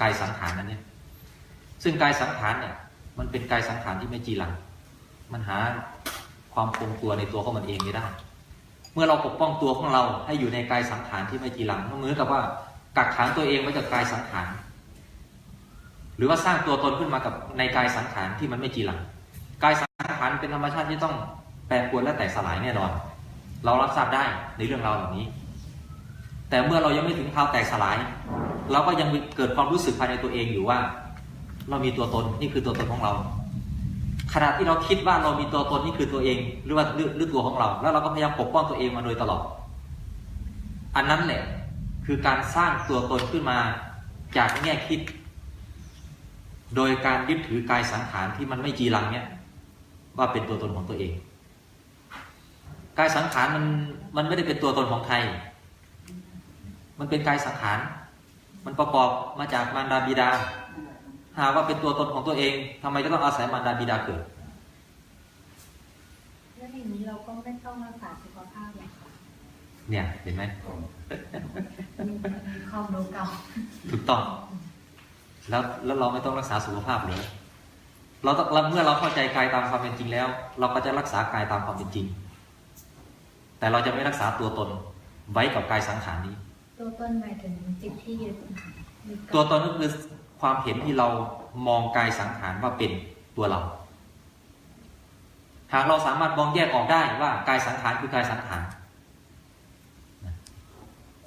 กายสังขารนั่นเนี่ยซึ่งกายสังขารเนี่ยมันเป็นกายสังขารที่ไม่จีรัง มันหาความคงตัวในตัวของมันเองไม่ได้ เมื่อเราปกป้องตัวของเราให้อยู่ในกายสังขารที่ไม่จีรังก็เหมือนกับว่ากักขังตัวเองไว้กับกายสังขารหรือว่าสร้างตัวตนขึ้นมากับในกายสังขารที่มันไม่จีรัง กายสังขารเป็นธรรมชาติที่ต้องแปรปรวนและแตกสลายแน่นอน เรารับทราบได้ในเรื่องราวเหล่านี้ แต่เมื่อเรายังไม่ถึงคราวแตกสลาย เราก็ยังเกิดความรู้สึกภายในตัวเองอยู่ว่า เรามีตัวตนนี่คือตัวตนของเราขณะที่เราคิดว่าเรามีตัวตนนี่คือตัวเอง หรือว่าหรือตัวของเรา แล้วเราก็พยายามปกป้องตัวเองมาโดยตลอด อันนั้นแหละคือการสร้างตัวตนขึ้นมาจากแง่คิด โดยการยึดถือกายสังขารที่มันไม่จีรังเนี่ยว่าเป็นตัวตนของตัวเอง กายสังขารมันมันไม่ได้เป็นตัวตนของใคร มันเป็นกายสังขาร มันประกอบมาจากมารดาบิดา หาว่าเป็นตัวตนของตัวเองทำไมจะต้องอาศัยมารดาบิดาเกิดแล้วอย่างนี้เราก็ไม่ต้องรักษาสุขภาพหรอกค่ะเนี่ยเห็นไหมมีความรู้เก่าถูกต้อง แล้วแล้วเราไม่ต้องรักษาสุขภาพเลยเราต้องเมื่อเราเข้าใจกายตามความเป็นจริงแล้ว เราก็จะรักษากายตามความเป็นจริง แต่เราจะไม่รักษาตัวตนไว้กับกายสังขารนี้ ตัวต้นหมายถึงจิตที่ยึดยึดกับตัวตนก็คือความเห็นที่เรามองกายสังขารว่าเป็นตัวเรา หากเราสามารถมองแยกออกได้ว่ากายสังขารคือกายสังขาร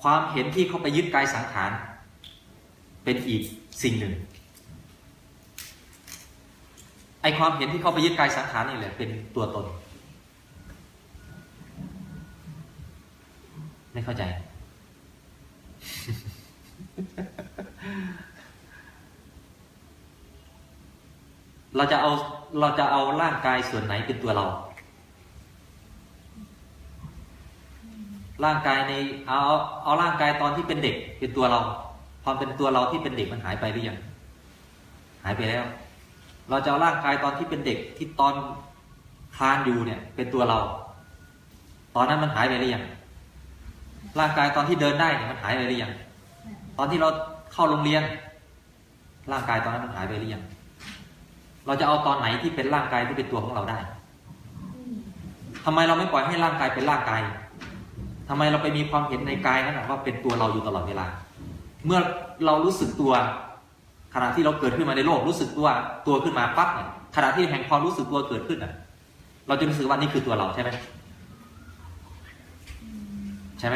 ความเห็นที่เข้าไปยึดกายสังขารเป็นอีกสิ่งหนึ่งไอความเห็นที่เข้าไปยึดกายสังขารนี่แหละเป็นตัวตน ไม่เข้าใจ เราจะเอาเราจะเอาร่างกายส่วนไหนเป็นตัวเรา ร่างกายในเอาเอาร่างกายตอนที่เป็นเด็กเป็นตัวเรา ความเป็นตัวเราที่เป็นเด็กมันหายไปหรือยังหายไปแล้ว เราจะเอาร่างกายตอนที่เป็นเด็กที่ตอนคลานอยู่เนี่ย เป็นตัวเรา ตอนนั้นมันหายไปหรือยังร่างกายตอนที่เดินได้เนี่ยมันหายไปหรือยัง ตอนที่เราเข้าโรงเรียน ร่างกายตอนนั้นมันหายไปหรือยังเราจะเอาตอนไหนที่เป็นร่างกายที่เป็นตัวของเราได้ทำไมเราไม่ปล่อยให้ร่างกายเป็นร่างกายทำไมเราไปมีความเห็นในกายนั้นว่าเป็นตัวเราอยู่ตลอดเวลา เมื่อเรารู้สึกตัว ขณะที่เราเกิดขึ้นมาในโลกรู้สึกตัวตัวขึ้นมาปั๊บเนี่ยขณะที่แห่งความรู้สึกตัวเกิดขึ้นอะ เราจะรู้สึกว่านี่คือตัวเราใช่ไหมใช่ไหม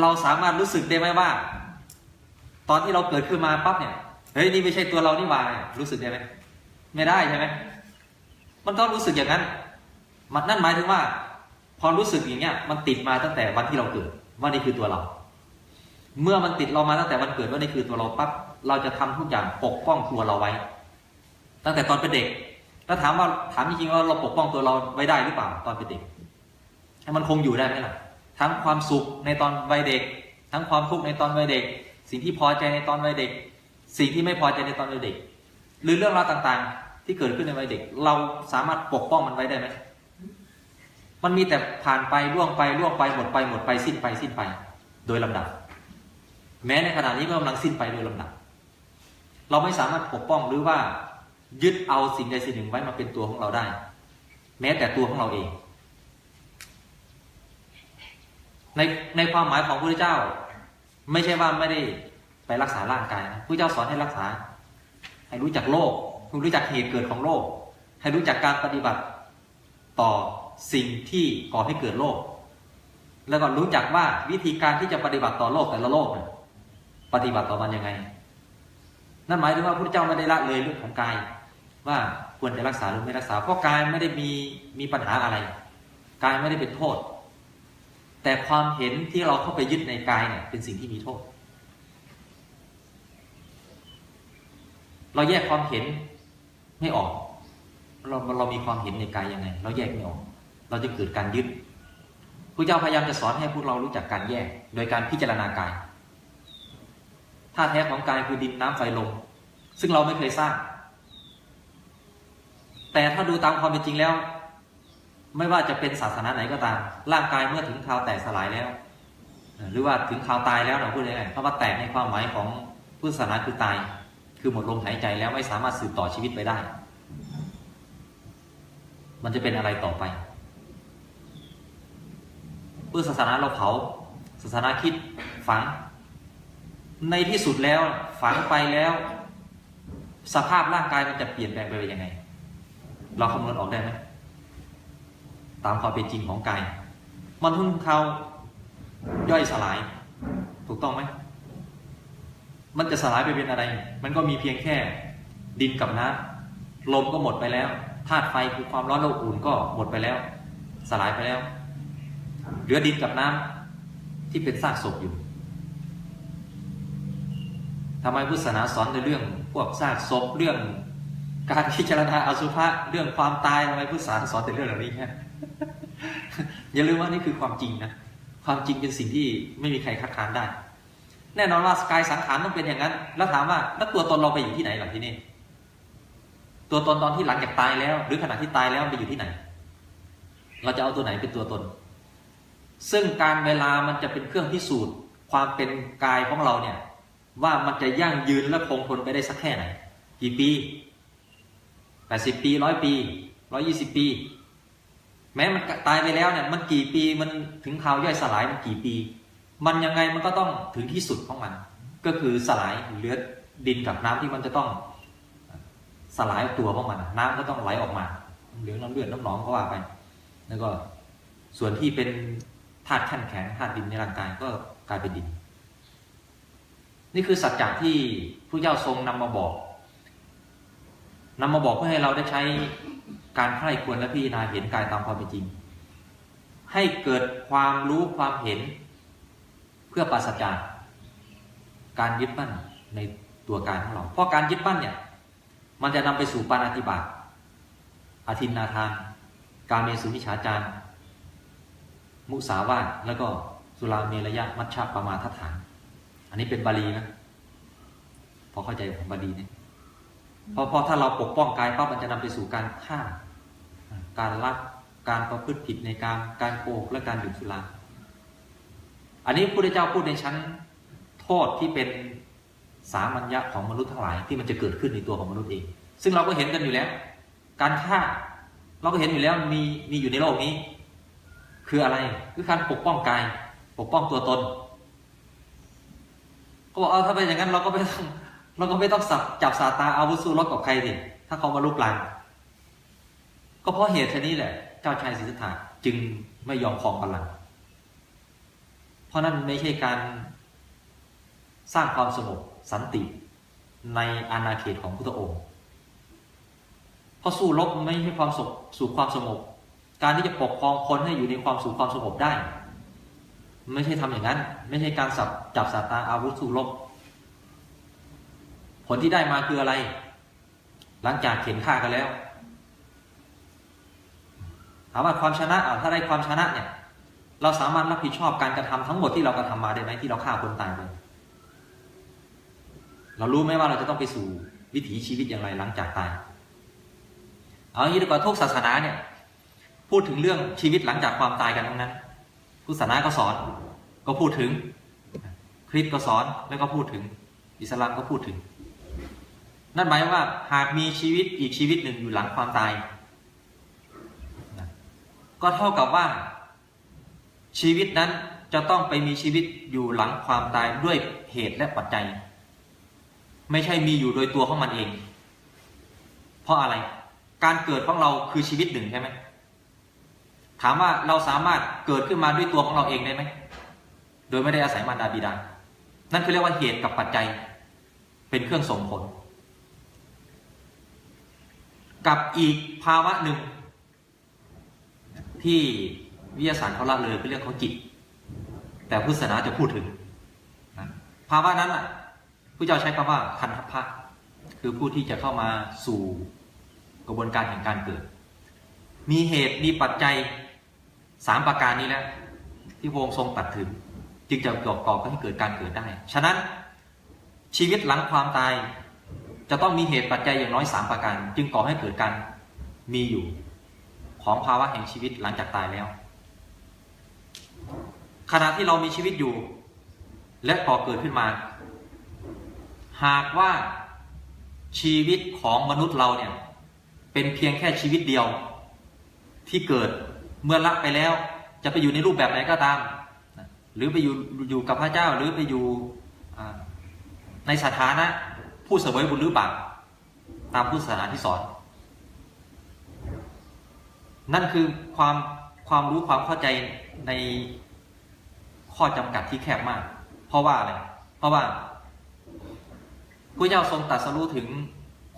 เราสามารถรู้สึกได้ไหมว่า ตอนที่เราเกิดขึ้นมาปั๊บเนี่ยเฮ้ยนี่ไม่ใช่ตัวเรานี่หว่ารู้สึกได้ไหมไม่ได้ใช่ไหมมันต้องรู้สึกอย่างนั้น มันนั่นหมายถึงว่า พอรู้สึกอย่างเงี้ย มันติดมาตั้งแต่วันที่เราเกิด ว่านี่คือตัวเรา เมื่อมันติดเรามาตั้งแต่วันเกิดว่านี่คือตัวเราปั๊บเราจะทำทุกอย่างปกป้องตัวเราไว้ ตั้งแต่ตอนเป็นเด็กแล้วถามว่าถามจริงๆว่าเราปกป้องตัวเราไว้ได้หรือเปล่าตอนเป็นเด็กให้มันคงอยู่ได้ไหมล่ะ ทั้งความสุขในตอนวัยเด็ก ทั้งความทุกข์ในตอนวัยเด็ก สิ่งที่พอใจในตอนวัยเด็ก สิ่งที่ไม่พอใจในตอนวัยเด็ก หรือเรื่องราวต่างๆ ที่เกิดขึ้นในวัยเด็ก เราสามารถปกป้องมันไว้ได้ไหมมันมีแต่ผ่านไปล่วงไปล่วงไปหมดไปหมดไปสิ้นไปสิ้นไป โดยลำดับ แม้ในขณะนี้ก็กำลังสิ้นไปโดยลำดับ เราไม่สามารถปกป้องหรือว่ายึดเอาสิ่งใดสิ่งหนึ่งไว้มาเป็นตัวของเราได้ แม้แต่ตัวของเราเอง ในในความหมายของพระพุทธเจ้า ไม่ใช่ว่าไม่ได้ไปรักษาร่างกายนะพระเจ้าสอนให้รักษา ให้รู้จักโลกรู้จักเหตุเกิดของโลก ให้รู้จักการปฏิบัติต่อสิ่งที่ก่อให้เกิดโลก แล้วก็รู้จักว่าวิธีการที่จะปฏิบัติต่อโลกแต่ละโลกปฏิบัติต่อมันยังไง นั่นหมายถึงว่าพระเจ้าไม่ได้ละเลยเรื่องของกาย ว่าควรจะรักษาหรือไม่รักษาเพราะกายไม่ได้มีมีปัญหาอะไร กายไม่ได้เป็นโทษ แต่ความเห็นที่เราเข้าไปยึดในกายเนี่ยเป็นสิ่งที่มีโทษ เราแยกความเห็นไม่ออก เราเรามีความเห็นในกายยังไง เราแยกไม่ออก เราจะเกิดการยึดพระเจ้าพยายามจะสอนให้พวกเรารู้จักการแยก โดยการพิจารณากายท่าแท้ของกายคือดินน้ำไฟลมซึ่งเราไม่เคยสร้าง แต่ถ้าดูตามความเป็นจริงแล้ว ไม่ว่าจะเป็นศาสนาไหนก็ตาม ร่างกายเมื่อถึงคราวแตกสลายแล้ว หรือว่าถึงข่าวตายแล้วเราพูดง่ายๆคำว่าแตกในความหมายของพุทธศาสนาคือตาย คือหมดลมหายใจแล้วไม่สามารถสืบต่อชีวิตไปได้ มันจะเป็นอะไรต่อไปพุทธศาสนาเราเผาศาสนาคิดฝัง ในที่สุดแล้วฝังไปแล้ว สภาพร่างกายมันจะเปลี่ยนแปลงไปเป็นยังไง เราคำนวณออกได้ไหม ตามความเป็นจริงของกาย มันทุ่งเขาย่อยสลาย ถูกต้องไหมมันจะสลายไปเป็นอะไร มันก็มีเพียงแค่ดินกับน้ำลมก็หมดไปแล้วธาตุไฟคือความร้อนและอุ่นก็หมดไปแล้ว สลายไปแล้ว เหลือดินกับน้ำที่เป็นซากศพอยู่ทำไมพุทธศาสนาสอนในเรื่องพวกซากศพเรื่องการพิจารณาอสุภะเรื่องความตายทำไมพุทธศาสนาสอนแต่เรื่องเหล่านี้ฮะ อย่าลืมว่านี่คือความจริงนะ ความจริงเป็นสิ่งที่ไม่มีใครคัดค้านได้ แน่นอนว่ากายสังขารต้องเป็นอย่างนั้น แล้วถามว่าแล้วตัวตนเราไปอยู่ที่ไหนหลังที่นี่ ตัวตนตอนที่หลังจากตายแล้ว หรือขณะที่ตายแล้วไปอยู่ที่ไหน เราจะเอาตัวไหนเป็นตัวตน ซึ่งการเวลามันจะเป็นเครื่องพิสูจน์ ความเป็นกายของเราเนี่ย ว่ามันจะยั่งยืนและคงทนไปได้สักแค่ไหน กี่ปีแปดสิบปีร้อยปีร้อยี่สิบปี แม้มันตายไปแล้วเนี่ยมันกี่ปีมันถึงข่าวย่อยสลายมันกี่ปี มันยังไงมันก็ต้องถึงที่สุดของมัน ก็คือสลายเหลือดินกับน้ำที่มันจะต้องสลายตัวของมัน น้ำก็ต้องไหลออกมาเหลือน้ำเลือดน้ำหนองก็ว่าไป แล้วก็ส่วนที่เป็นธาตุขั้นแข็งธาตุดินในร่างกายก็กลายเป็นดิน นี่คือสัจจะที่พระเจ้าทรงนำมาบอกนำมาบอกเพื่อให้เราได้ใช้ การใคร่ควรและพิจารณาเห็นกายตามความเป็นจริง ให้เกิดความรู้ความเห็น เพื่อปราศจากการยึดมั่นในตัวกายของเรา เพราะการยึดมั่นเนี่ยมันจะนำไปสู่ปานาติบาตอาทินนาทาน การเมสุมิฉาจารมุสาวาทแล้วก็สุราเมรยะมัชฌะปมาทฐาน อันนี้เป็นบาลีนะพอเข้าใจของบาลีเนี่ย เพราะพอถ้าเราปกป้องกายปั๊บมันจะนำไปสู่การฆ่า การลักการประพฤติผิดในการการโกหกและการดื่มสุราอันนี้พระพุทธเจ้าพูดในชั้นโทษที่เป็นสามัญญะของมนุษย์ทั้งหลายที่มันจะเกิดขึ้นในตัวของมนุษย์เอง ซึ่งเราก็เห็นกันอยู่แล้ว การฆ่า เราก็เห็นอยู่แล้วมีมีอยู่ในโลกนี้ คืออะไรคือการปกป้องกาย ปกป้องตัวตน ก็บอกเอาถ้าเป็นอย่างนั้นเราก็ไม่ต้อง เราก็ไม่ต้องสับจับสาตาอาวุธสู้รบกับใครสิถ้าเขามาลุกลานก็เพราะเหตุนี้แหละ เจ้าชายสิทธัตถะจึงไม่ยอมครองบัลลังก์เพราะนั่นไม่ใช่การสร้างความสงบสันติในอาณาเขตของพุทธองค์เพราะสู้รบไม่ใช่ความสุขสู่ความสงบ การที่จะปกครองคนให้อยู่ในความสู่ความสงบได้ ไม่ใช่ทำอย่างนั้น ไม่ใช่การสับจับสาตาอาวุธสู้รบ ลที่ได้มาคืออะไร หลังจากเข็นฆ่ากันแล้วถามว่าความชนะอะถ้าได้ความชนะเนี่ย เราสามารถรับผิดชอบการกระทำทั้งหมดที่เรากระทำมาได้ไหมที่เราฆ่าคนตายไปเรารู้ไหมว่าเราจะต้องไปสู่วิถีชีวิตอย่างไรหลังจากตาย เอางี้ดีกว่าทุกศาสนาเนี่ย พูดถึงเรื่องชีวิตหลังจากความตายกันทั้งนั้นพุทธศาสนาก็สอน ก็พูดถึง คริสต์ก็สอนแล้วก็พูดถึง อิสลามก็พูดถึง นั่นหมายว่าหากมีชีวิตอีกชีวิตหนึ่งอยู่หลังความตาย ก็เท่ากับว่า ชีวิตนั้นจะต้องไปมีชีวิตอยู่หลังความตายด้วยเหตุและปัจจัย ไม่ใช่มีอยู่โดยตัวของมันเอง เพราะอะไร การเกิดของเราคือชีวิตหนึ่งใช่ไหมถามว่าเราสามารถเกิดขึ้นมาด้วยตัวของเราเองได้ไหม โดยไม่ได้อาศัยมารดาบิดา นั่นคือเรียกว่าเหตุกับปัจจัย เป็นเครื่องส่งผล กับอีกภาวะหนึ่ง ที่วิทยาศาสตร์เขาละเลยเป็นเรื่องของจิต แต่พุทธศาสนาจะพูดถึง ภาวะนั้นอะผู้เจ้าใช้คำว่าคันทัพพะคือผู้ที่จะเข้ามาสู่กระบวนการแห่งการเกิด มีเหตุมีปัจจัยสามประการนี้แล้วที่พระองค์ทรงตัดถึง จึงจะประกอบให้เกิดการเกิดได้ ฉะนั้นชีวิตหลังความตาย จะต้องมีเหตุปัจจัยอย่างน้อยสามประการ จึงก่อให้เกิดการมีอยู่ของภาวะแห่งชีวิตหลังจากตายแล้ว ขณะที่เรามีชีวิตอยู่ และก่อเกิดขึ้นมา หากว่าชีวิตของมนุษย์เราเนี่ย เป็นเพียงแค่ชีวิตเดียว ที่เกิดเมื่อละไปแล้ว จะไปอยู่ในรูปแบบไหนก็ตาม หรือไปอยู่อยู่กับพระเจ้าหรือไปอยู่ในสถานะ ผู้เสวยบุญหรือบาปตามพุทธศาสนาที่สอน นั่นคือความความรู้ความเข้าใจในข้อจำกัดที่แคบมาก เพราะว่าอะไรเพราะว่าพระเจ้าทรงตรัสรู้ถึง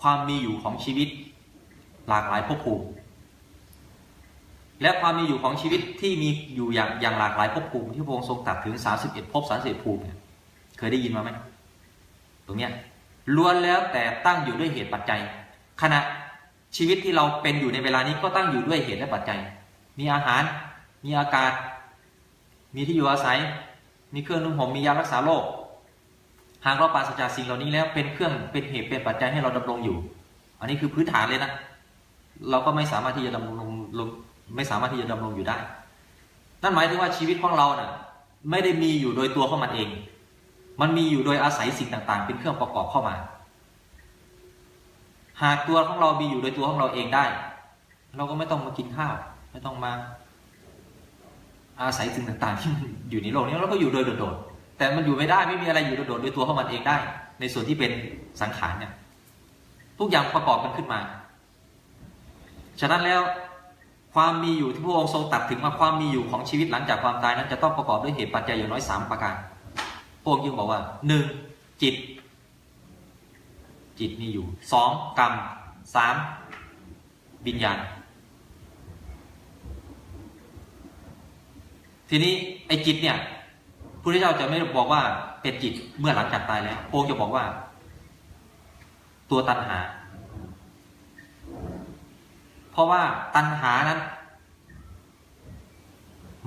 ความมีอยู่ของชีวิต หลากหลายภพภูมิและความมีอยู่ของชีวิตที่มีอยู่อย่างอย่างหลากหลายภพภูมิที่พระองค์ทรงตรัสถึง 31ภพ31ภูมิเนี่ยเคยได้ยินมาไหมตรงเนี้ย ล้วนแล้วแต่ตั้งอยู่ด้วยเหตุปัจจัย ขณะชีวิตที่เราเป็นอยู่ในเวลานี้ก็ตั้งอยู่ด้วยเหตุและปัจจัย มีอาหาร มีอากาศ มีที่อยู่อาศัย มีเครื่องนุ่งห่มมียารักษาโรคหากเราปราศจากสิ่งเหล่านี้แล้วเป็นเครื่องเป็นเหตุเป็นปัจจัยให้เราดำรงอยู่ อันนี้คือพื้นฐานเลยนะ เราก็ไม่สามารถที่จะดำรงไม่สามารถที่จะดำรงอยู่ได้ นั่นหมายถึงว่าชีวิตของเราเน่ะไม่ได้มีอยู่โดยตัวของมันเอง มันมีอยู่โดยอาศัยสิ่งต่างๆ เป็นเครื่องประกอบเข้ามา หากตัวของเรามีอยู่โดยตัวของเราเองได้ เราก็ไม่ต้องมากินข้าว ไม่ต้องมา อาศัยสิ่งต่างๆ ที่มันอยู่ในโลกนี้เราก็อยู่โดยโดดๆแต่มันอยู่ไม่ได้ไม่มีอะไรอยู่โดดๆโดยตัวของมันเองได้ ในส่วนที่เป็นสังขารเนี่ยทุกอย่างประกอบกันขึ้นมา ฉะนั้นแล้วความมีอยู่ที่พระองค์ทรงตัดถึงว่าความมีอยู่ของชีวิตหลังจากความตายนั้นจะต้องประกอบด้วยเหตุปัจจัยอย่างน้อยสามประการ พระองค์ยังบอกว่าหนึ่งจิต จิตมีอยู่สองกรรมสามวิญญาณ ทีนี้ไอ้จิตเนี่ยพระพุทธเจ้าจะไม่บอกว่าเป็นจิตเมื่อหลังจากตายแล้วพระองค์จะบอกว่า ตัวตัณหา เพราะว่าตัณหานั้น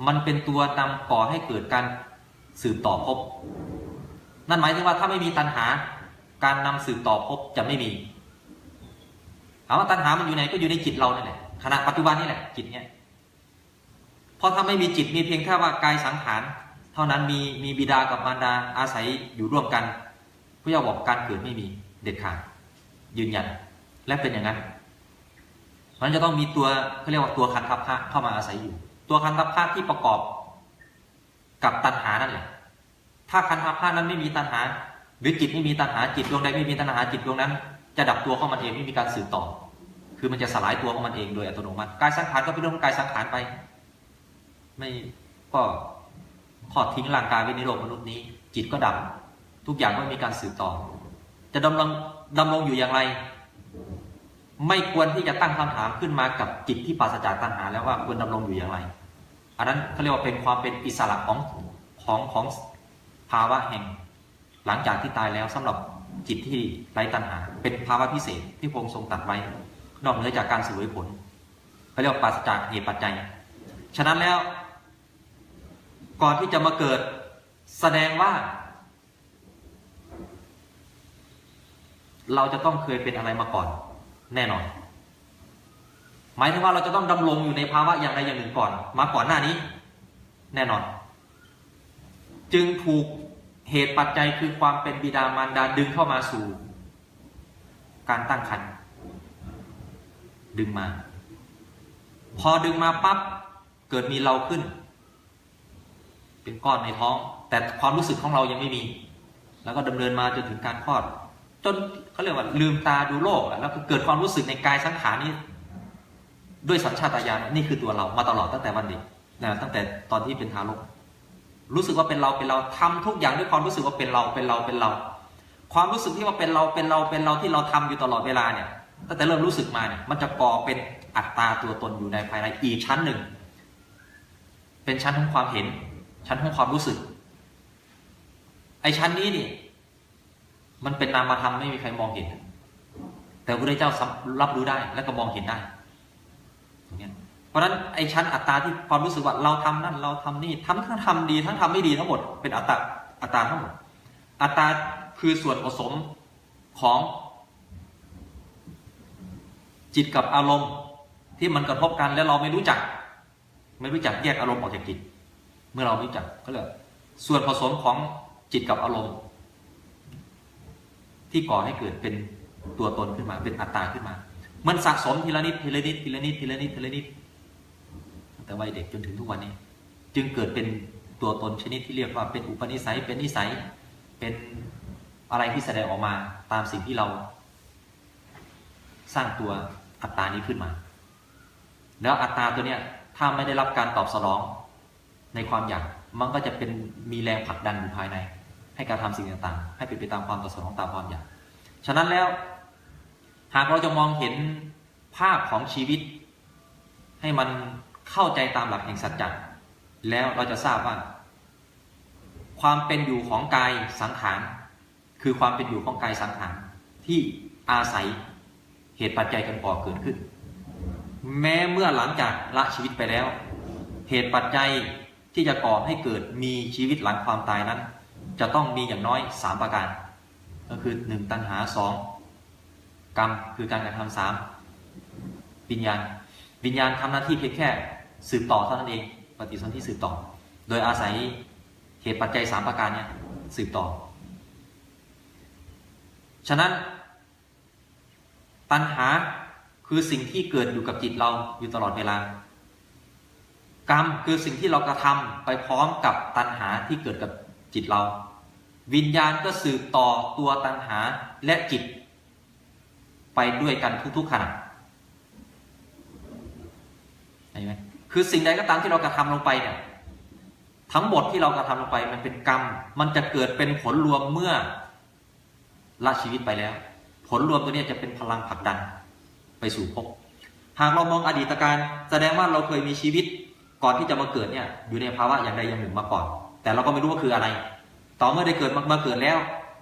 มันเป็นตัวนำก่อให้เกิดการ สืบต่อภพนั่นหมายถึงว่าถ้าไม่มีตัณหา การนำสืบต่อภพจะไม่มีถามว่าตัณหามันอยู่ไหนก็อยู่ในจิตเรานี่แหละขณะปัจจุบันนี่แหละจิตเนี่ยเพราะถ้าไม่มีจิตมีเพียงแค่ว่ากายสังขารเท่านั้นมีมีบิดากับมารดาอาศัยอยู่ร่วมกันพระเจ้าบอกการเกิดไม่มีเด็ดขาดยืนยันและเป็นอย่างนั้นมันจะต้องมีตัวเขาเรียกว่าตัวคันทัพพะเข้ามาอาศัยอยู่ ตัวคันทัพพะที่ประกอบ กับตัณหานั่นแหละ ถ้าคันทัพพะนั้นไม่มีตัณหา หรือจิตไม่มีตัณหาจิตดวงใดไม่มีตัณหาจิตดวงนั้น จะดับตัวของมันเองไม่มีการสืบต่อ คือมันจะสลายตัวของมันเองโดยอัตโนมัติกายสังขารก็เป็นเรื่องของกายสังขารไป ไม่ก็ทอดทิ้งร่างกายไว้ในโลกมนุษย์นี้ จิตก็ดับ ทุกอย่างไม่มีการสืบต่อ จะดำรงดำรงอยู่อย่างไร ไม่ควรที่จะตั้งคำถามขึ้นมากับจิตที่ปราศจากตัณหาแล้วว่าควรดำรงอยู่อย่างไร อันนั้นเขาเรียกว่าเป็นความเป็นอิสระของของของภาวะแห่ง หลังจากที่ตายแล้วสำหรับจิตที่ไร้ตัณหา เป็นภาวะพิเศษที่พระองค์ทรงตัดไว้ นอกเหนือจากการเสวยผลเขาเรียกว่าปราศจากเหตุปัจจัย ฉะนั้นแล้ว ก่อนที่จะมาเกิดแสดงว่า เราจะต้องเคยเป็นอะไรมาก่อน แน่นอน หมายถึงว่าเราจะต้องดำรงอยู่ในภาวะอย่างใดอย่างหนึ่งก่อน มาก่อนหน้านี้ แน่นอน จึงถูกเหตุปัจจัยคือความเป็นบิดามารดาดึงเข้ามาสู่ การตั้งครรภ์ดึงมา พอดึงมาปั๊บเกิดมีเราขึ้น เป็นก้อนในท้อง แต่ความรู้สึกของเรายังไม่มี แล้วก็ดำเนินมาจนถึงการคลอด จนเขาเรียกว่าลืมตาดูโลกแล้วก็เกิดความรู้สึกในกายสังขารนี้ ด้วยสัญชาตญาณนี่คือตัวเรามาตลอดตั้งแต่วันเด็กนะตั้งแต่ตอนที่เป็นทารก รู้สึกว่าเป็นเราเป็นเราทำทุกอย่างด้วยความรู้สึกว่าเป็นเราเป็นเราเป็นเรา ความรู้สึกที่ว่าเป็นเราเป็นเราเป็นเราที่เราทำอยู่ตลอดเวลาเนี่ยตั้งแต่เริ่มรู้สึกมาเนี่ยมันจะก่อเป็นอัตตาตัวตนอยู่ในภายในอีกชั้นหนึ่ง เป็นชั้นของความเห็น ชั้นของความรู้สึก ไอ้ชั้นนี้นี่มันเป็นนามธรรมไม่มีใครมองเห็น แต่พระเจ้ารับรู้ได้และก็มองเห็นได้ ตรงนี้เพราะฉะนั้นไอ้ชั้นอัตตาที่ความรู้สึกว่าเราทำนั่นเราทำนี่ทำทั้งทำดีทั้งทำไม่ดีทั้งหมดเป็นอัตตาอัตตาทั้งหมดอัตตาคือส่วนผสมของจิตกับอารมณ์ที่มันกระทบกันแล้วเราไม่รู้จัก ไม่รู้จักแยกอารมณ์ออกจากจิต เมื่อเรารู้จักก็เลยส่วนผสมของจิตกับอารมณ์ ที่ก่อให้เกิดเป็นตัวตนขึ้นมาเป็นอัตตาขึ้นมา มันสะสมทีละนิดทีละนิดทีละนิดทีละนิดทีละนิดแต่วัยเด็กจนถึงทุกวันนี้ จึงเกิดเป็นตัวตนชนิดที่เรียกว่าเป็นอุปนิสัยเป็นนิสัยเป็นอะไรที่แสดงออกมาตามสิ่งที่เรา สร้างตัวอัตตานี้ขึ้นมา แล้วอัตตาตัวเนี้ยถ้าไม่ได้รับการตอบสนองในความอยากมันก็จะเป็นมีแรงผลักดันอยู่ภายใน ให้การทำสิ่งต่างๆ ให้เป็นไปตามความตอบสนองตามความอยากฉะนั้นแล้ว หากเราจะมองเห็นภาพของชีวิต ให้มันเข้าใจตามหลักแห่งสัจจะแล้วเราจะทราบว่า ความเป็นอยู่ของกายสังขารคือความเป็นอยู่ของกายสังขารที่อาศัยเหตุปัจจัยกันก่อเกิดขึ้น แม้เมื่อหลังจากละชีวิตไปแล้ว เหตุปัจจัยที่จะก่อให้เกิดมีชีวิตหลังความตายนั้น จะต้องมีอย่างน้อยสามประการ ก็คือหนึ่งตัณหาสอง กรรมคือการกระทำสามวิญญาณ วิญญาณทำหน้าที่เพียงแค่สืบต่อเท่านั้นเอง ปฏิสนธิสืบต่อ โดยอาศัยเหตุปัจจัยสามประการเนี่ยสืบต่อ ฉะนั้น ตัณหาคือสิ่งที่เกิดอยู่กับจิตเราอยู่ตลอดเวลา กรรมคือสิ่งที่เรากระทำไปพร้อมกับตัณหาที่เกิดกับจิตเรา วิญญาณก็สืบต่อตัวตัณหาและจิต ไปด้วยกันทุกๆขณะเห็นไหมคือสิ่งใดก็ตามที่เรากระทำลงไปเนี่ยทั้งหมดที่เรากระทำลงไปมันเป็นกรรม มันจะเกิดเป็นผลรวมเมื่อละชีวิตไปแล้ว ผลรวมตัวนี้จะเป็นพลังผลักดันไปสู่ภพหากเรามองอดีตการแสดงว่าเราเคยมีชีวิตก่อนที่จะมาเกิดเนี่ย อยู่ในภาวะอย่างใดอย่างหนึ่งมาก่อน แต่เราก็ไม่รู้ว่าคืออะไร ต่อเมื่อได้เกิดมามาเกิดแล้ว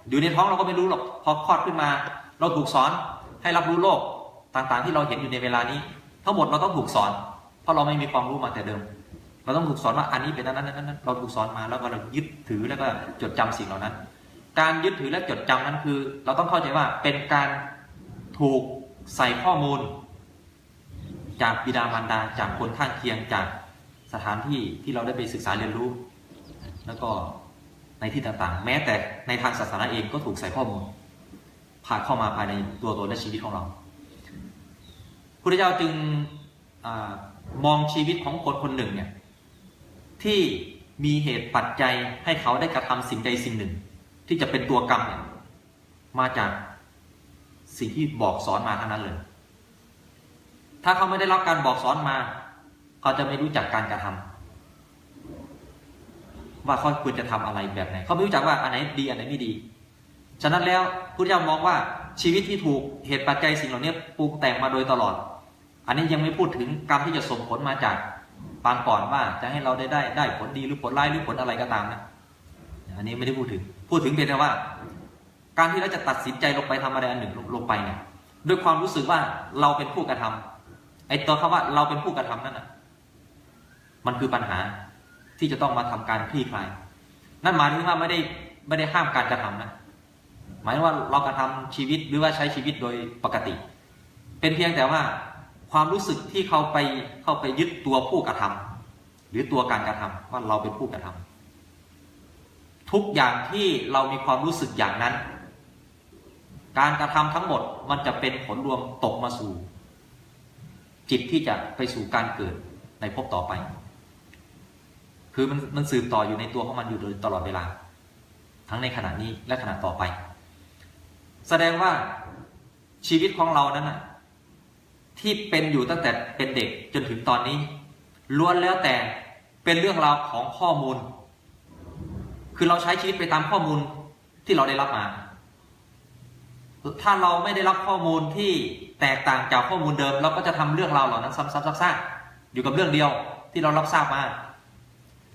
อยู่ในท้องเราก็ไม่รู้หรอกพอคลอดขึ้นมา เราถูกสอน ให้รับรู้โลกต่างๆ ที่เราเห็นอยู่ในเวลานี้ ทั้งหมดเราต้องถูกสอน เพราะเราไม่มีความรู้มาแต่เดิม เราต้องถูกสอนว่าอันนี้เป็นนั้นนั้นนั้นเราถูกสอนมาแล้วก็เรายึดถือแล้วก็จดจำสิ่งเหล่านั้น การยึดถือและจดจำนั้นคือ เราต้องเข้าใจว่าเป็นการถูกใส่ข้อมูล จากบิดามารดาจากคนข้างเคียงจากสถานที่ที่เราได้ไปศึกษาเรียนรู้ แล้วก็ในที่ต่างๆ แม้แต่ในทางศาสนาเองก็ถูกใส่ข้อมูล ผ่านเข้ามาภายในตัวตนและชีวิตของเราพุทธเจ้าจึงอมองชีวิตของคนคนหนึ่งเนี่ยที่มีเหตุปัจจัยให้เขาได้กระทำสิ่งใดสิ่งหนึ่ง ที่จะเป็นตัวกรรมเนี่ยมาจากสิ่งที่บอกสอนมาทั้งนั้นเลย ถ้าเขาไม่ได้รับการบอกสอนมา เขาจะไม่รู้จักการกระทำว่าเขาควรจะทำอะไรแบบไหน เขาไม่รู้จักว่าอันไหนดีอันไหนไม่ดี ฉะนั้นแล้วพุทธเจ้ามองว่าชีวิตที่ถูกเหตุปัจจัยสิ่งเหล่านี้ปรุงแต่งมาโดยตลอด อันนี้ยังไม่พูดถึงกรรมที่จะส่งผลมาจากปางก่อนว่าจะให้เราได้ได้ได้ผลดีหรือผลร้ายหรือผลอะไรก็ตามนะอันนี้ไม่ได้พูดถึงพูดถึงเพียงแต่ว่า การที่เราจะตัดสินใจลงไปทำอะไรอันหนึ่งลงไปเนี่ยด้วยความรู้สึกว่าเราเป็นผู้กระทำไอ้ตัวคำว่าเราเป็นผู้กระทำนั่นน่ะ มันคือปัญหาที่จะต้องมาทำการคลี่คลาย นั่นหมายถึงว่าไม่ได้ไม่ได้ห้ามการกระทำนะ หมายว่าเรากระทำชีวิตหรือว่าใช้ชีวิตโดยปกติ เป็นเพียงแต่ว่าความรู้สึกที่เขาไปเข้าไปยึดตัวผู้กระทำหรือตัวการกระทำว่าเราเป็นผู้กระทำทุกอย่างที่เรามีความรู้สึกอย่างนั้น การกระทำทั้งหมดมันจะเป็นผลรวมตกมาสู่ จิตที่จะไปสู่การเกิดในภพต่อไป คือมันมันสืบต่ออยู่ในตัวของมันอยู่โดยตลอดเวลา ทั้งในขณะนี้และขณะต่อไป แสดงว่าชีวิตของเรานั้นนะที่เป็นอยู่ตั้งแต่เป็นเด็กจนถึงตอนนี้ ล้วนแล้วแต่เป็นเรื่องราวของข้อมูล คือเราใช้ชีวิตไปตามข้อมูลที่เราได้รับมา ถ้าเราไม่ได้รับข้อมูลที่แตกต่างจากข้อมูลเดิม เราก็จะทำเรื่องราวเหล่านั้นซ้ำๆซากๆอยู่กับเรื่องเดียวที่เรารับทราบมา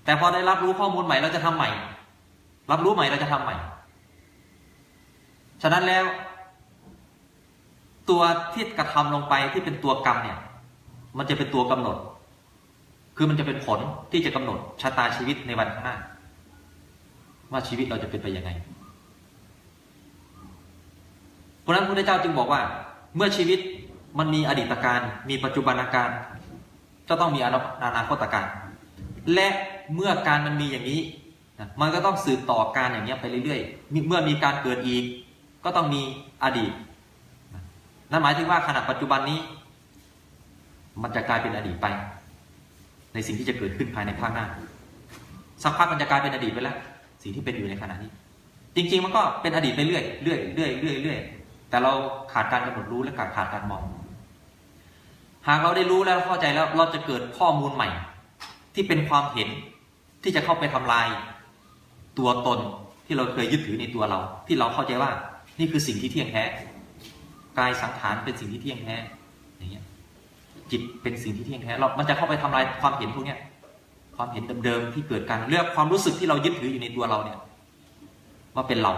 แต่พอได้รับรู้ข้อมูลใหม่เราจะทำใหม่ รับรู้ใหม่เราจะทำใหม่ ฉะนั้นแล้ว ตัวที่กระทำลงไปที่เป็นตัวกรรมเนี่ย มันจะเป็นตัวกำหนด คือมันจะเป็นผลที่จะกำหนดชะตาชีวิตในวันข้างหน้า ว่าชีวิตเราจะเป็นไปยังไง เพราะนั้นพระพุทธเจ้าจึงบอกว่า เมื่อชีวิตมันมีอดีตการ มีปัจจุบันการก็ต้องมีอนาคตการ และเมื่อการมันมีอย่างนี้ มันก็ต้องสืบต่อการอย่างเงี้ไปเรื่อยๆ เมื่อมีการเกิดอีก ก็ต้องมีอดีต นั่นหมายถึงว่าขณะปัจจุบันนี้ มันจะกลายเป็นอดีตไป ในสิ่งที่จะเกิดขึ้นภายในภาคหน้า สักพักมันจะกลายเป็นอดีตไปแล้ว สิ่งที่เป็นอยู่ในขณะนี้ จริง ๆ มันก็เป็นอดีตไปเรื่อยเรื่อยเรื่อยเรื่อยเรื่อยแต่เราขาดการกำหนดรู้และขาดขาดการมอง หากเราได้รู้แล้วเข้าใจแล้วเราจะเกิดข้อมูลใหม่ ที่เป็นความเห็นที่จะเข้าไปทำลาย ตัวตนที่เราเคยยึดถือในตัวเรา ที่เราเข้าใจว่า นี่คือสิ่งที่เที่ยงแท้กายสังขารเป็นสิ่งที่เที่ยงแท้อย่างเงี้ยจิตเป็นสิ่งที่เที่ยงแท้เรา มันจะเข้าไปทำลายความเห็นพวกเนี้ยความเห็นเดิมๆที่เกิดการเลือกความรู้สึกที่เรายึดถืออยู่ในตัวเราเนี่ย ว่าเป็นเรา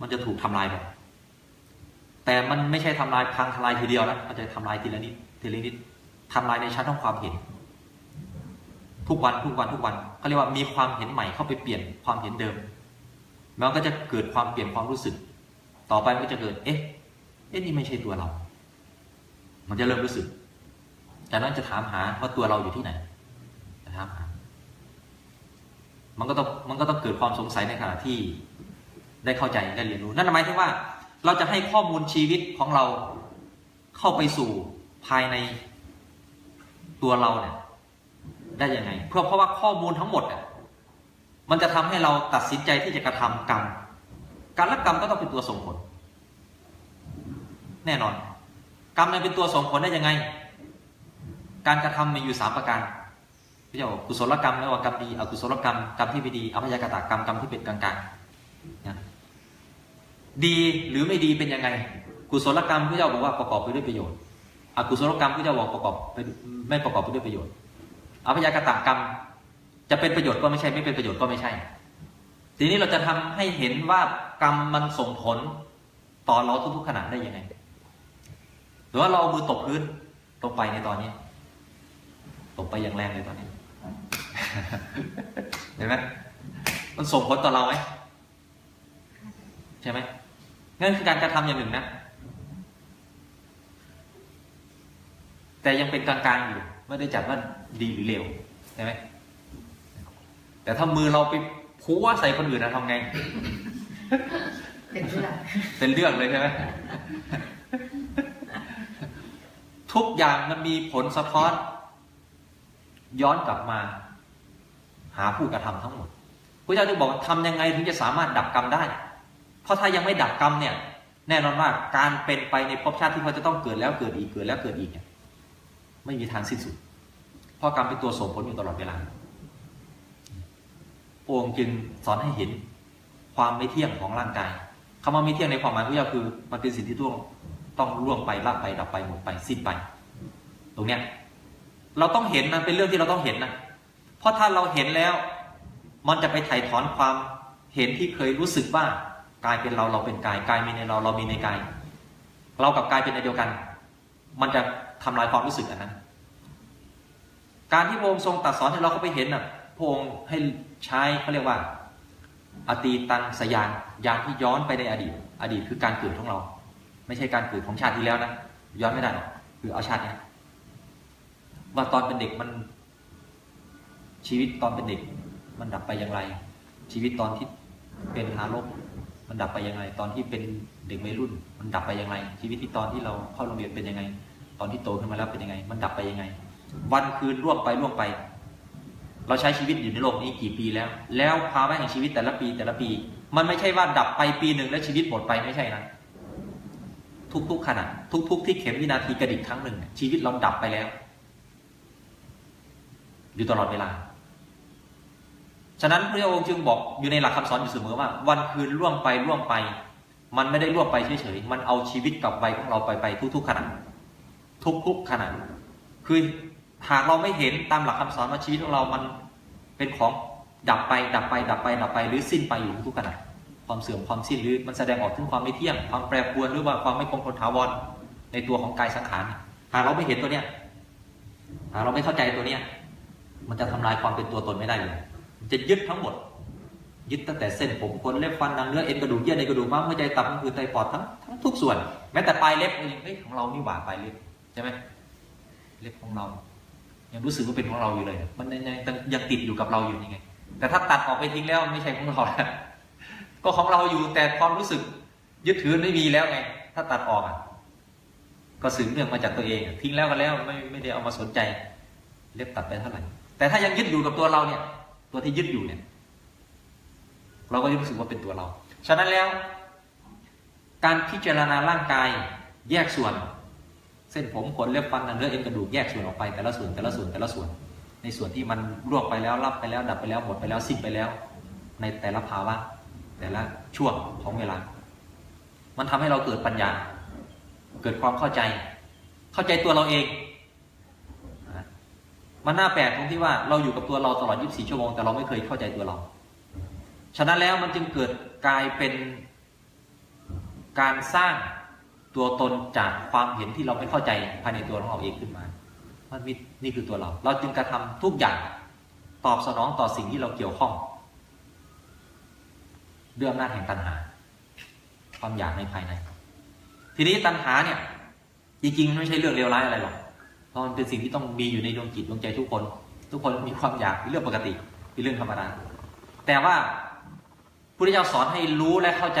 มันจะถูกทำลายไปแต่มันไม่ใช่ทำลายพังทลายทีเดียวนะมันจะทำลายทีละนิดทีละนิดทำลายในชั้นของความเห็น ทุกวันทุกวันทุกวันเขาเรียกว่ามีความเห็นใหม่เข้าไปเปลี่ยนความเห็นเดิม มันก็จะเกิดความเปลี่ยนความรู้สึก ต่อไปมันก็จะเกิด เอ๊ะ เอ๊ะนี่ไม่ใช่ตัวเรา มันจะเริ่มรู้สึก จากนั้นจะถามหาว่าตัวเราอยู่ที่ไหน จะถามหา มันก็ต้อง มันก็ต้องเกิดความสงสัยในขณะที่ได้เข้าใจได้เรียนรู้ นั่นหมายถึงว่า เราจะให้ข้อมูลชีวิตของเราเข้าไปสู่ภายในตัวเราเนี่ยได้ยังไง เพราะเพราะว่าข้อมูลทั้งหมดอะมันจะทำให้เราตัดสินใจที่จะกระทำกรรม การละกรรมก็ต้องเป็นตัวส่งผล แน่นอน กรรมมันเป็นตัวส่งผลได้ยังไง การกระทำมีอยู่สามประการพี่เจ้ากุศลกรรมแล้วว่ากรรมดีอกุศลกรรมกรรมที่ไม่ดีอภยากตากรรมกรรมที่เป็นกลางๆนะดีหรือไม่ดีเป็นยังไง กุศลกรรมพี่เจ้าบอกว่าประกอบไปด้วยประโยชน์ อกุศลกรรมพี่เจ้าบอกประกอบไปไม่ประกอบไปด้วยประโยชน์อภยากตากรรมจะเป็นประโยชน์ก็ไม่ใช่ ไม่เป็นประโยชน์ก็ไม่ใช่ ทีนี้เราจะทำให้เห็นว่ากรรมมันส่งผลต่อเราทุกๆขณะได้ยังไง หรือว่าเราเอามือตบพื้นลงไปในตอนนี้ตบไปอย่างแรงเลยตอนนี้ เห็นไหมมันส่งผลต่อเราไหมใช่ไหมนั่นคือการกระทำอย่างหนึ่งนะ แต่ยังเป็นกลางๆอยู่ ไม่ได้จัดว่าดีหรือเลวใช่ไหมแต่ถ้ามือเราไป พัวใส่คนอื่นนะทำไง เป็นเรื่องเป็นเรื่องเลยใช่ไหมทุกอย่างมันมีผลสะท้อน ย้อนกลับมา หาผู้กระทำทั้งหมดพระเจ้าจึงบอกว่าทำยังไงถึงจะสามารถดับกรรมได้ เพราะถ้ายังไม่ดับกรรมเนี่ย แน่นอนว่าการเป็นไปในภพชาติที่เขาจะต้องเกิดแล้วเกิดอีกเกิดแล้วเกิดอีกเนี่ยไม่มีทางสิ้นสุด เพราะกรรมเป็นตัวส่งผลอยู่ตลอดเวลา องค์จึงสอนให้เห็นความไม่เที่ยงของร่างกายคำว่าไม่เที่ยงในความหมายพระเจ้าคือ มันเป็นสิ่งที่ต้องต้องล่วงไปละไปดับไปหมดไปสิ้นไป ตรงเนี้ยเราต้องเห็นนะเป็นเรื่องที่เราต้องเห็นนะเพราะถ้าเราเห็นแล้ว มันจะไปไถ่ถอนความเห็นที่เคยรู้สึกว่ากายเป็นเราเราเป็นกายกายมีในเราเรามีในกาย เรากับกายเป็นในเดียวกัน มันจะทำลายความรู้สึกอันนั้น การที่พระองค์ทรงตรัดสอนให้เราเข้าไปเห็นน่ะพระองค์ให้ ใช้เขาเรียกว่าอตีตังสยานยานที่ย้อนไปในอดีต อดีตคือการเกิดของเรา ไม่ใช่การเกิดของชาติที่แล้วนะย้อนไม่ได้หรอกคือเอาชาติเนี้ยว่าตอนเป็นเด็กมัน ชีวิตตอนเป็นเด็ก มันดับไปอย่างไร ชีวิตตอนที่เป็นทารกมันดับไปยังไง ตอนที่เป็นเด็กวัยรุ่น มันดับไปยังไง ชีวิตที่ตอนที่เราเข้าโรงเรียนเป็นยังไง ตอนที่โตขึ้นมาแล้วเป็นยังไง มันดับไปยังไง วันคืนล่วงไปล่วงไป เราใช้ชีวิตอยู่ในโลกนี้กี่ปีแล้ว แล้วภาวะแห่งชีวิตแต่ละปีแต่ละปี มันไม่ใช่ว่าดับไปปีหนึ่งแล้วชีวิตหมดไปไม่ใช่นะทุกๆขณะทุก ๆ ที่เข็มวินาทีกระดิกครั้งหนึ่งชีวิตเราดับไปแล้ว อยู่ตลอดเวลา ฉะนั้นพระองค์จึงบอกอยู่ในหลักคำสอนอยู่เสมอว่า วันคืนล่วงไปล่วงไป มันไม่ได้ล่วงไปเฉยๆมันเอาชีวิตกลับไปของเราไปไปทุก ๆขณะทุกๆขณะคือ หากเราไม่เห็นตามหลักคำสอนว่าชีวิตของเรามันเป็นของดับไป ดับไป ดับไป ดับไป หรือสิ้นไปอยู่ทุกขณะความเสื่อมความสิ้นหรือมันแสดงออกถึงความไม่เที่ยง ความแปรปรวนหรือว่าความไม่คงทนถาวรในตัวของกายสังขารหากเราไม่เห็นตัวเนี้ยหากเราไม่เข้าใจตัวเนี้ยมันจะทำลายความเป็นตัวตนไม่ได้เลยมันจะยึดทั้งหมด ยึดตั้งแต่เส้นผมขนเล็บฟันนังเนื้อเอ็นกระดูกเยื่อในกระดูกม้ามหัวใจตับมือไตปอดทั้งทั้งทุกส่วน แม้แต่ปลายเล็บเองเฮ้ยของเรานี่หว่าปลายเล็บใช่ไหมเล็บของเรา ยังรู้สึกว่าเป็นของเราอยู่เลย มันยังยังติดอยู่กับเราอยู่ยังไง แต่ถ้าตัดออกไปทิ้งแล้วไม่ใช่ของเราแล้วก็ของเราอยู่แต่ความรู้สึกยึดถือไม่มีแล้วไง ถ้าตัดออกอะก็สืบเนื่องมาจากตัวเอง ทิ้งแล้วก็แล้วไม่ไม่ได้เอามาสนใจ เล็บตัดไปเท่าไหร่แต่ถ้ายังยึดอยู่กับตัวเราเนี่ย ตัวที่ยึดอยู่เนี่ย เราก็รู้สึกว่าเป็นตัวเรา ฉะนั้นแล้ว การพิจารณาร่างกายแยกส่วน เส้นผมขนเล็บฟันหนังเนื้อเอ็นกระดูกแยกส่วนออกไปแต่ละส่วนแต่ละส่วนแต่ละส่วน ในส่วนที่มันล่วงไปแล้วรับไปแล้วดับไปแล้วหมดไปแล้วสิ้นไปแล้ว ในแต่ละภาวะ แต่ละช่วงของเวลา มันทำให้เราเกิดปัญญา เกิดความเข้าใจ เข้าใจตัวเราเองมันน่าแปลกตรงที่ว่าเราอยู่กับตัวเราตลอด 24 ชั่วโมงแต่เราไม่เคยเข้าใจตัวเรา ฉะนั้นแล้วมันจึงเกิดกลายเป็นการสร้าง ตัวตนจากความเห็นที่เราไม่เข้าใจภายในตัวของเราเองขึ้นมามันมีนี่คือตัวเรา เราจึงกระทำทุกอย่างตอบสนองต่อสิ่งที่เราเกี่ยวข้องด้วยอำนาจแห่งตัณหา ความอยากในภายใน ทีนี้ตัณหาเนี่ย จริงๆไม่ใช่เรื่องเลวร้ายอะไรหรอกเพราะมันเป็นสิ่งที่ต้องมีอยู่ในดวงจิตดวงใจทุกคน ทุกคนมีความอยากเป็นเรื่องปกติเป็นเรื่องธรรมดาแต่ว่าพุทธเจ้าสอนให้รู้และเข้าใจ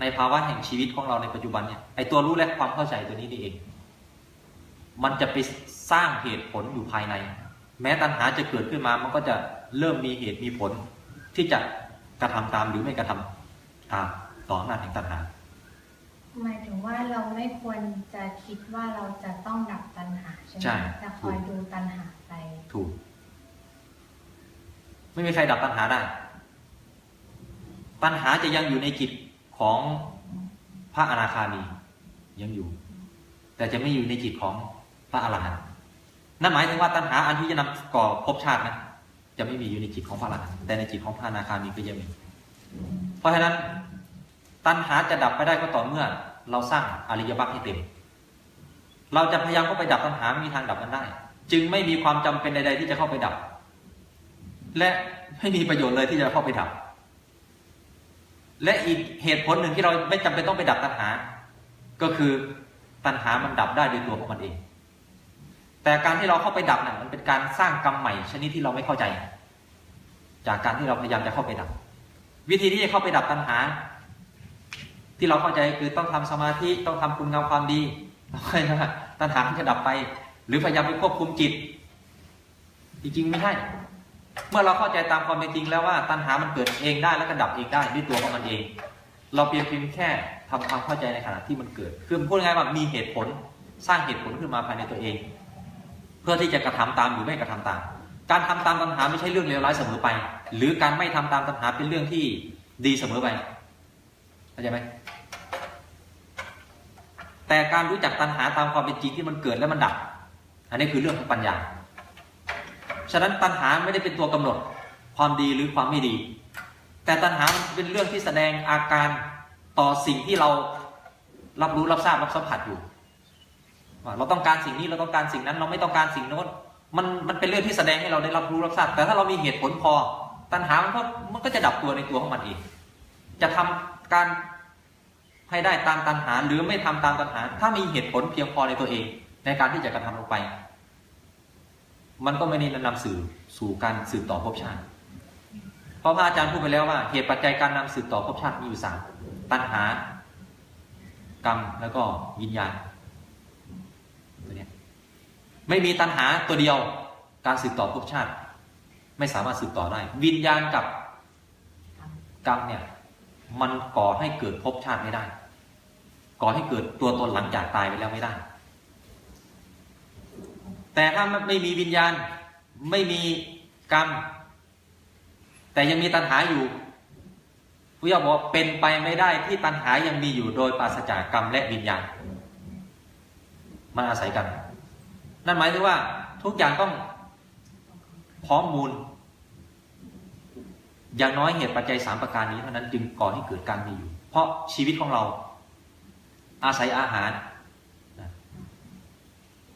ในภาวะแห่งชีวิตของเราในปัจจุบันเนี่ยไอตัวรู้และความเข้าใจตัวนี้นี่เอง มันจะไปสร้างเหตุผลอยู่ภายใน แม้ตัณหาจะเกิดขึ้นมามันก็จะเริ่มมีเหตุมีผล ที่จะกระทำตามหรือไม่กระทำตามต่ออำนาจแห่งตัณหาหมายถึงว่าเราไม่ควรจะคิดว่าเราจะต้องดับตัณหาใช่ไหมใช่จะคอยดูตัณหาไปถูก ไม่มีใครดับตัณหาได้ ตัณหาจะยังอยู่ในจิต ของพระอนาคามียังอยู่ แต่จะไม่อยู่ในจิตของพระอรหันต์นั่นหมายถึงว่าตัณหาอันที่จะนำก่อภพชาตินะจะไม่มีอยู่ในจิตของพระอรหันต์แต่ในจิตของพระอนาคามีก็ยังมี เพราะฉะนั้นตัณหาจะดับไปได้ก็ต่อเมื่อ เราสร้างอริยมรรคให้เต็ม เราจะพยายามเข้าไปดับตัณหาไม่มีทางดับมันได้ จึงไม่มีความจำเป็นใด ๆ ที่จะเข้าไปดับ และไม่มีประโยชน์เลยที่จะเข้าไปดับ และอีกเหตุผลหนึ่งที่เราไม่จำเป็นต้องไปดับตัณหา ก็คือตัณหามันดับได้ด้วยตัวของมันเอง แต่การที่เราเข้าไปดับน่ะมันเป็นการสร้างกรรมใหม่ชนิดที่เราไม่เข้าใจ จากการที่เราพยายามจะเข้าไปดับ วิธีที่จะเข้าไปดับตัณหา ที่เราเข้าใจคือต้องทำสมาธิต้องทำคุณงามความดีแล้วค่อยนะตัณหาจะดับไป หรือพยายามไปควบคุมจิต จริงๆไม่ใช่ เมื่อเราเข้าใจตามความเป็นจริงแล้วว่าตัณหามันเกิดเองได้แล้วก็ดับเองได้ด้วยตัวของมันเอง เราเพียงเพียงแค่ทำความเข้าใจในขณะที่มันเกิด คือพูดง่ายๆว่ามีเหตุผลสร้างเหตุผลขึ้นมาภายในตัวเอง เพื่อที่จะกระทำตามหรือไม่กระทำตาม การทำตามตัณหาไม่ใช่เรื่องเลวร้ายเสมอไป หรือการไม่ทำตามตัณหาเป็นเรื่องที่ดีเสมอไปเข้าใจไหมแต่การรู้จักตัณหาตามความเป็นจริงที่มันเกิดและมันดับ อันนี้คือเรื่องของปัญญา ฉะนั้นตัณหาไม่ได้เป็นตัวกำหนดความดีหรือความไม่ดี แต่ตัณหามันเป็นเรื่องที่แสดงอาการต่อสิ่งที่เรารับรู้รับทราบรับสัมผัสอยู่เราต้องการสิ่งนี้เราต้องการสิ่งนั้น เราไม่ต้องการสิ่งโน้นมันมันเป็นเรื่องที่แสดงให้เราได้รับรู้รับทราบ แต่ถ้าเรามีเหตุผลพอ ตัณหามันก็มันก็จะดับตัวในตัวของมันเองจะทำการให้ได้ตามตัณหาหรือไม่ทำตามตัณหา ถ้ามีเหตุผลเพียงพอในตัวเอง ในการที่จะกระทำลงไป มันก็ไม่ได้นำสื่อสู่การสืบต่อภพชาติ เพราะพระอาจารย์พูดไปแล้วว่า เหตุปัจจัยการนำสืบต่อภพชาติมีอยู่สามตัณหา กรรมแล้วก็วิญญาณตัวนี้ไม่มีตัณหาตัวเดียวการสืบต่อภพชาติ ไม่สามารถสืบต่อได้ วิญญาณกับกรรมเนี่ย มันก่อให้เกิดภพชาติไม่ได้ ก่อให้เกิดตัวตนหลังจากตายไปแล้วไม่ได้ แต่ถ้าไม่มีวิญญาณไม่มีกรรม แต่ยังมีตัณหาอยู่พระเจ้าบอกเป็นไปไม่ได้ที่ตัณหายังมีอยู่โดยปราศจากกรรมและวิญญาณมันอาศัยกัน นั่นหมายถึงว่าทุกอย่างต้องพร้อมมูล อย่างน้อยเหตุปัจจัยสามประการนี้เท่านั้นจึงก่อให้เกิดการมีอยู่ เพราะชีวิตของเรา อาศัยอาหาร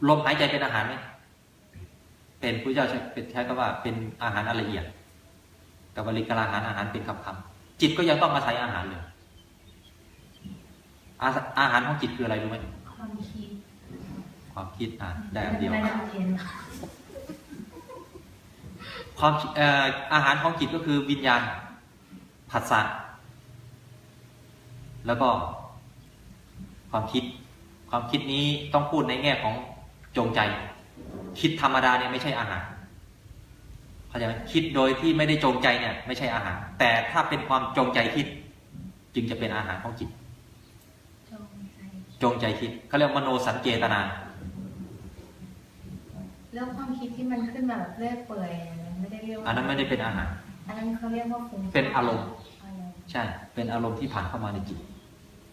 ลมหายใจเป็นอาหารไหม เป็นพระเจ้าใช้เป็นใช้คำว่าเป็นอาหารอันละเอียดกับบริการอาหารอาหารเป็นคำคำๆจิตก็ยังต้องอาศัยอาหารเลยอาอาหารของจิตคืออะไรรู้ไหมความคิดความคิดอ่านได้อันเดียวไม่ได้เพียนความเอ่ออาหารของจิตก็คือวิญญาณผัสสะแล้วก็ความคิด ความคิดนี้ต้องพูดในแง่ของจงใจ คิดธรรมดาเนี่ยไม่ใช่อาหารเข้าใจไหมคิดโดยที่ไม่ได้จงใจเนี่ย ไม่ใช่อาหาร แต่ถ้าเป็นความจงใจคิด จึงจะเป็นอาหารของจิต จงใจจงใจคิดเขาเรียกมโนสัญเจตนา แล้วความคิดที่มันขึ้นมาแบบเรื่อยเปื่อยมันไม่ได้เรียกว่าอันนั้นไม่ได้เป็นอาหาร อันนั้นเขาเรียกว่าฟุ้งซ่นเป็นอารมณ์อารมณ์ใช่ เป็นอารมณ์ที่ผ่านเข้ามาในจิต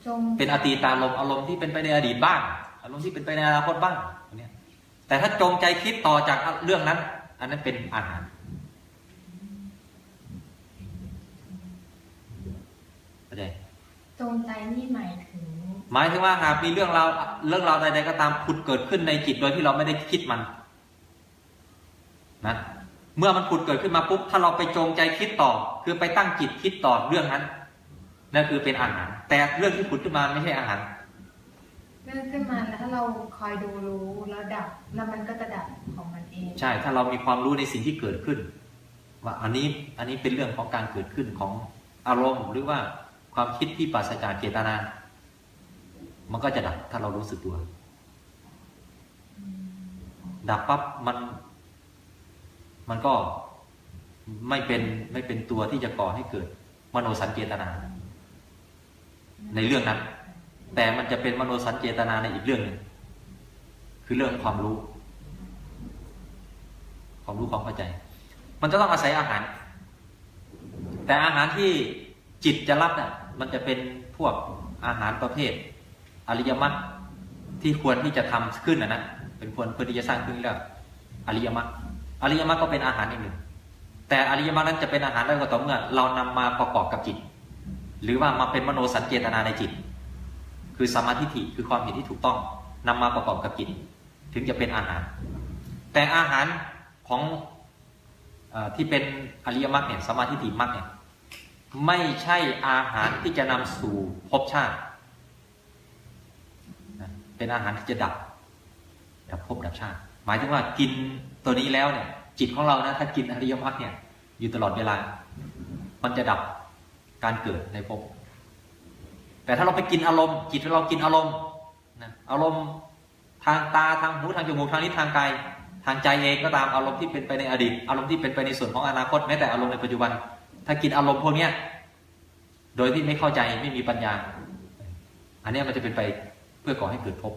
จงเป็นอตีตารมณ์อารมณ์ที่เป็นไปในอดีตบ้าง อารมณ์ที่เป็นไปในอนาคตบ้างอันเนี้ย แต่ถ้าจงใจคิดต่อจากเรื่องนั้น อันนั้นเป็นอาหารเข้าใจจงใจนี่หมายถึง หมายถึงว่าหากมีเรื่องราวเรื่องราวใดๆก็ตามผุดเกิดขึ้นในจิตโดยที่เราไม่ได้คิดมันนะเมื่อมันผุดเกิดขึ้นมาปุ๊บถ้าเราไปจงใจคิดต่อ คือไปตั้งจิตคิดต่อเรื่องนั้นนั่นคือเป็นอาหาร แต่เรื่องที่ผุดขึ้นมาไม่ใช่อาหาร เรื่องขึ้นมาแล้วถ้าเราคอยดูรู้แล้วดับแล้วมันก็จะดับของมันเอง ใช่ถ้าเรามีความรู้ในสิ่งที่เกิดขึ้น ว่าอันนี้อันนี้เป็นเรื่องของการเกิดขึ้นของอารมณ์หรือว่าความคิดที่ปราศจากเจตนา มันก็จะดับถ้าเรารู้สึกตัว ดับปั๊บมัน มันก็ไม่เป็นไม่เป็นตัวที่จะก่อให้เกิด มโนสัญเจตนา ในเรื่องนั้น แต่มันจะเป็นมโนสัญเจตนาในอีกเรื่องหนึ่งคือเรื่องความรู้ ความรู้ความเข้าใจ มันจะต้องอาศัยอาหาร แต่อาหารที่จิตจะรับเนี่ยมันจะเป็นพวกอาหารประเภท อริยมรรคที่ควรที่จะทำขึ้นนะนะเป็นควรเพื่อที่จะสร้างขึ้นเรียกอริยมรรคอริยมรรคก็เป็นอาหารอย่างหนึ่งแต่อริยมรรคนั้นจะเป็นอาหารได้ก็ต่อเมื่อเรานำมาประกอบกับจิต หรือว่ามาเป็นมโนสัญเจตนาในจิต คือสมาธิฐิคือความเห็นที่ถูกต้องนำมาประกอบกับจิตถึงจะเป็นอาหาร แต่อาหารของอที่เป็นอริยมรรคเนี่ยสมาธิฐิมรรคเนี่ยไม่ใช่อาหารที่จะนำสู่ภพชาติ เป็นอาหารที่จะดับดับภพดับชาติ หมายถึงว่ากินตัวนี้แล้วเนี่ย จิตของเรานะถ้ากินอริยมรรคเนี่ย อยู่ตลอดเวลา มันจะดับการเกิดในภพ แต่ถ้าเราไปกินอารมณ์ จิตเรากินอารมณ์นะอารมณ์ทางตาทางหูทางจมูกทางลิ้นทางกายทางใจเองก็ตามอารมณ์ที่เป็นไปในอดีต อารมณ์ที่เป็นไปในส่วนของอนาคตแม้แต่อารมณ์ในปัจจุบัน ถ้ากินอารมณ์พวกเนี้ยโดยที่ไม่เข้าใจไม่มีปัญญา อันเนี้ยมันจะเป็นไปเพื่อก่อให้เกิดภพ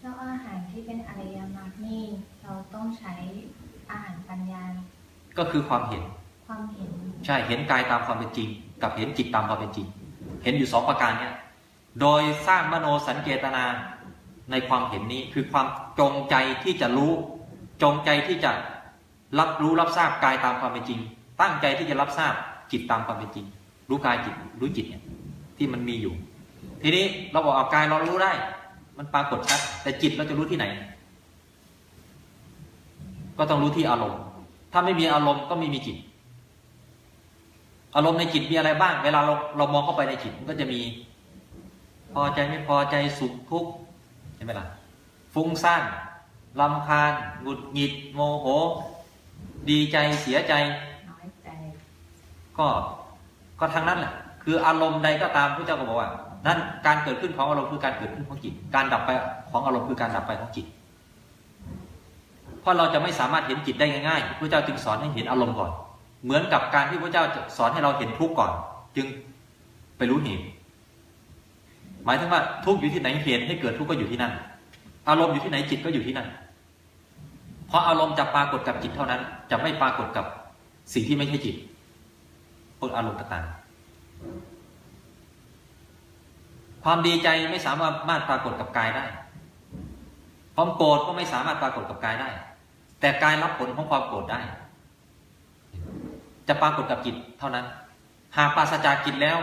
แล้วอาหารที่เป็นอริยมรรคนี่เราต้องใช้อาหารปัญญา ก็คือความเห็น ความเห็น ใช่เห็นกายตามความเป็นจริง กับเห็นจิตตามความเป็นจริง เห็นอยู่สองประการเนี่ยโดยสร้างมโนสัญเจตนาในความเห็นนี้คือความจงใจที่จะรู้ จงใจที่จะรับรู้รับทราบกายตามความเป็นจริง ตั้งใจที่จะรับทราบจิตตามความเป็นจริง รู้กายจิตรู้จิตเนี่ยที่มันมีอยู่ ทีนี้เราบอกเอากายเรารู้ได้ มันปรากฏชัดแต่จิตเราจะรู้ที่ไหน ก็ต้องรู้ที่อารมณ์ ถ้าไม่มีอารมณ์ก็ไม่มีจิต อารมณ์ในจิตมีอะไรบ้าง เวลาเราเรามองเข้าไปในจิตมันก็จะมี พอใจไม่พอใจสุขทุกข์เห็นไหมล่ะฟุ้งซ่านลำคาญหงุดหงิด โมโห ดีใจเสียใจน้อยใจก็ก็ทางนั้นแหละคืออารมณ์ใดก็ตามพระเจ้าก็บอกว่า นั่นการเกิดขึ้นของอารมณ์คือการเกิดขึ้นของจิต การดับไปของอารมณ์คือการดับไปของจิต เพราะเราจะไม่สามารถเห็นจิตได้ง่ายๆพระเจ้าจึงสอนให้เห็นอารมณ์ก่อน เหมือนกับการที่พระเจ้าสอนให้เราเห็นทุกข์ก่อน จึงไปรู้เหตุหมายถึงว่าทุกข์อยู่ที่ไหนเหตุให้เกิดทุกข์ก็อยู่ที่นั่น อารมณ์อยู่ที่ไหนจิตก็อยู่ที่นั่น เพราะอารมณ์จะปรากฏกับจิตเท่านั้น จะไม่ปรากฏกับสิ่งที่ไม่ใช่จิตพวกอารมณ์ต่างๆความดีใจไม่สามารถปรากฏกับกายได้ ความโกรธก็ไม่สามารถปรากฏกับกายได้ แต่กายรับผลของความโกรธได้ จะปรากฏกับจิตเท่านั้น หากปราศจากจิตแล้ว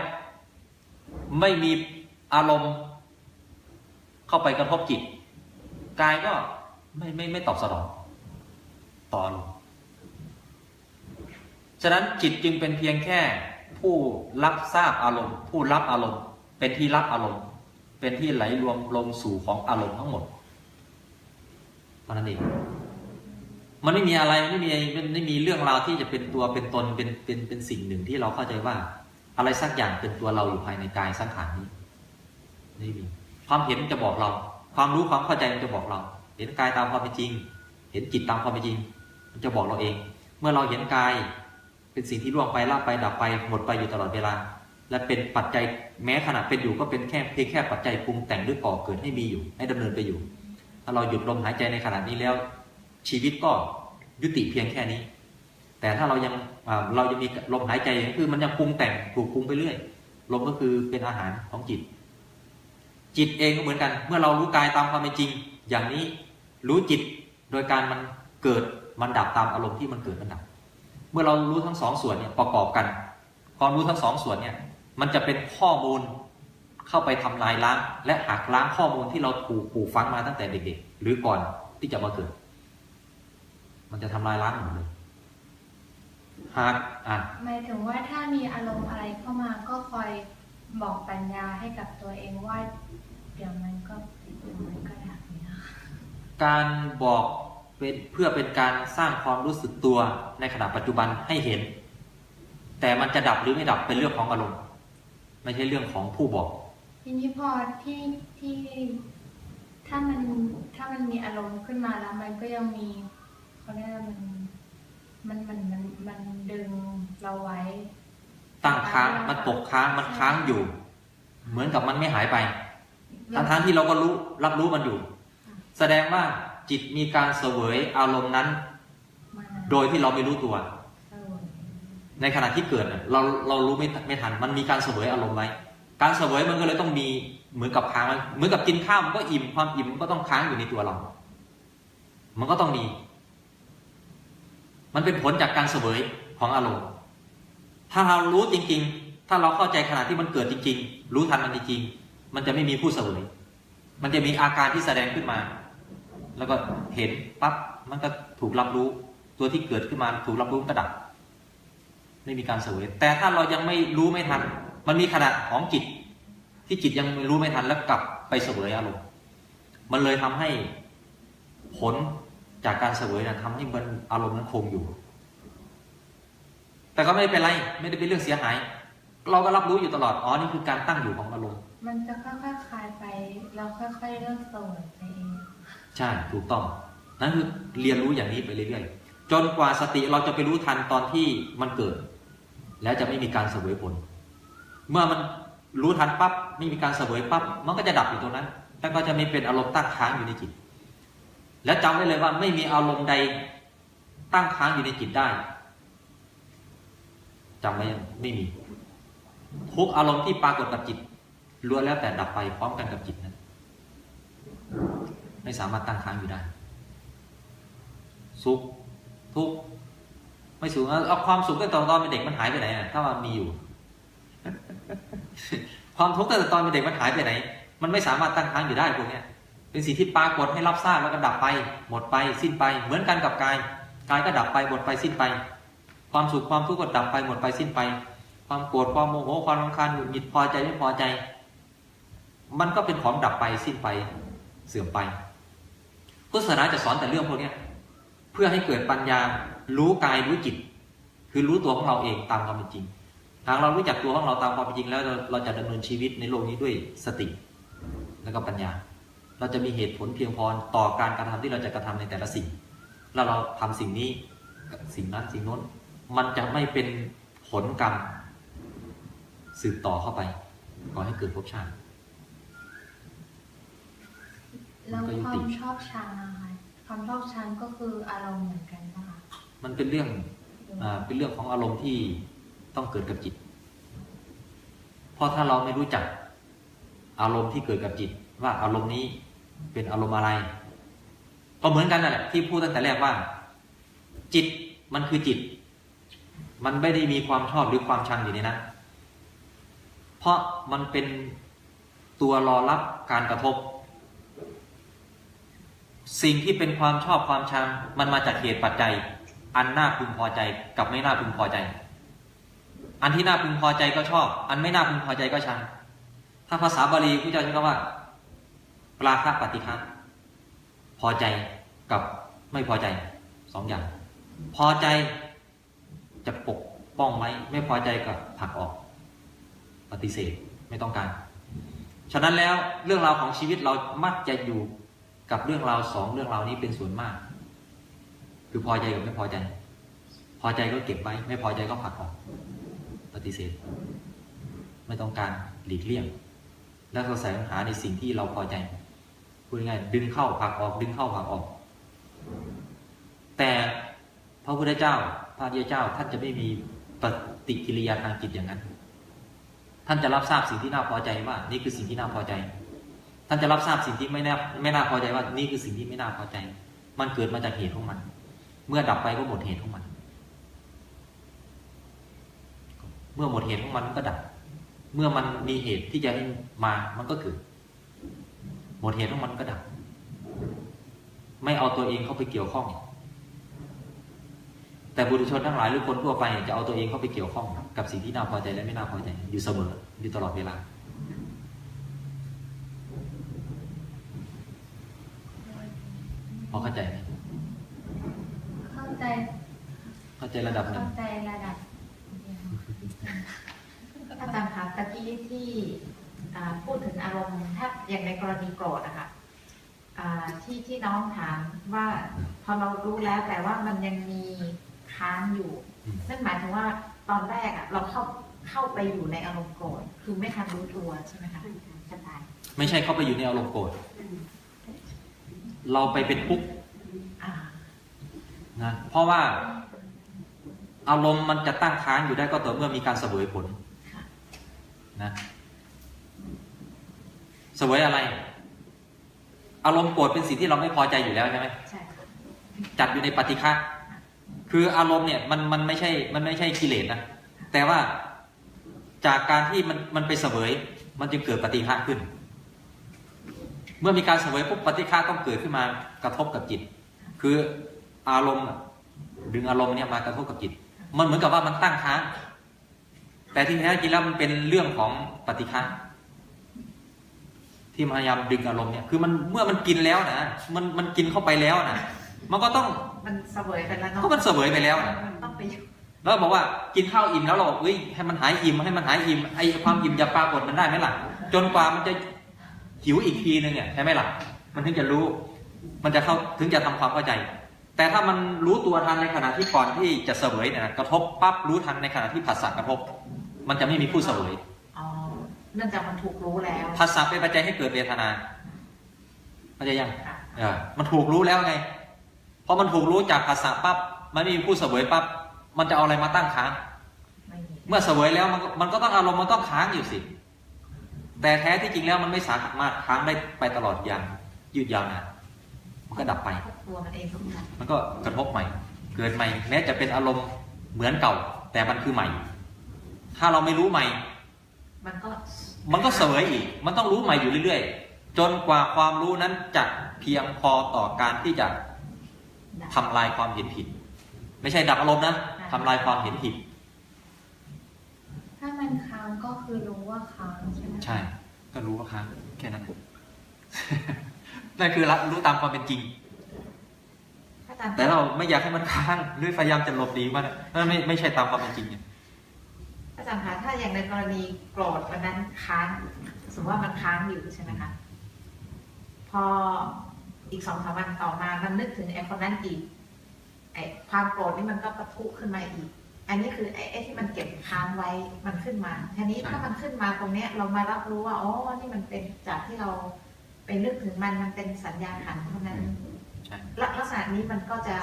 ไม่มีอารมณ์ เข้าไปกระทบจิตกายก็ไม่ไม่ไม่ตอบสนองต่ออารมณ์ฉะนั้นจิตจึงเป็นเพียงแค่ผู้รับทราบอารมณ์ ผู้รับอารมณ์ เป็นที่รับอารมณ์ เป็นที่ไหลรวมลงสู่ของอารมณ์ทั้งหมดเท่านั้นเอง มันไม่มีอะไรไม่มีมันไม่มีเรื่องราวที่จะเป็นตัวเป็นตนเป็นเป็นเป็นสิ่งหนึ่งที่เราเข้าใจว่า อะไรสักอย่างเป็นตัวเราอยู่ภายในกายสังขารนี้ไม่มีความเห็นจะบอกเรา ความรู้ความเข้าใจมันจะบอกเรา เห็นกายตามความเป็นจริง เห็นจิตตามความเป็นจริง มันจะบอกเราเอง เมื่อเราเห็นกายเป็นสิ่งที่ล่วงไปล่าไปดับไปหมดไปอยู่ตลอดเวลา และเป็นปัจจัยแม้ขณะเป็นอยู่ก็เป็นแค่เพียงแค่ปัจจัยปรุงแต่งหรือก่อเกิดให้มีอยู่ให้ดำเนินไปอยู่ ถ้าเราหยุดลมหายใจในขณะนี้แล้ว ชีวิตก็ยุติเพียงแค่นี้ แต่ถ้าเรายังเรายังมีลมหายใจคือมันยังปรุงแต่งถูกปรุงไปเรื่อยลมก็คือเป็นอาหารของจิต จิตเองก็เหมือนกัน เมื่อเรารู้กายตามความเป็นจริง อย่างนี้รู้จิตโดยการมันเกิดมันดับตามอารมณ์ที่มันเกิดมันดับ เมื่อเรารู้ทั้งสองส่วนเนี่ยประกอบกันความรู้ทั้งสองส่วนเนี่ยมันจะเป็นข้อมูลเข้าไปทำลายล้าง และหักล้างข้อมูลที่เราถูกปลูกฝังมาตั้งแต่เด็กๆหรือก่อนที่จะมาเกิด มันจะทำลายล้างหมดเลยหากอะหมายถึงว่าถ้ามีอารมณ์อะไรเข้ามาก็คอยบอกปัญญาให้กับตัวเองว่า เดี๋ยวมันก็เดี๋ยวมันก็ดับเนี่ยค่ะการบอกเป็นเพื่อเป็นการสร้างความรู้สึกตัวในขณะปัจจุบันให้เห็น แต่มันจะดับหรือไม่ดับเป็นเรื่องของอารมณ์ ไม่ใช่เรื่องของผู้บอก ทีนี้พอที่ที่ถ้ามันถ้ามันมีอารมณ์ขึ้นมาแล้วมันก็ยังมี เขาเรียกว่ามัน มันมันมันมันดึงเราไว้ ตั้งค้างมันตกค้างมันค้างอยู่ เหมือนกับมันไม่หายไปทั้งทั้งๆที่เราก็รู้รับรู้มันอยู่ แสดงว่าจิตมีการเสวยอารมณ์นั้นมาโดยที่เราไม่รู้ตัวเออในขณะที่เกิดน่ะเราเรารู้ไม่ไม่ทัน มันมีการเสวยอารมณ์ไว้การเสวยมันก็เลยต้องมีเหมือนกับค้างไว้เหมือนกับกินข้าวมันก็อิ่มความอิ่มมันก็ต้องค้างอยู่ในตัวเรา มันก็ต้องมี มันเป็นผลจากการเสวยของอารมณ์ ถ้าเรารู้จริง ๆ ถ้าเราเข้าใจขณะที่มันเกิดจริง ๆ รู้ทันมันจริงๆมันจะไม่มีผู้เสวย มันจะมีอาการที่แสดงขึ้นมา แล้วก็เห็นปั๊บมันก็ถูกรับรู้ ตัวที่เกิดขึ้นมาถูกรับรู้ก็ดับ ไม่มีการเสวย แต่ถ้าเรายังไม่รู้ไม่ทัน มันมีขณะของจิต ที่จิตยังไม่รู้ไม่ทันแล้วกลับไปเสวยอารมณ์ มันเลยทำให้ผล จากการเสวยนะทำให้มันอารมณ์นั้นคงอยู่ แต่ก็ไม่เป็นไร ไม่ได้เป็นเรื่องเสียหาย เราก็รับรู้อยู่ตลอด อ๋อ นี่คือการตั้งอยู่ของอารมณ์ มันจะค่อยๆคลายไป เราค่อยๆเลิกโสดไปเอง ใช่ ถูกต้อง นั่นคือเรียนรู้อย่างนี้ไปเรื่อยๆ จนกว่าสติเราจะไปรู้ทันตอนที่มันเกิด แล้วจะไม่มีการเสวยผล เมื่อมันรู้ทันปั๊บ ไม่มีการเสวยปั๊บ มันก็จะดับอยู่ตรงนั้น แล้วก็จะไม่เป็นอารมณ์ตั้งค้างอยู่ในจิต แล้วจำไว้เลยว่าไม่มีอารมณ์ใดตั้งค้างอยู่ในจิตได้จำไว้ยังไม่มี ทุกอารมณ์ที่ปรากฏกับจิตล้วนแล้วแต่ดับไปพร้อมกันกับจิตนั้น ไม่สามารถตั้งค้างอยู่ได้สุขทุกข์ไม่สุขเอาเอาความสุขตั้งแต่ตอนเป็นเด็กมันหายไปไหนอะถ้ามันมีอยู่ ความทุกข์ตั้งแต่ตอนเป็นเด็กมันหายไปไหน มันไม่สามารถตั้งค้างอยู่ได้พวกเนี้ย เป็นสิ่งที่ปรากฏให้รับทราบแล้วก็ดับไป หมดไปสิ้นไป เหมือนกันกับกายกายก็ดับไปหมดไปสิ้นไป ความสุขความทุกข์ก็ดับไปหมดไปสิ้นไป ความโกรธความโมโหความรำคาญหงุดหงิดพอใจไม่พอใจ มันก็เป็นของดับไปสิ้นไปเสื่อมไปพุทธศาสนาจะสอนแต่เรื่องพวกนี้เพื่อให้เกิดปัญญารู้กายรู้จิต คือรู้ตัวของเราเองตามความเป็นจริงหากเรารู้จักตัวของเราตามความเป็นจริงแล้วเราเราจะดำเนินชีวิตในโลกนี้ด้วยสติ และก็ปัญญา เราจะมีเหตุผลเพียงพอต่อการกระทำที่เราจะกระทำในแต่ละสิ่ง แล้วเราทำสิ่งนี้กับสิ่งนั้นสิ่งโน้น มันจะไม่เป็นผลกรรมสืบต่อเข้าไปก่อให้เกิดภพชาติแล้วมันก็ยุควาติมชอบชังอะค่ะความชอบชังก็คืออารมณ์เหมือนกันนะคะมันเป็นเรื่องอ่าเป็นเรื่องของอารมณ์ที่ต้องเกิดกับจิต เพราะถ้าเราไม่รู้จักอารมณ์ที่เกิดกับจิต ว่าอารมณ์นี้ เป็นอารมณ์อะไร ก็เหมือนกันนั่นแหละที่พูดตั้งแต่แรกว่า จิตมันคือจิต มันไม่ได้มีความชอบหรือความชังอยู่ในนั้นเพราะมันเป็นตัวรอรับการกระทบ สิ่งที่เป็นความชอบความชัง มันมาจากเหตุปัจจัย อันน่าพึงพอใจกับไม่น่าพึงพอใจ อันที่น่าพึงพอใจก็ชอบ อันไม่น่าพึงพอใจก็ชัง ถ้าภาษาบาลีพระเจ้าใช้คำว่า ปราคะปฏิฆะพอใจกับไม่พอใจสองอย่าง พอใจจะปกป้องไว้ไม่พอใจก็ผลักออก ปฏิเสธไม่ต้องการ ฉะนั้นแล้วเรื่องราวของชีวิตเรามักจะอยู่กับเรื่องราวสองเรื่องราวนี้เป็นส่วนมาก คือพอใจกับไม่พอใจ พอใจก็เก็บไว้ ไม่พอใจก็ผลักออก ปฏิเสธ ไม่ต้องการหลีกเลี่ยง แล้วก็แสวงหาในสิ่งที่เราพอใจ พูดง่ายดึงเข้าผลักออกดึงเข้าผลักออก แต่พระพุทธเจ้า พระเดียเจ้าท่านจะไม่มีปฏิกิริยาทางจิตอย่างนั้น ท่านจะรับทราบสิ่งที่น่าพอใจว่า นี่คือสิ่งที่น่าพอใจ ท่านจะรับทราบสิ่งที่ไม่น่าไม่น่าพอใจว่า นี่คือสิ่งที่ไม่น่าพอใจ มันเกิดมาจากเหตุของมัน เมื่อดับไปก็หมดเหตุของมัน เมื่อหมดเหตุของมันมันก็ดับ เมื่อมันมีเหตุที่จะมามันก็เกิด หมดเหตุของมันก็ดับ ไม่เอาตัวเองเข้าไปเกี่ยวข้อง แต่บุรุชนทั้งหลายหรือคนทั่วไปจะเอาตัวเองเข้าไปเกี่ยวข้อง กับสิ่งที่น่าพอใจและไม่น่าพอใจอยู่เสมออยู่ตลอดเวลาพอเข้าใจไหมเข้าใจ เข้าใจระดับหนึ่เข้างใจระดับอาจารย์คะตะกี้ที่อ่า พูดถึงอารมณ์ถ้าอย่างในกรณีโกรธนะคะอ่าที่ที่น้องถามว่าพอเรารู้แล้วแต่ว่ามันยังมีค้างอยู่อืมนั่นหมายถึงว่าตอนแรกอะเราเข้าเข้าไปอยู่ในอารมณ์โกรธคือไม่ทันรู้ตัวใช่ไหมคะจะตายไม่ใช่เข้าไปอยู่ในอารมณ์โกรธเราไปเป็นทุกข์อ่านะเพราะว่าอารมณ์มันจะตั้งค้างอยู่ได้ก็ต่อเมื่อมีการเสวยผลค่ะนะเสวยอะไร อารมณ์โกรธเป็นสิ่งที่เราไม่พอใจอยู่แล้วใช่ไหมใช่ค่ะจัดอยู่ในปฏิฆะคืออารมณ์เนี่ยมันมันไม่ใช่มันไม่ใช่กิเลสนะแต่ว่าจากการที่มันมันไปเสวยมันจึงเกิดปฏิฆะขึ้น เมื่อมีการเสวยปุ๊บปฏิฆะต้องเกิดขึ้นมากระทบกับจิต คืออารมณ์อะดึงอารมณ์เนี่ยมากระทบกับจิต มันเหมือนกับว่ามันตั้งค้างแต่ที่แท้จริงแล้วมันเป็นเรื่องของปฏิฆะ ที่พยายามดึงอารมณ์เนี่ยคือมันเมื่อมันกินแล้วนะมันมันกินเข้าไปแล้วนะมันก็ต้องมันเสวยไปแล้วเนาะก็มันเสวยไปแล้วนะมันต้องไปอยู่แล้วบอกว่ากินข้าวอิ่มแล้วเราบอกเฮ้ยให้มันหายอิ่มให้มันหายอิ่มไอ้ความอิ่มจะปรากฏมันได้ไหมล่ะ จนกว่ามันจะหิวอีกทีนึงเนี่ยใช่ไหมล่ะ มันถึงจะรู้ มันจะเข้าถึงจะทำความเข้าใจ แต่ถ้ามันรู้ตัวทันในขณะที่ก่อนที่จะเสวยเนี่ยนะกระทบปั๊บรู้ทันในขณะที่ผัสสะกระทบ มันจะไม่มีผู้เสวยอ๋อ เนื่องจากมันถูกรู้แล้วผัสสะเป็นปัจจัยให้เกิดเวทนาเข้าใจยังค่ะเออมันถูกรู้แล้วไงพอมันถูกรู้จากผัสสะปั๊บมันไม่มีผู้เสวยปั๊บมันจะเอาอะไรมาตั้งค้างไม่มีเมื่อเสวยแล้วมันก็มันก็ต้องอารมณ์มันต้องค้างอยู่สิ แต่แท้ที่จริงแล้วมันไม่สามารถค้างได้ไปตลอดอย่างยืดยาวนานมันก็ดับไปตัวมันเองทุกอย่างมันก็กระทบใหม่ เกิดใหม่ แม้จะเป็นอารมณ์เหมือนเก่า แต่มันคือใหม่ ถ้าเราไม่รู้ใหม่ มันก็ มันก็เสวยอีก มันต้องรู้ใหม่อยู่เรื่อยๆ จนกว่าความรู้นั้นจะเพียงพอต่อการที่จะดับทำลายความเห็นผิด ไม่ใช่ดับอารมณ์นะทำลายความเห็นผิด ถ้ามันค้างก็คือรู้ว่าค้างใช่ไหมใช่ ก็รู้ว่าค้างแค่นั้นนั่นคือรับรู้ตามความเป็นจริงอาจารย์แต่เราไม่อยากให้มันค้างหรือพยายามจะหลบหนีมันอะนั่นไม่ไม่ใช่ตามความเป็นจริงไง อาจารย์คะถ้าอย่างในกรณีโกรธวันนั้นค้างสมมติว่ามันค้างอยู่ใช่ไหมคะพออีกสองสามวันต่อมามันนึกถึงไอ้คนนั้นอีกไอ้ความโกรธนี่มันก็ปะทุขึ้นมาอีก อันนี้คือไอ้ไอ้ที่มันเก็บค้างไว้มันขึ้นมาทีนี้ถ้ามันขึ้นมาตรงเนี้ยเรามารับรู้ว่าอ๋อนี่มันเป็นจากที่เราไปนึกถึงมันมันเป็นสัญญาขันธ์เท่านั้นใช่ลักลักษณะนี้มันก็จะ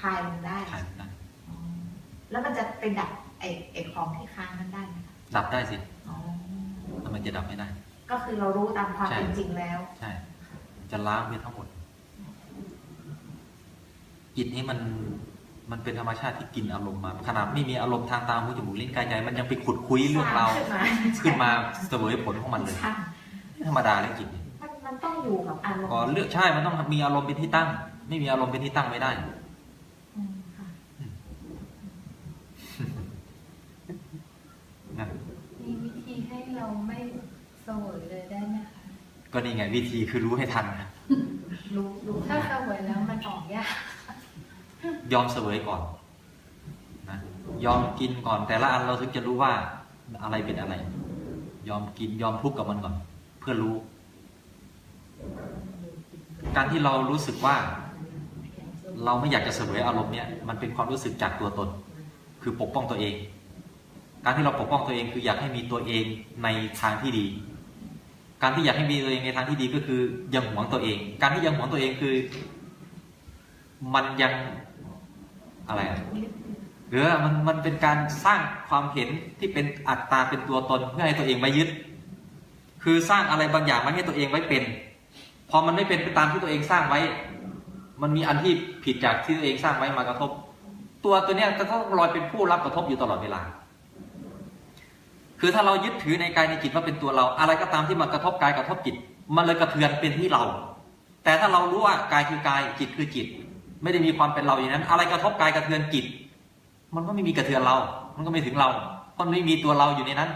คลายมันได้ใช่ได้อ๋อแล้วมันจะไปดับ ไอ้ไอ้ของที่ค้างนั้นได้ไหมคะดับได้สิอ๋อทำไมจะดับไม่ได้ ก็คือเรารู้ตามความใช่เป็นจริงแล้ว ใช่ จะล้างไปทั้งหมด จิตนี้มันมันเป็นธรรมชาติที่กินอารมณ์มา ขนาดไม่มีอารมณ์ทางตาหูจมูกลิ้นกายใจ มันยังไปขุดคุยเรื่องราวขึ้นมาขึ้นมาเสวยผลของมันเลยใช่ไม่ธรรมดาเลยจิตนี่มันมันต้องอยู่กับอารมณ์ก่อนเลือกใช่มันต้องมีอารมณ์เป็นที่ตั้ง ไม่มีอารมณ์เป็นที่ตั้งไม่ได้ อืมค่ะ นะ มีวิธีให้เราไม่เสวยเลยได้ไหมคะ ก็นี่ไงวิธีคือรู้ให้ทันนะรู้รู้ถ้าเสวยแล้วมันออกยากยอมเสวยก่อนนะยอมกินก่อนแต่ละอันเราถึงจะรู้ว่าอะไรเป็นอะไร ยอมกินยอมทุกข์กับมันก่อน เพื่อรู้ การที่เรารู้สึกว่า เราไม่อยากจะเสวยอารมณ์เนี่ยมันเป็นความรู้สึกจากตัวตน คือปกป้องตัวเอง การที่เราปกป้องตัวเองคืออยากให้มีตัวเองในทางที่ดี การที่อยากให้มีตัวเองในทางที่ดีก็คือยังหวงตัวเอง การที่ยังหวงตัวเองคือ มันยังอะไรอะหรือมันมันเป็นการสร้างความเห็นที่เป็นอัตตาเป็นตัวตนเพื่อให้ตัวเองไม่ยึด คือสร้างอะไรบางอย่างมาให้ตัวเองไว้เป็น พอมันไม่เป็นไปตามที่ตัวเองสร้างไว้ มันมีอันที่ผิดจากที่ตัวเองสร้างไว้มากระทบ ตัวตัวเนี้ยจะต้องลอยเป็นผู้รับกระทบอยู่ตลอดเวลา คือถ้าเรายึดถือในกายในจิตว่าเป็นตัวเรา อะไรก็ตามที่มากระทบกายกระทบจิตมันเลยกระเทือนเป็นที่เรา แต่ถ้าเรารู้ว่ากายคือกายจิตคือจิต ไม่ได้มีความเป็นเราอย่างนั้น อะไรกระทบกายกระเทือนจิต มันก็ไม่มีกระเทือนเรา มันก็ไม่ถึงเราเพราะมันไม่มีตัวเราอยู่ในนั้น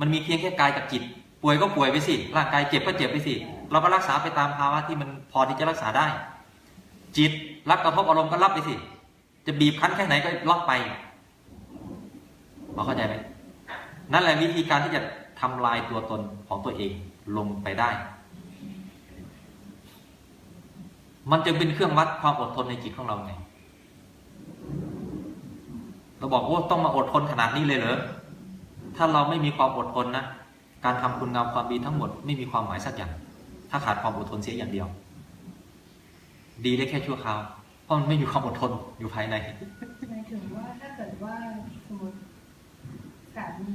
มันมีเพียงแค่กายกับจิต ป่วยก็ป่วยไปสิร่างกายเจ็บก็เจ็บไปสิเราก็รักษาไปตามภาวะที่มันพอที่จะรักษาได้ จิตรับกระทบอารมณ์ก็รับไปสิจะบีบคั้นแค่ไหนก็รับไปพอเข้าใจไหม นั่นแหละวิธีการที่จะทำลายตัวตนของตัวเองลงไปได้ มันจึงเป็นเครื่องวัดความอดทนในจิตของเราไง เราบอกว่าต้องมาอดทนขนาดนี้เลยเหรอ ถ้าเราไม่มีความอดทนนะ การทำคุณงามความดีทั้งหมดไม่มีความหมายสักอย่าง ถ้าขาดความอดทนเสียอย่างเดียว ดีได้แค่ชั่วคราว เพราะมันไม่มีความอดทนอยู่ภายในหมายถึงว่าถ้าเกิดว่าสมมติสามี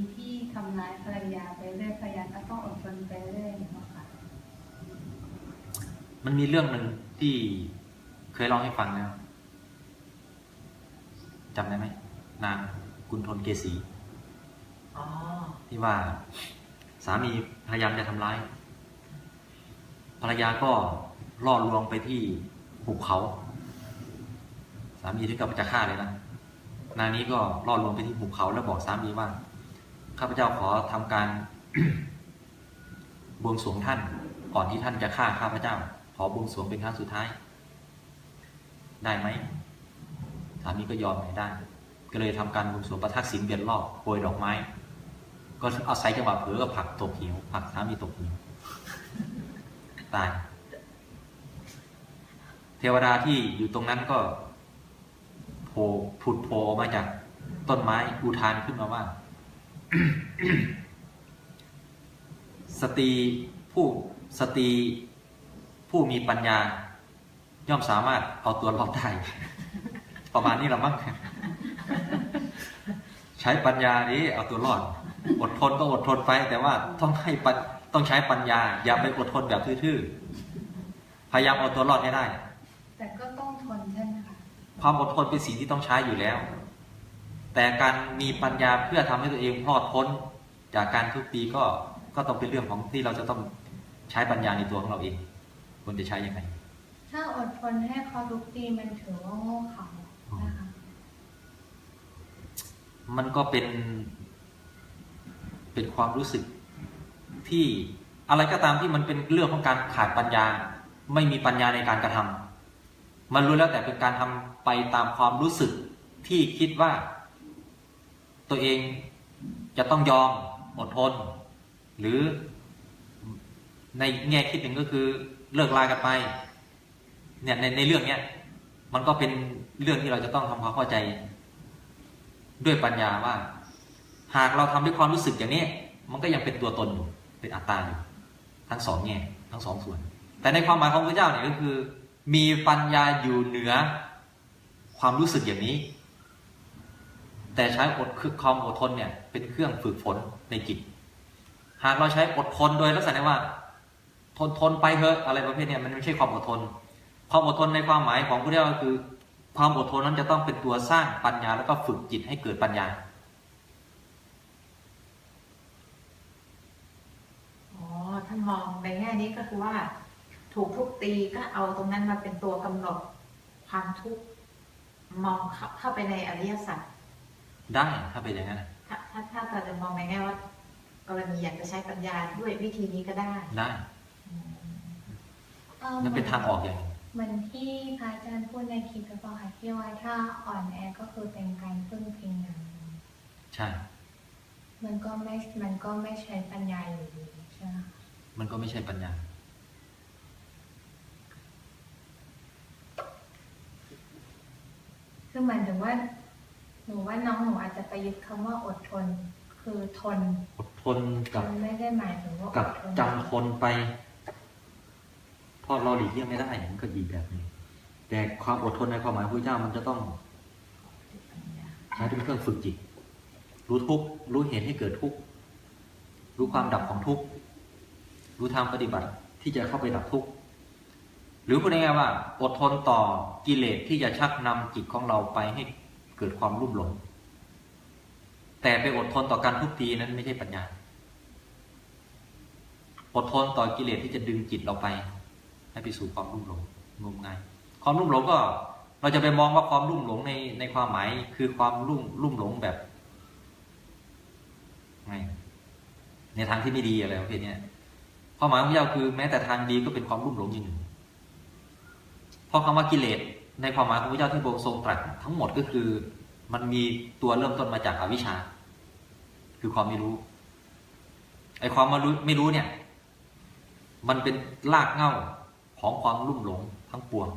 ที่ทำร้ายภรรยาไปเรื่อยภรรยาก็ต้องอดทนไปเรื่อยนะคะมันมีเรื่องหนึ่งที่เคยเล่าให้ฟังแล้วจำได้ไหมนางกุณฑลเกษีอ๋อที่ว่าสามีพยายามจะทำร้าย ภรรยาก็ล่อลวงไปที่หุบเขา สามีถึงกับจะฆ่าเลยนะนางนี้ก็ล่อลวงไปที่หุบเขาแล้วบอกสามีว่า ข้าพเจ้าขอทำการบวงสรวงท่าน ก่อนที่ท่านจะฆ่าข้าพเจ้า ขอบวงสรวงเป็นครั้งสุดท้าย ได้ไหมสามีก็ยอมให้ได้ ก็เลยทำการบวงสรวงประทักษิณเบียนรอบโปรยดอกไม้ ก็เอาศัยจังหวะเผลอก็ผลักตกหิวผักสามีตกหิวตายเทวดาที่อยู่ตรงนั้นก็โผล่ผุดโผล่ออกมาจากต้นไม้อุทานขึ้นมาว่า สตรีผู้สตรีผู้มีปัญญา ย่อมสามารถเอาตัวรอดได้ ประมาณนี้ละมั้งใช้ปัญญานี้เอาตัวรอด อดทนก็อดทนไป แต่ว่าต้องให้ปัญต้องใช้ปัญญา อย่าไปอดทนแบบทื่อๆพยายามเอาตัวรอดให้ได้ แต่ก็ต้องทนใช่ไหมคะความอดทนเป็นสิ่งที่ต้องใช้อยู่แล้ว แต่การมีปัญญาเพื่อทำให้ตัวเองรอดพ้น จากการทุบตีก็ก็ต้องเป็นเรื่องของที่เราจะต้องใช้ปัญญาในตัวของเราเองควรจะใช้ยังไง ถ้าอดทนให้เขาทุกตีมันถือว่าโง่เขานะคะมันก็เป็น เป็นความรู้สึกที่อะไรก็ตามที่มันเป็นเรื่องของการขาดปัญญา ไม่มีปัญญาในการกระทำมันรู้แล้วแต่เป็นการทำไปตามความรู้สึกที่คิดว่า ตัวเองจะต้องยอมอดทน หรือในแง่คิดหนึ่งก็คือเลิกลากันไปเนี่ยในในเรื่องเนี้ยมันก็เป็นเรื่องที่เราจะต้องทำความเข้าใจ ด้วยปัญญาว่า หากเราทำด้วยความรู้สึกอย่างนี้ มันก็ยังเป็นตัวตนอยู่เป็นอัตตาอยู่ทั้งสองแง่ทั้งสองส่วน แต่ในความหมายของพระเจ้าเนี่ยก็คือ มีปัญญาอยู่เหนือความรู้สึกอย่างนี้ แต่ใช้อดคือความอดทนเนี่ยเป็นเครื่องฝึกฝนในจิต หากเราใช้อดทนโดยลักษณะว่า ทนทนไปเถอะอะไรประเภทเนี้มันไม่ใช่ความอดทน ความอดทนในความหมายของพระเจ้าก็คือ ความอดทนนั้นจะต้องเป็นตัวสร้างปัญญาแล้วก็ฝึกจิตให้เกิดปัญญาอ๋อท่านมองในแง่นี้ก็คือว่า ถูกทุบตีก็เอาตรงนั้นมาเป็นตัวกำหนดความทุกข์มองเข้าไปในอริยสัจ ได้ถ้าเป็นอย่างนั้นนะถ้าถ้าถ้าเราจะมองในแง่ว่ากรณีอยากจะใช้ปัญญาด้วยวิธีนี้ก็ได้ได้อืมอ่อนั่นเป็นทางออกอย่างหนึ่งเเหมือนที่พระอาจารย์พูดในคลิปหรือเปล่าคะที่ว่าถ้าอ่อนแอก็คือเป็นการพึ่งพิงอย่างหนึ่งใช่ มันก็ไม่มันก็ไม่ใช้ปัญญาอยู่ดีใช่ไหมคะมันก็ไม่ใช่ปัญญาคือหมายถึงว่า หนูว่าน้องหนูอาจจะประยุกต์คำว่าอดทน คือทนอดทนทกับนไม่ได้หมายถึงว่าอกับดทนจำทนไปเพราะเราหลีกเลี่ยงไม่ได้มันก็อีกแบบหนึงแต่ความอดทนในความหมายของพระเจ้ามันจะต้อง ใช้เป็นเครื่องฝึกจิต รู้ทุกข์รู้เหตุให้เกิดทุกข์รู้ความดับของทุกข์รู้ทางปฏิบัติที่จะเข้าไปดับทุกข์หรือพูดง่ายๆว่า อดทนต่อกิเลสที่จะชักนำจิตของเราไปให้ เกิดความรุ่มหลง แต่ไปอดทนต่อการทุบตีนั้นไม่ใช่ปัญญา อดทนต่อกิเลสที่จะดึงจิตเราไป ให้ไปสู่ความรุ่มหลงงมงายความรุ่มหลงก็เราจะไปมองว่าความรุ่มหลงในในความหมายคือความรุ่มรุ่มหลงแบบไงในทางที่ไม่ดีอะไรประเภทนี้ความหมายของพระเจ้าคือแม้แต่ทางดีก็เป็นความรุ่มหลงอย่างหนึ่งเพราะคำว่ากิเลส ในความหมายของพระเจ้าที่พระองค์ทรงตรัสทั้งหมดก็คือ มันมีตัวเริ่มต้นมาจากอวิชชา คือความไม่รู้ไอ้ความไม่รู้ไม่รู้เนี่ย มันเป็นรากเหง้าของความรุ่มหลงทั้งปวง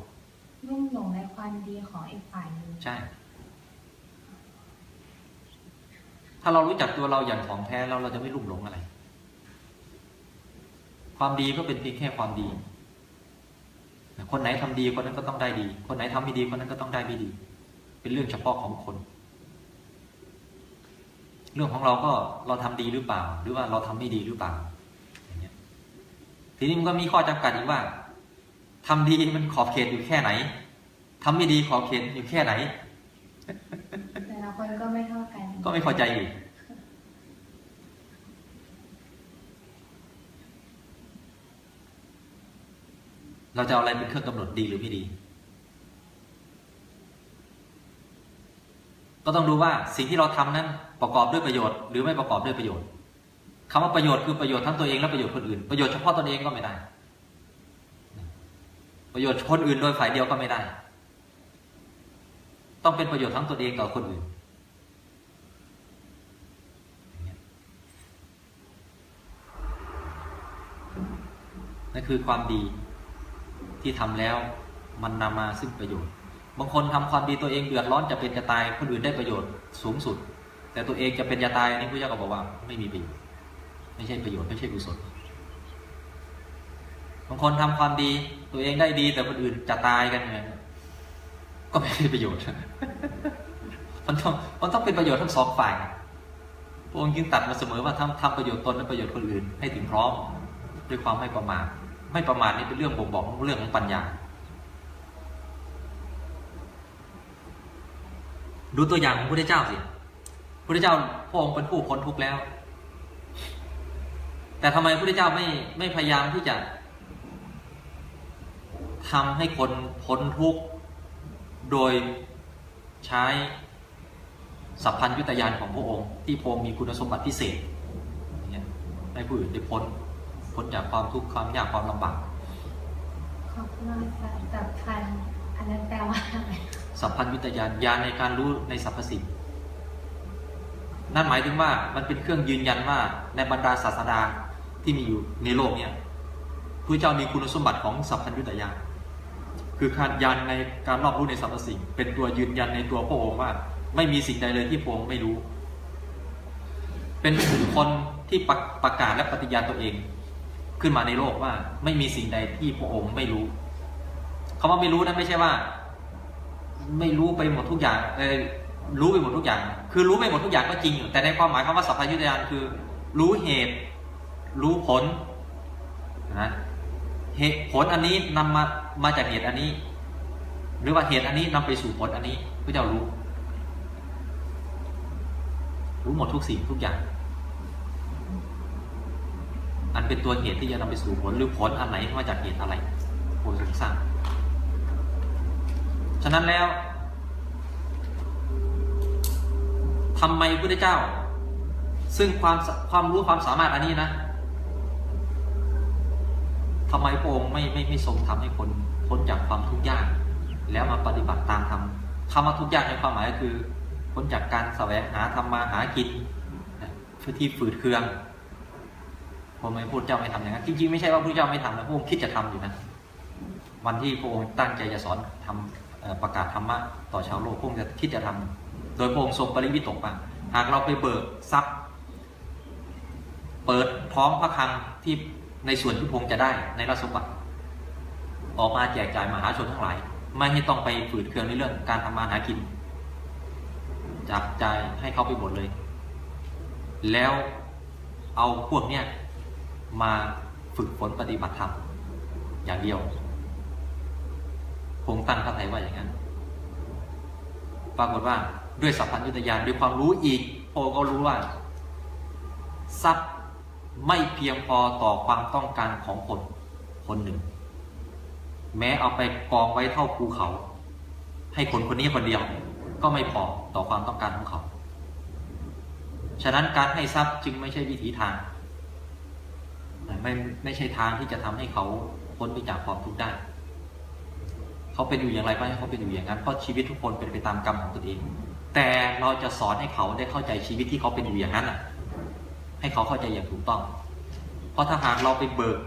รุ่มหลงในความดีของอีกฝ่ายหนึ่งใช่ ถ้าเรารู้จักตัวเราอย่างของแท้แล้วเราจะไม่ลุ่มหลงอะไร ความดีก็เป็นเพียงแค่ความดี คนไหนทำดีคนนั้นก็ต้องได้ดี คนไหนทำไม่ดีคนนั้นก็ต้องได้ไม่ดี เป็นเรื่องเฉพาะของคน เรื่องของเราก็เราทำดีหรือเปล่า หรือว่าเราทำไม่ดีหรือเปล่าอย่างเงี้ยทีนี้มันก็มีข้อจำกัดอีกว่าทำดีมันขอบเขตอยู่แค่ไหนทำไม่ดีขอบเขตอยู่แค่ไหนแต่ละคนก็ไม่เท่ากัน ก็ไม่พอใจอีก เราจะเอาอะไรเป็นเครื่องกำหนดดีหรือไม่ดี ก็ต้องดูว่าสิ่งที่เราทำนั้นประกอบด้วยประโยชน์ หรือไม่ประกอบด้วยประโยชน์คำว่าประโยชน์คือประโยชน์ทั้งตัวเองและประโยชน์คนอื่น ประโยชน์เฉพาะตนเองก็ไม่ได้ ประโยชน์คนอื่นโดยฝ่ายเดียวก็ไม่ได้ ต้องเป็นประโยชน์ทั้งตัวเองกับคนอื่นนั่นคือความดี ที่ทำแล้วมันนำมาซึ่งประโยชน์ บางคนทำความดีตัวเองเดือดร้อนจะเป็นจะตายคนอื่นได้ประโยชน์สูงสุด แต่ตัวเองจะเป็นจะตายนี่พระเจ้าก็บอกว่าไม่มีประโยชน์ไม่ใช่ประโยชน์ไม่ใช่กุศลบางคนทำความดีตัวเองได้ดีแต่คนอื่นจะตายกันไงก็ไม่ได้ประโยชน์มันต้องมันต้องเป็นประโยชน์ทั้งสองฝ่ายพระองค์จึงตัดมาเสมอว่าทำทำประโยชน์ตนและประโยชน์คนอื่นให้ถึงพร้อม ด้วยความไม่ประมาท ไม่ประมาทนี่เป็นเรื่องบ่งบอกเรื่องของปัญญา ดูตัวอย่างของพระพุทธเจ้าสิพระพุทธเจ้าพระองค์เป็นผู้พ้นทุกข์แล้ว แต่ทำไมพระพุทธเจ้าไม่ไม่พยายามที่จะทำให้คนพ้นทุกข์โดยใช้สัพพัญญุตยานของพระองค์ ที่พระองค์มีคุณสมบัติพิเศษอย่างเงี้ยให้ผู้อื่นได้พ้น พ้นจากความทุกข์ความยากความลำบากขอบคุณมากค่ะจับพันอันนั้นแปลว่าอะไรสัพพัญญุตยานญาณในการรู้ในสรรพสิ่งนั่นหมายถึงว่ามันเป็นเครื่องยืนยันว่าในบรรดาศาสดาที่มีอยู่ในโลกเนี่ยพระเจ้ามีคุณสมบัติของสัพพัญญุตยานคือการญาณในการรอบรู้ในสรรพสิ่ง เป็นตัวยืนยันในตัวพระองค์ว่า ไม่มีสิ่งใดเลยที่พระองค์ไม่รู้ เป็นบุคคลที่ประประกาศและปฏิญาณตัวเอง ขึ้นมาในโลกว่า ไม่มีสิ่งใดที่พระองค์ไม่รู้คำว่าไม่รู้นั้นไม่ใช่ว่า ไม่รู้ไปหมดทุกอย่างเออรู้ไปหมดทุกอย่าง คือรู้ไปหมดทุกอย่างก็จริงอยู่แต่ในความหมายคำว่าสัพพยุตยานคือ รู้เหตุ รู้ผลนะเหตุผลอันนี้นำมามาจากเหตุอันนี้ หรือว่าเหตุอันนี้นำไปสู่ผลอันนี้พระเจ้ารู้ รู้หมดทุกสิ่งทุกอย่าง อันเป็นตัวเหตุที่จะนำไปสู่ผลหรือผลอันไหนมาจากเหตุอะไรโอ้ทรงสร้างฉะนั้นแล้วทำไมพระพุทธเจ้า ซึ่งความความรู้ความสามารถอันนี้นะทำไมพระองค์ไม่ไม่ไม่ทรงทำให้คนพ้นจากความทุกข์ยาก แล้วมาปฏิบัติตามธรรมคำว่าทุกข์ยากในความหมายก็คือพ้นจากการแสวงหาทำมาหากินเพื่อที่ฝืดเคือง ผมไม่พูดเจ้าไม่ทำอย่างนั้นจริงๆไม่ใช่ว่าพระเจ้าไม่ทำนะพระองค์คิดจะทำอยู่นะวันที่พระองค์ตั้งใจจะสอนทำเอ่อประกาศธรรมะต่อชาวโลกพระองค์จะคิดจะทำโดยพระองค์ทรงปริวิตกมาหากเราไปเบิกทรัพย์ เปิดท้องพระคังที่ในส่วนที่พระองค์จะได้ในรัฐสมบัติออกมาแจกจ่ายมหาชนทั้งหลาย ไม่ให้ต้องไปฝืดเคืองในเรื่องการทำมาหากินจับใจให้เขาไปหมดเลย แล้วเอาพวกเนี้ย มาฝึกฝนปฏิบัติธรรมอย่างเดียวคงตั้งพระไทยว่าอย่างนั้น ปรากฏว่าด้วยสัพพัญญุตยานด้วยความรู้อีกโพก็รู้ว่า ทรัพย์ไม่เพียงพอต่อความต้องการของคนคนหนึ่ง แม้เอาไปกองไว้เท่าภูเขา ให้คนคนนี้คนเดียวก็ไม่พอต่อความต้องการของเขา ฉะนั้นการให้ทรัพย์จึงไม่ใช่วิถีทาง ไม่ไม่ใช่ทางที่จะทำให้เขาพ้นไปจากความทุกข์ได้ เขาเป็นอยู่อย่างไรก็ให้เขาเป็นอยู่อย่างนั้นเพราะชีวิตทุกคนเป็นไปตามกรรมของตนเอง แต่เราจะสอนให้เขาได้เข้าใจชีวิตที่เขาเป็นอยู่อย่างนั้นน่ะ ให้เขาเข้าใจอย่างถูกต้อง เพราะถ้าหากเราไปเบิก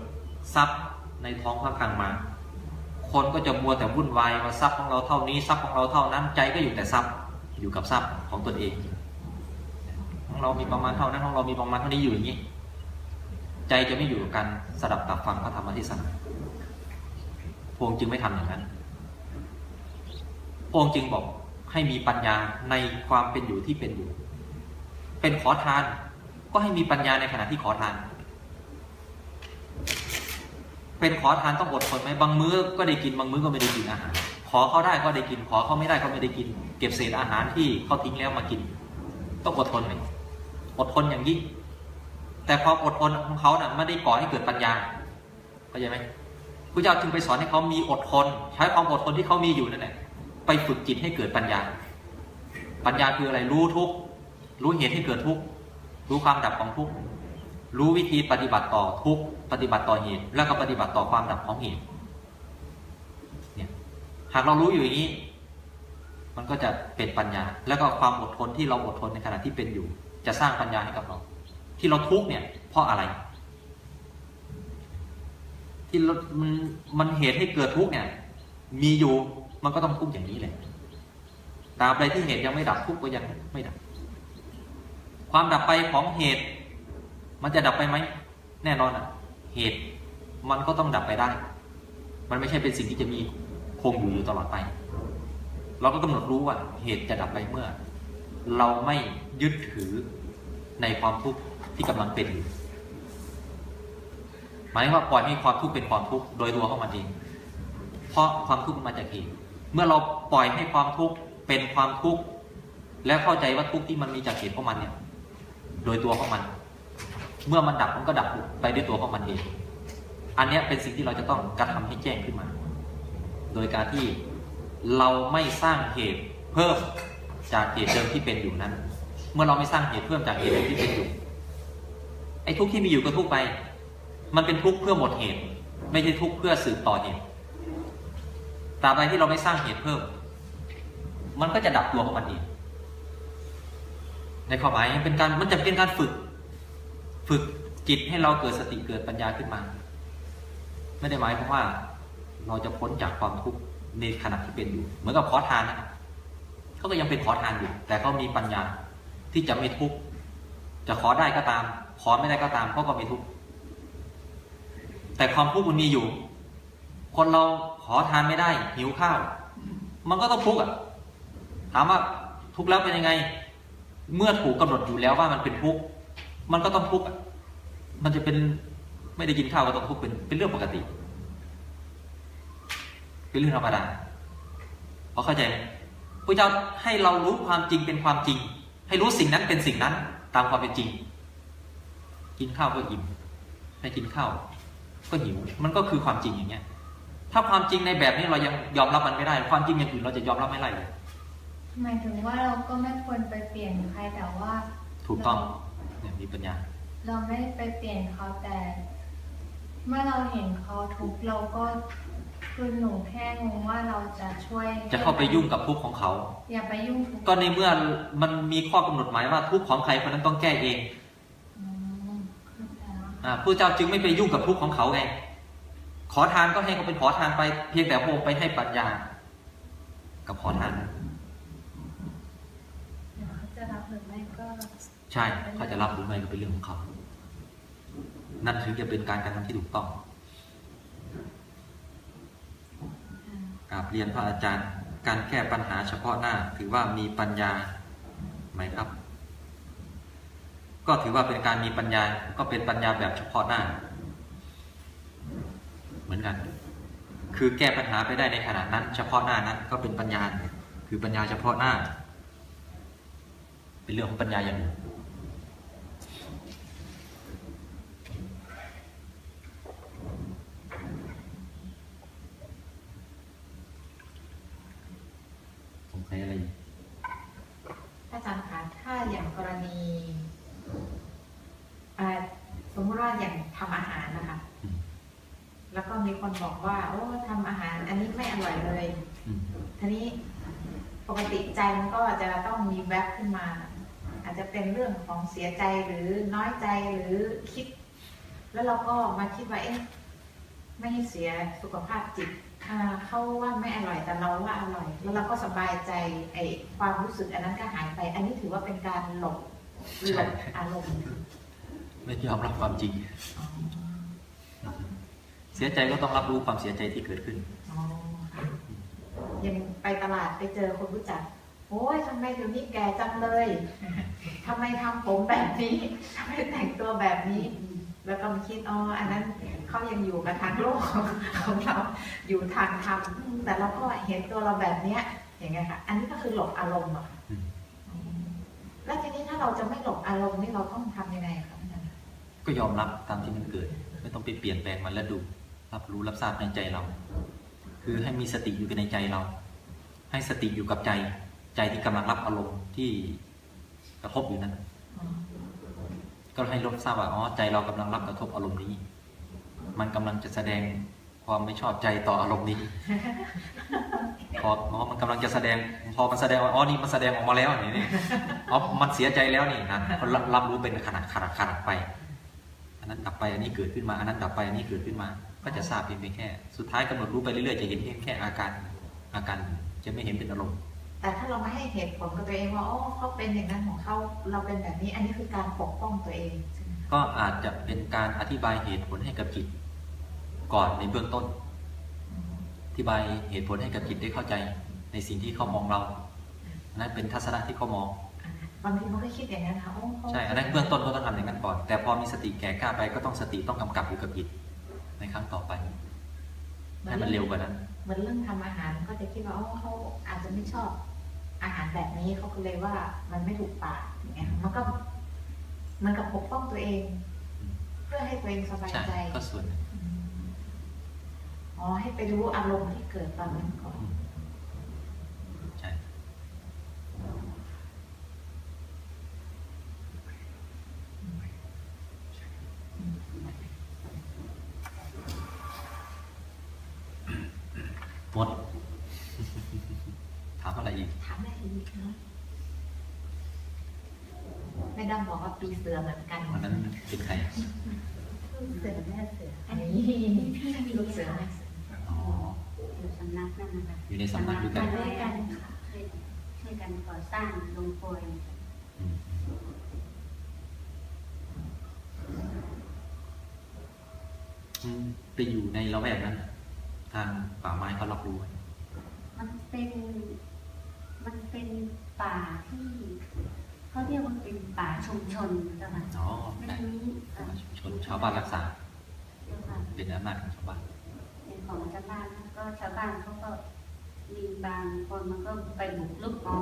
ทรัพย์ในท้องพระคลังมา คนก็จะมัวแต่วุ่นวายว่าทรัพย์ของเราเท่านี้ทรัพย์ของเราเท่านั้นใจก็อยู่แต่ทรัพย์อยู่กับทรัพย์ของตนเองของเรามีประมาณเท่านั้นของเรามีประมาณเท่านี้อยู่อย่างนี้ ใจจะไม่อยู่กับการสดับตับฟังพระธรรมเทศนาพระองจึงไม่ทำอย่างนั้นพระองจึงบอกให้มีปัญญาในความเป็นอยู่ที่เป็นอยู่ เป็นขอทาน ก็ให้มีปัญญาในขณะที่ขอทาน เป็นขอทานต้องอดทนไหมบางมื้อก็ได้กินบางมื้อก็ไม่ได้กินอาหารขอเขาได้ก็ได้กิน ขอเขาไม่ได้ก็ไม่ได้กิน เก็บเศษอาหารที่เขาทิ้งแล้วมากิน ต้องอดทนไหมอดทนอย่างยิ่ง แต่ความอดทนของเขาน่ะไม่ได้ก่อให้เกิดปัญญาเข้าใจไหมพระเจ้าจึงไปสอนให้เขามีอดทน ใช้ความอดทนที่เขามีอยู่นั่นแหละไปฝึกจิตให้เกิดปัญญา ปัญญาคืออะไรรู้ทุกรู้เหตุให้เกิดทุกรู้ความดับของทุกรู้วิธีปฏิบัติต่อทุกปฏิบัติต่อเหตุแล้วก็ปฏิบัติต่อความดับของเหตุเนี่ยหากเรารู้อยู่อย่างนี้ มันก็จะเป็นปัญญา แล้วก็ความอดทนที่เราอดทนในขณะที่เป็นอยู่ จะสร้างปัญญาให้กับเรา ที่เราทุกข์เนี่ย เพราะอะไร ที่มันมันเหตุให้เกิดทุกข์เนี่ย มีอยู่มันก็ต้องทุกข์อย่างนี้แหละตราบใดที่เหตุยังไม่ดับทุกข์ก็ยังไม่ดับ ความดับไปของเหตุ มันจะดับไปไหมแน่นอนอะ เหตุมันก็ต้องดับไปได้ มันไม่ใช่เป็นสิ่งที่จะมีคงอยู่อยู่ตลอดไป เราก็กำหนดรู้ว่าเหตุจะดับไปเมื่อ เราไม่ยึดถือในความทุกข์ ที่กำลังเป็นอยู่หมายว่าปล่อยให้ความทุกข์เป็นความทุกข์โดยตัวของมันเองเพราะความทุกข์มาจากเหตุเมื่อเราปล่อยให้ความทุกข์เป็นความทุกข์และเข้าใจว่าทุกข์ที่มันมีจากเหตุของมันเนี่ย โดยตัวของมัน เมื่อมันดับมันก็ดับไปด้วยตัวของมันเอง อันนี้เป็นสิ่งที่เราจะต้องกระทำให้แจ้งขึ้นมา โดยการที่เราไม่สร้างเหตุเพิ่มจากเหตุเดิมที่เป็นอยู่นั้น เมื่อเราไม่สร้างเหตุเพิ่มจากเหตุเดิมที่เป็นอยู่ ไอ้ทุกข์ที่มีอยู่ก็ทุกข์ไป มันเป็นทุกข์เพื่อหมดเหตุ ไม่ใช่ทุกข์เพื่อสืบต่อเหตุตราบใดที่เราไม่สร้างเหตุเพิ่ม มันก็จะดับตัวของมันเองในความหมายเป็นการมันจะเป็นการฝึก ฝึกจิตให้เราเกิดสติเกิดปัญญาขึ้นมา ไม่ได้หมายความว่า เราจะพ้นจากความทุกข์ในขณะที่เป็นอยู่ เหมือนกับขอทานนะเขาก็ยังเป็นขอทานอยู่ แต่เขามีปัญญาที่จะไม่ทุกข์จะขอได้ก็ตาม ขอไม่ได้ก็ตามเขาก็ไม่ทุกข์แต่ความทุกข์มันมีอยู่ คนเราขอทานไม่ได้ หิวข้าว มันก็ต้องทุกข์อะ ถามว่าทุกข์แล้วเป็นยังไง เมื่อถูกกำหนดอยู่แล้วว่ามันเป็นทุกข์มันก็ต้องทุกข์อะมันจะเป็นไม่ได้กินข้าวก็ต้องทุกข์เป็นเป็นเรื่องปกติ เป็นเรื่องธรรมดาพอเข้าใจพระเจ้าให้เรารู้ความจริงเป็นความจริง ให้รู้สิ่งนั้นเป็นสิ่งนั้นตามความเป็นจริง กินข้าวก็อิ่มไม่กินข้าวก็หิว มันก็คือความจริงอย่างเงี้ย ถ้าความจริงในแบบนี้เรายังยอมรับมันไม่ได้ ความจริงอย่างอื่นเราจะยอมรับไม่ได้เลยหมายถึงว่าเราก็ไม่ควรไปเปลี่ยนใครแต่ว่า ถูกต้องเนี่ยมีปัญญา เราไม่ไปเปลี่ยนเขาแต่ เมื่อเราเห็นเขาทุกข์เราก็คือหนูแค่งงว่าเราจะช่วย จะเข้าไปยุ่งกับทุกข์ของเขา อย่าไปยุ่งทุกข์ก็ในเมื่อมันมีข้อกำหนดหมายว่าทุกข์ของใครคนนั้นต้องแก้เอง อืมเข้าใจแล้ว อ่า ผู้เจ้าจึงไม่ไปยุ่งกับทุกข์ของเขาไงขอทานก็ให้เขาเป็นขอทานไปเพียงแต่พระองค์ไปให้ปัญญา กับขอทานเดี๋ยวเขาจะรับหรือไม่ก็ใช่เขาจะรับหรือไม่ก็เป็นเรื่องของเขานั่นถึงจะเป็นการกระทำที่ถูกต้องอ่ากราบเรียนพระอาจารย์ การแก้ปัญหาเฉพาะหน้า ถือว่ามีปัญญาไหมครับ ก็ถือว่าเป็นการมีปัญญา ก็เป็นปัญญาแบบเฉพาะหน้า เหมือนกัน คือแก้ปัญหาไปได้ในขณะนั้น เฉพาะหน้านั้นก็เป็นปัญญา คือปัญญาเฉพาะหน้า เป็นเรื่องของปัญญาอย่างหนึ่งสงสัยอะไรอีกอาจารย์คะถ้าอย่างกรณี สมมติว่าอย่างทำอาหารนะคะอืมแล้วก็มีคนบอกว่า โอ้ทำอาหาร อันนี้ไม่อร่อยเลยอืมทีนี้ปกติใจมันก็จะต้องมีแวบขึ้นมา อาจจะเป็นเรื่องของเสียใจหรือน้อยใจหรือคิด แล้วเราก็มาคิดว่าเอ๊ะไม่ให้เสียสุขภาพจิตอ่าเขาว่าไม่อร่อยแต่เราว่าอร่อย แล้วเราก็สบายใจไอ้ความรู้สึกอันนั้นก็หายไป อันนี้ถือว่าเป็นการหลบหลบอารมณ์ ไม่ยอมรับความจริง เสียใจก็ต้องรับรู้ความเสียใจที่เกิดขึ้นอ๋อค่ะยังไปตลาดไปเจอคนรู้จัก โอ้ยทำไมเดี๋ยวนี้แก่จังเลยทำไมทำผมแบบนี้ทำไมแต่งตัวแบบนี้แล้วก็มาคิดอ๋ออันนั้นเขายังอยู่กับทางโลกของเราอยู่ทางธรรมแต่เราก็เห็นตัวเราแบบเนี้ย อย่างเงี้ยค่ะ อันนี้ก็คือหลบอารมณ์อะค่ะอืมอืมแล้วทีนี้ถ้าเราจะไม่หลบอารมณ์นี่เราต้องทำยังไงคะอาจารย์ ก็ยอมรับตามที่มันเกิด ไม่ต้องไปเปลี่ยนแปลงมันแล้วดู รับรู้รับทราบในใจเรา คือให้มีสติอยู่ในใจเรา ให้สติอยู่กับใจ ใจที่กำลังรับอารมณ์ที่กระทบอยู่นั้น ก็ให้รับทราบว่าอ๋อใจเรากำลังรับกระทบอารมณ์นี้ มันกำลังจะแสดงความไม่ชอบใจต่ออารมณ์นี้พอมันกำลังจะแสดง พอมันแสดงว่าอ๋อนี่มันแสดงออกมาแล้วนี่นี่อ๋อมันเสียใจแล้วนี่นะรับรู้เป็นขนาดขนาดขนาดไป นนั้นดับไปอันนี้เกิดขึ้นมาอันนั้นดับไปอันนี้เกิดขึ้นมา ก็จะทราบเพียงเพียงแค่ สุดท้ายกำหนดรู้ไปเรื่อยๆจะเห็นเพียงแค่อาการอาการจะไม่เห็นเป็นอารมณ์แต่ถ้าเราไม่ให้เหตุผลกับตัวเองว่าอ๋อเขาเป็นอย่างนั้นของเขาเราเป็นแบบนี้ อันนี้คือการปกป้องตัวเองใช่ไหมคะก็อาจจะเป็นการอธิบายเหตุผลให้กับจิต ก่อนในเบื้องต้นอืมอธิบายเหตุผลให้กับจิตได้เข้าใจในสิ่งที่เขามองเราอันนั้นเป็นทัศนะที่เขามองอะ บางทีมันก็คิดอย่างนั้นนะคะโอ้เขาใช่อันนั้นเบื้องต้นก็ต้องทำอย่างนั้นก่อน แต่พอมีสติแก่กล้าไปก็ต้องสติต้องกำกับอยู่กับจิตในครั้งต่อไปให้มันเร็วกว่านั้นเหมือนเรื่องทำอาหารก็จะคิดว่าอ๋อเขาอาจจะไม่ชอบอาหารแบบนี้เขาก็เลยว่ามันไม่ถูกปากอย่างเงี้ยมันก็เหมันกับปกป้องตัวเอง เพื่อให้ตัวเองสบายใช่ใจก็ส่วนหนึ่งอืมอ๋อให้ไปรู้อารมณ์ที่เกิดตอนนั้นก่อน หมด ถามอะไรอีก ถามได้อีกนะแม่ดำบอกว่าปีเสือเหมือนกันวันนั้นเป็นใครเสือแม่เสือ อันนี้พี่ลูกเสือแม่เสืออ๋ออยู่สำนักนั่นนะคะอยู่ในสำนักด้วยกันมาด้วยกันค่ะช่วยช่วยกันก่อสร้างลงโพยอืมอืมไปอยู่ในละแวกนั้นน่ะ ทางป่าไม้เขารับรู้ไหมมันเป็น มันเป็นป่าที่เขาเรียกว่าเป็นป่าชุมชนจ้ะค่ะอ๋อไม่ใช่รู้เอ่อชุมชนชาวบ้านรักษาเจ้าค่ะเป็นอำนาจของชาวบ้านเป็นของชาวบ้านนะก็ชาวบ้านเขาก็มีบางคนมันก็ไปบุกลุกเอา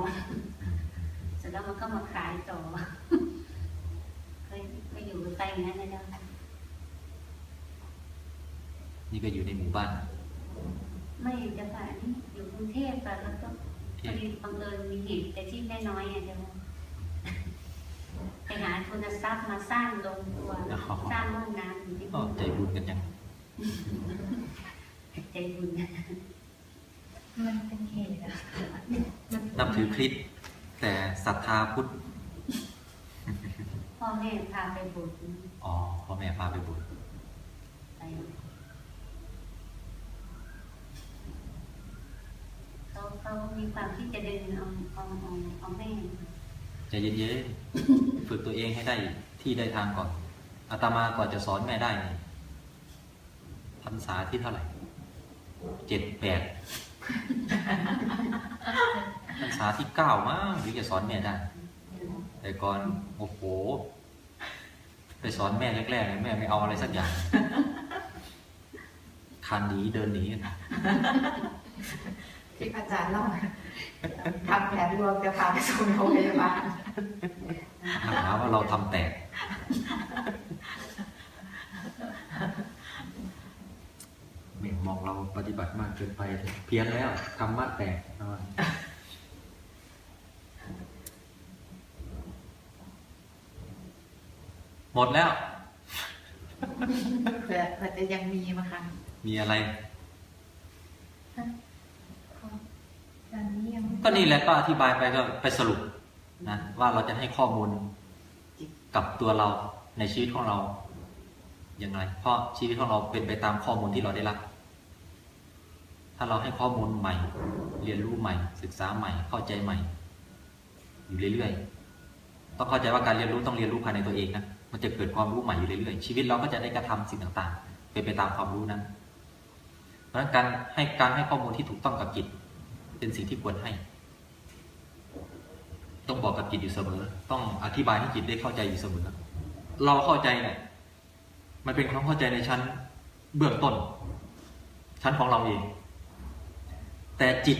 เสร็จแล้วมันก็มาขายต่อเคยไปอยู่ใกล้ๆอย่างนั้นนะเจ้าค่ะนี่ก็อยู่ในหมู่บ้าน ไม่จะค่ะอันนี้อยู่กรุงเทพแต่แล้วก็พอดีบังเอิญมีเหตุแต่ที่แม่น้อยไงเจ้าค่ะไปหาทุนทรัพย์มาสร้างโรงครัวสร้างห้องน้ำอยู่ที่ก็นู่นใจบุญกันยังบุญมันเป็นเหตุอะมันนับถือคริสต์แต่ศรัทธาพุทธพ่อแม่พาไปบุญอ๋อพ่อแม่พาไปบวชไป เขาเขามีความที่จะดึงเอาเอาเอาเอาแม่ใจเย็นๆฝึกตัวเองให้ได้ที่ได้ทางก่อนอาตมาก่อนจะสอนแม่ได้นี่พรรษาที่เท่าไหร่เจ็ดแปดพรรษาที่เก้ามั้งถึงจะสอนแม่ได้ แต่ก่อนโอ้โหไปสอนแม่แรกๆเนี่ยแม่ไม่เอาอะไรสักอย่างคานหนีเดินหนี ที่อาจารย์เล่าทำแผนรวมจะพาไปส่งโรงพยาบาลหาว่าเราทำแตกเม่งมองเราปฏิบัติมากเกินไป เพี้ยนแล้วธรรมะแตกเอาวะหมดแล้วเผื่อเผื่อจะยังมีมั้งคะมีอะไรตอนนี้ยังไม่ ก็นี่แหละก็อธิบายไปก็ไปสรุปนะว่าเราจะให้ข้อมูลกับตัวเราในชีวิตของเราอย่างไรเพราะชีวิตของเราเป็นไปตามข้อมูลที่เราได้รับ ถ้าเราให้ข้อมูลใหม่ เรียนรู้ใหม่ ศึกษาใหม่ เข้าใจใหม่ อยู่เรื่อยๆ ต้องเข้าใจว่าการเรียนรู้ต้องเรียนรู้ภายในตัวเองนะ มันจะเกิดความรู้ใหม่อยู่เรื่อยๆ ชีวิตเราก็จะได้กระทำสิ่งต่างๆ เป็นไปตามความรู้นั้น เพราะฉะนั้นการให้การให้ข้อมูลที่ถูกต้องกับจิต เป็นสิ่งที่ควรให้ ต้องบอกกับจิตอยู่เสมอ ต้องอธิบายให้จิตได้เข้าใจอยู่เสมอ เราเข้าใจเนี่ยมันเป็นความเข้าใจในชั้นเบื้องต้น ชั้นของเราเอง แต่จิต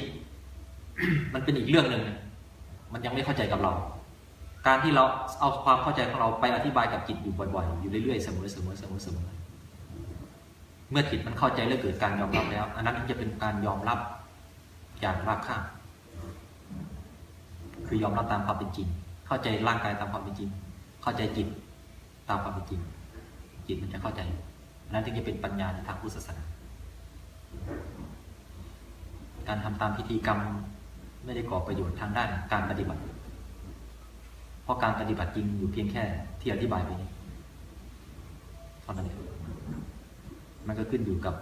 มันเป็นอีกเรื่องหนึ่งมันยังไม่เข้าใจกับเรา การที่เราเอาความเข้าใจของเราไปอธิบายกับจิตอยู่บ่อยๆ อยู่เรื่อยๆเสมอๆเสมอเสมอเมื่อจิตมันเข้าใจและเกิดการยอมรับแล้ว อันนั้นถึงจะเป็นการยอมรับ อย่างรากข้างคือยอมรับตามความเป็นจริง เข้าใจร่างกายตามความเป็นจริง เข้าใจจิตตามความเป็นจริง จิตมันจะเข้าใจนั้นถึงจะเป็นปัญญาในทางพุทธศาสนา การทำตามพิธีกรรมไม่ได้ก่อประโยชน์ทางด้านการปฏิบัติ เพราะการปฏิบัติจริงอยู่เพียงแค่ที่อธิบายไปนี้เท่านั้นเองมันก็ขึ้นอยู่กับ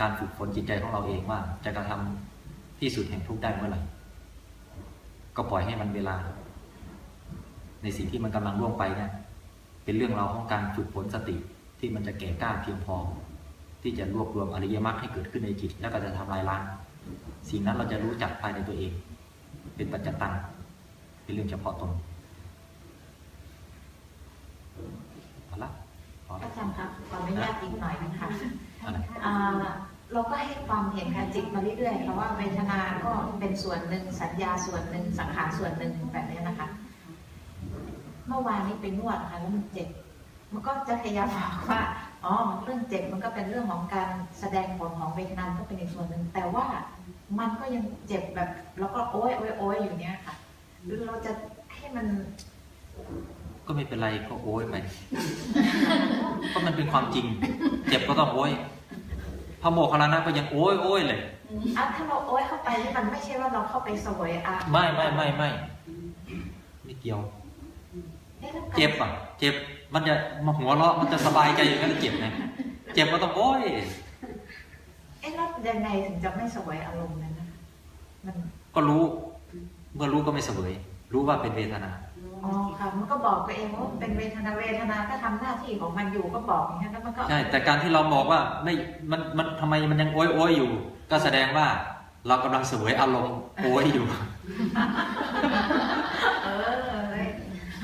การฝึกฝนจิตใจของเราเองว่าจะกระทำ ที่สุดแห่งทุกข์ได้เมื่อไหร่ก็ปล่อยให้มันเวลา ในสิ่งที่มันกำลังล่วงไปเนี่ยเป็นเรื่องราวของการฝึกฝนสติที่มันจะแก่กล้าเพียงพอ ที่จะรวบรวมอริยมรรคให้เกิดขึ้นในจิต แล้วก็จะทำลายล้างสิ่งนั้นเราจะรู้จักภายในตัวเอง เป็นปัจจตังเป็นเรื่องเฉพาะตนเอาละพอละอาจารย์ครับขออนุญาตอีกหน่อยนะคะอะไรอ่า เราก็ให้ความเห็นกับจิตมาเรื่อยๆเพราะว่าเวทนาก็เป็นส่วนหนึ่งสัญญาส่วนหนึ่งสังขารส่วนหนึ่งแบบนี้นะคะ เมื่อวานนี้ไปนวดค่ะแล้วมันเจ็บ มันก็จะพยายามบอกว่าอ๋อเรื่องเจ็บมันก็เป็นเรื่องของการแสดงผลของเวทนาก็เป็นอีกส่วนหนึ่งแต่ว่ามันก็ยังเจ็บแบบ แล้วก็โอ๊ยโอ๊ยโอ๊ยอยู่เนี้ยค่ะหรือเราจะให้มัน ก็ไม่เป็นไรก็โอ้ยไปก็มันเป็นความจริง เจ็บก็ต้องโอ้ย พระโมคคัลลานะก็ยังโอ้ยโอ้ยเลยอะถ้าเราโอ๊ยเข้าไปนี่มันไม่ใช่ว่าเราเข้าไปเสวยอะไม่ไม่ไม่ไม่ไม่เกี่ยวอ๊ะแล้วการเจ็บอะ เจ็บมันจะมาหัวเราะมันจะสบายใจอย่างนั้นเจ็บไงเจ็บก็ต้องโอ้ยเอ๊ะแล้วยังไงถึงจะไม่เสวยอารมณ์นั้นนะคะมันก็รู้ เมื่อรู้ก็ไม่เสวย รู้ว่าเป็นเวทนา อ๋อค่ะมันก็บอกตัวเองว่าเป็นเวทนาเวทนาก็ทำหน้าที่ของมันอยู่ก็บอกอย่างนี้นแล้วมันก็ใช่แต่การที่เราบอกว่าไม่มันมันทำไมมันยังโอ้ยโอ้ยอยู่ ก็แสดงว่าเรากำลังเสวยอารมณ์โอ้ยอยู่เออเอ้ย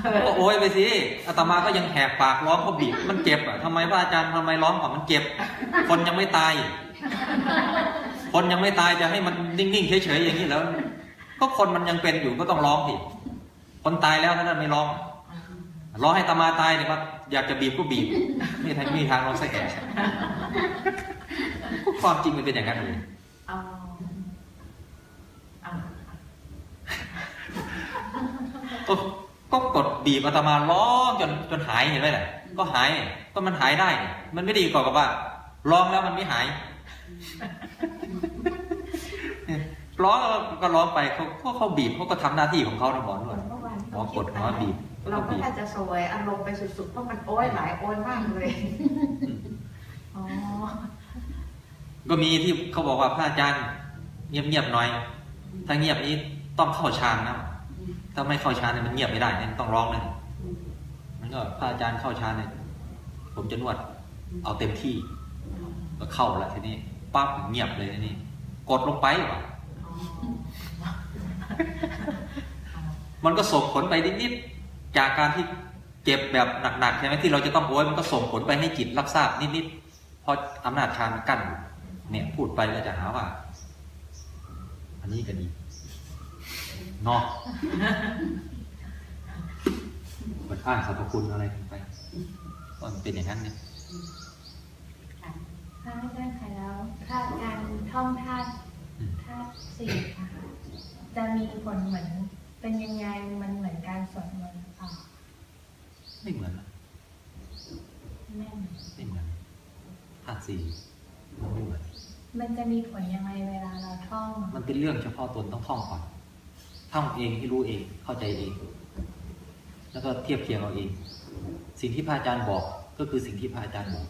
เอก็อโอ้ยไปสิอาตมาก็ยังแหกปากร้องเขาบีบมันเจ็บอะทำไมพระอาจารย์ทำไมร้องก่อนมันเจ็บ คนยังไม่ตาย คนยังไม่ตายจะให้มันนิ่งๆเฉยๆอย่างนี้แล้ว ก็คนมันยังเป็นอยู่ก็ต้องร้องสิ คนตายแล้วท่านนไม่ร้องร้องให้ตามาตายเนี่ยว่าอยากจะบีบก็บีบไม่ทางมีทางเราสักแก่ความจริงมันเป็นอย่างนั้นเลยเอาเอาก็กดบีบอาตมาร้องจนจนหายเห็นไหมล่ะก็หายก็มันหายได้ มันไม่ด้อยู่กับว่าร้องแล้วมันไม่หายร้องก็ร้องไปเขาเขาเขาบีบเขาก็ทำหน้าที่ของเขานะหมอนวดเมื่อวาน หมอกดหัวบีบแล้วเราก็ก็บีบน่าจะสวยอารมณ์ไปสุดๆเพราะมันโอ้ยหลายโอยมากเลยอ๋อก็มีที่เขาบอกว่าพระอาจารย์เงียบๆหน่อย ถ้าเงียบนี้ต้องเข้าฌานนะถ้าไม่เข้าฌานเนี่ยมันเงียบไม่ได้เนี่ยต้องร้องนะมันก็พระอาจารย์เข้าฌานเนี่ยผมจะนวด เอาเต็มที่ ก็เข้าละทีนี้ปั๊บเงียบเลยทีนี้กดลงไปว่ะ มันก็ส่งผลไปนิดๆจากการที่เจ็บแบบหนักๆใช่ไหมที่เราจะต้องโอยมันก็ส่งผลไปให้จิตรับทราบนิดๆเพราะอำนาจฌานมันกั้นเนี่ยพูดไปแล้วจะหาว่า อันนี้ก็ดีเนาะมันอ้างสรรพคุณอะไรกันไปว่ามันเป็นอย่างนั้นเนี่ยพระอาจารย์คะแล้วถ้าการท่องธาตุธาตุสี่ค่ะจะมีผลเหมือน เป็นยังไงมันเหมือนการสวดมนต์หรือเปล่าไม่เหมือนนะไม่เหมือนไม่เหมือนธาตุสี่มันไม่เหมือน มันจะมีผลยังไงเวลาเราท่อง มันเป็นเรื่องเฉพาะตนต้องท่องก่อนท่องเองให้รู้เองเข้าใจเอง แล้วก็เทียบเคียงเอาเอง สิ่งที่พระอาจารย์บอกก็คือสิ่งที่พระอาจารย์บอก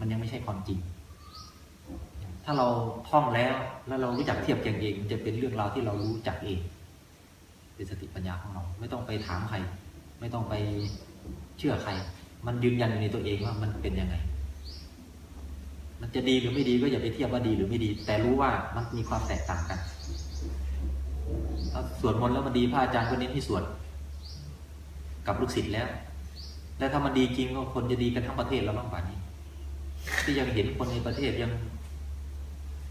มันยังไม่ใช่ความจริง ถ้าเราท่องแล้วแล้วเรารู้จักเทียบเคียงเองมันจะเป็นเรื่องราวที่เรารู้จักเอง เป็นสติปัญญาของเรา ไม่ต้องไปถามใคร ไม่ต้องไปเชื่อใคร มันยืนยันอยู่ในตัวเองว่ามันเป็นยังไง มันจะดีหรือไม่ดีก็อย่าไปเทียบว่าดีหรือไม่ดี แต่รู้ว่ามันมีความแตกต่างกันถ้าสวดมนต์แล้วมันดีพระอาจารย์ก็เน้นที่สวดกับลูกศิษย์แล้วแล้วถ้ามันดีจริงก็คนจะดีกันทั้งประเทศแล้วบ้างป่านนี้ ที่ยังเห็นคนในประเทศยัง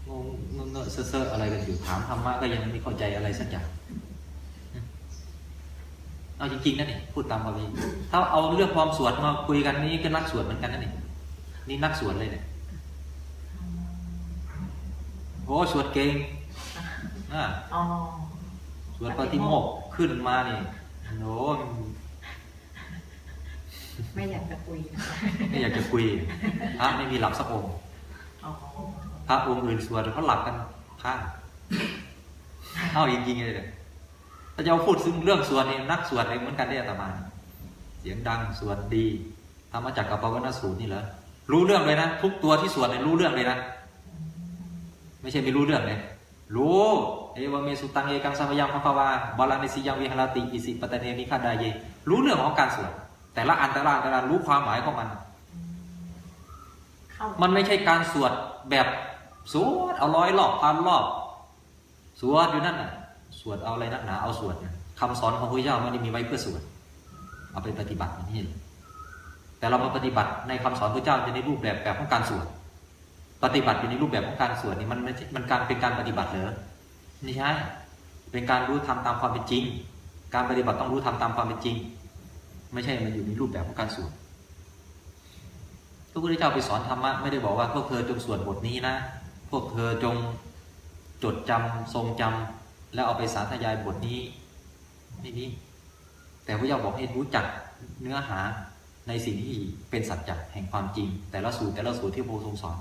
งงงงเซอๆอะไรกันอยู่ถามธรรมะก็ยังไม่เข้าใจอะไรสักอย่าง เอาจริงๆนะนี่พูดตามความจริงถ้าเอาเรื่องความสวดมาคุยกันนี่ก็นักสวดเหมือนกันนะนี่นี่นักสวดเลยเนี่ยโอ้สวดเก่งอ่าอ๋อสวดปฏิโมกข์ขึ้นมานี่โน้ไม่อยากจะคุยนะคะไม่อยากจะคุยพระไม่มีหลับสักองค์อ๋อพระองค์อื่นสวดเขาหลับกันข้างเอาจริงๆเลยเนี่ย ถ้าจะเอาพูดซึ่งเรื่องสวดนี่นักสวดเองเหมือนกันได้อาตมาเสียงดังสวดดีธรรมจักรกับปวัณสูตรนี่เหรอรู้เรื่องเลยนะทุกตัวที่สวดเนี่ยรู้เรื่องเลยนะไม่ใช่ไม่รู้เรื่องเลยรู้เอวเมสุตังเอกังสัมยังพภาวาบาลานิสิยังวิหารติอิสิปตะเนมิคาดาเย รู้เรื่องของการสวดแต่ละอันแต่ละอันแต่ละอันรู้ความหมายของมันเข้ามันไม่ใช่การสวดแบบสวดเอาร้อยรอบพันรอบ สวดอยู่นั่นน่ะ สวดเอาอะไรนักหนาเอาสวดนะคำสอนของพระพุทธเจ้าไม่ได้มีไว้เพื่อสวด เอาไปปฏิบัติอย่นี้แต่เรามาปฏิบัติในคำสอนพระเจ้าจะในรูปแบบแบบของการสวด ปฏิบัติอยู่ในรูปแบบของการสวดนี่มันมันการเป็นการปฏิบัติเหรอไม่ใช่เป็นการรู้ทำตามความเป็นจริง การปฏิบัติต้องรู้ทำตามความเป็นจริง ไม่ใช่มันอยู่ในรูปแบบของการสวดพระพุทธเจ้าไปสอนธรรมะไม่ได้บอกว่าพวกเธอจงสวดบทนี้นะ พวกเธอจงจดจำทรงจำ แล้วเอาไปสาธยายบทนี้ไม่มีแต่พระเจ้าบอกให้รู้จักเนื้อหาในสิ่งที่เป็นสัจจะแห่งความจริง แต่ละสูตรแต่ละสูตรที่พระองค์ทรงสอน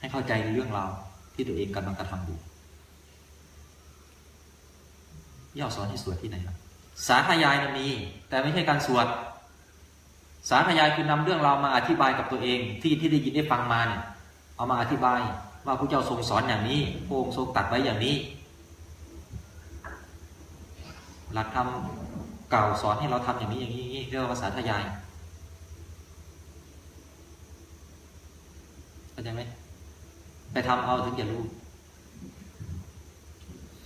ให้เข้าใจเรื่องราวที่ตัวเองกำลังกระทำอยู่ย่าสอนให้สวดที่ไหนครับสาธยายนะมี แต่ไม่ใช่การสวด สาธยายคือนำเรื่องราวมาอธิบายกับตัวเอง ที่ที่ได้ยินได้ฟังมาเนี่ยเอามาอธิบายว่าพระเจ้าทรงสอนอย่างนี้พระองค์ทรงตัดไว้อย่างนี้ หลักธรรมเก่าสอนให้เราทำอย่างนี้อย่างนี้อย่างนี้เรียกว่าสาธยายเข้าใจไหมไปทำเอาถึงจะรู้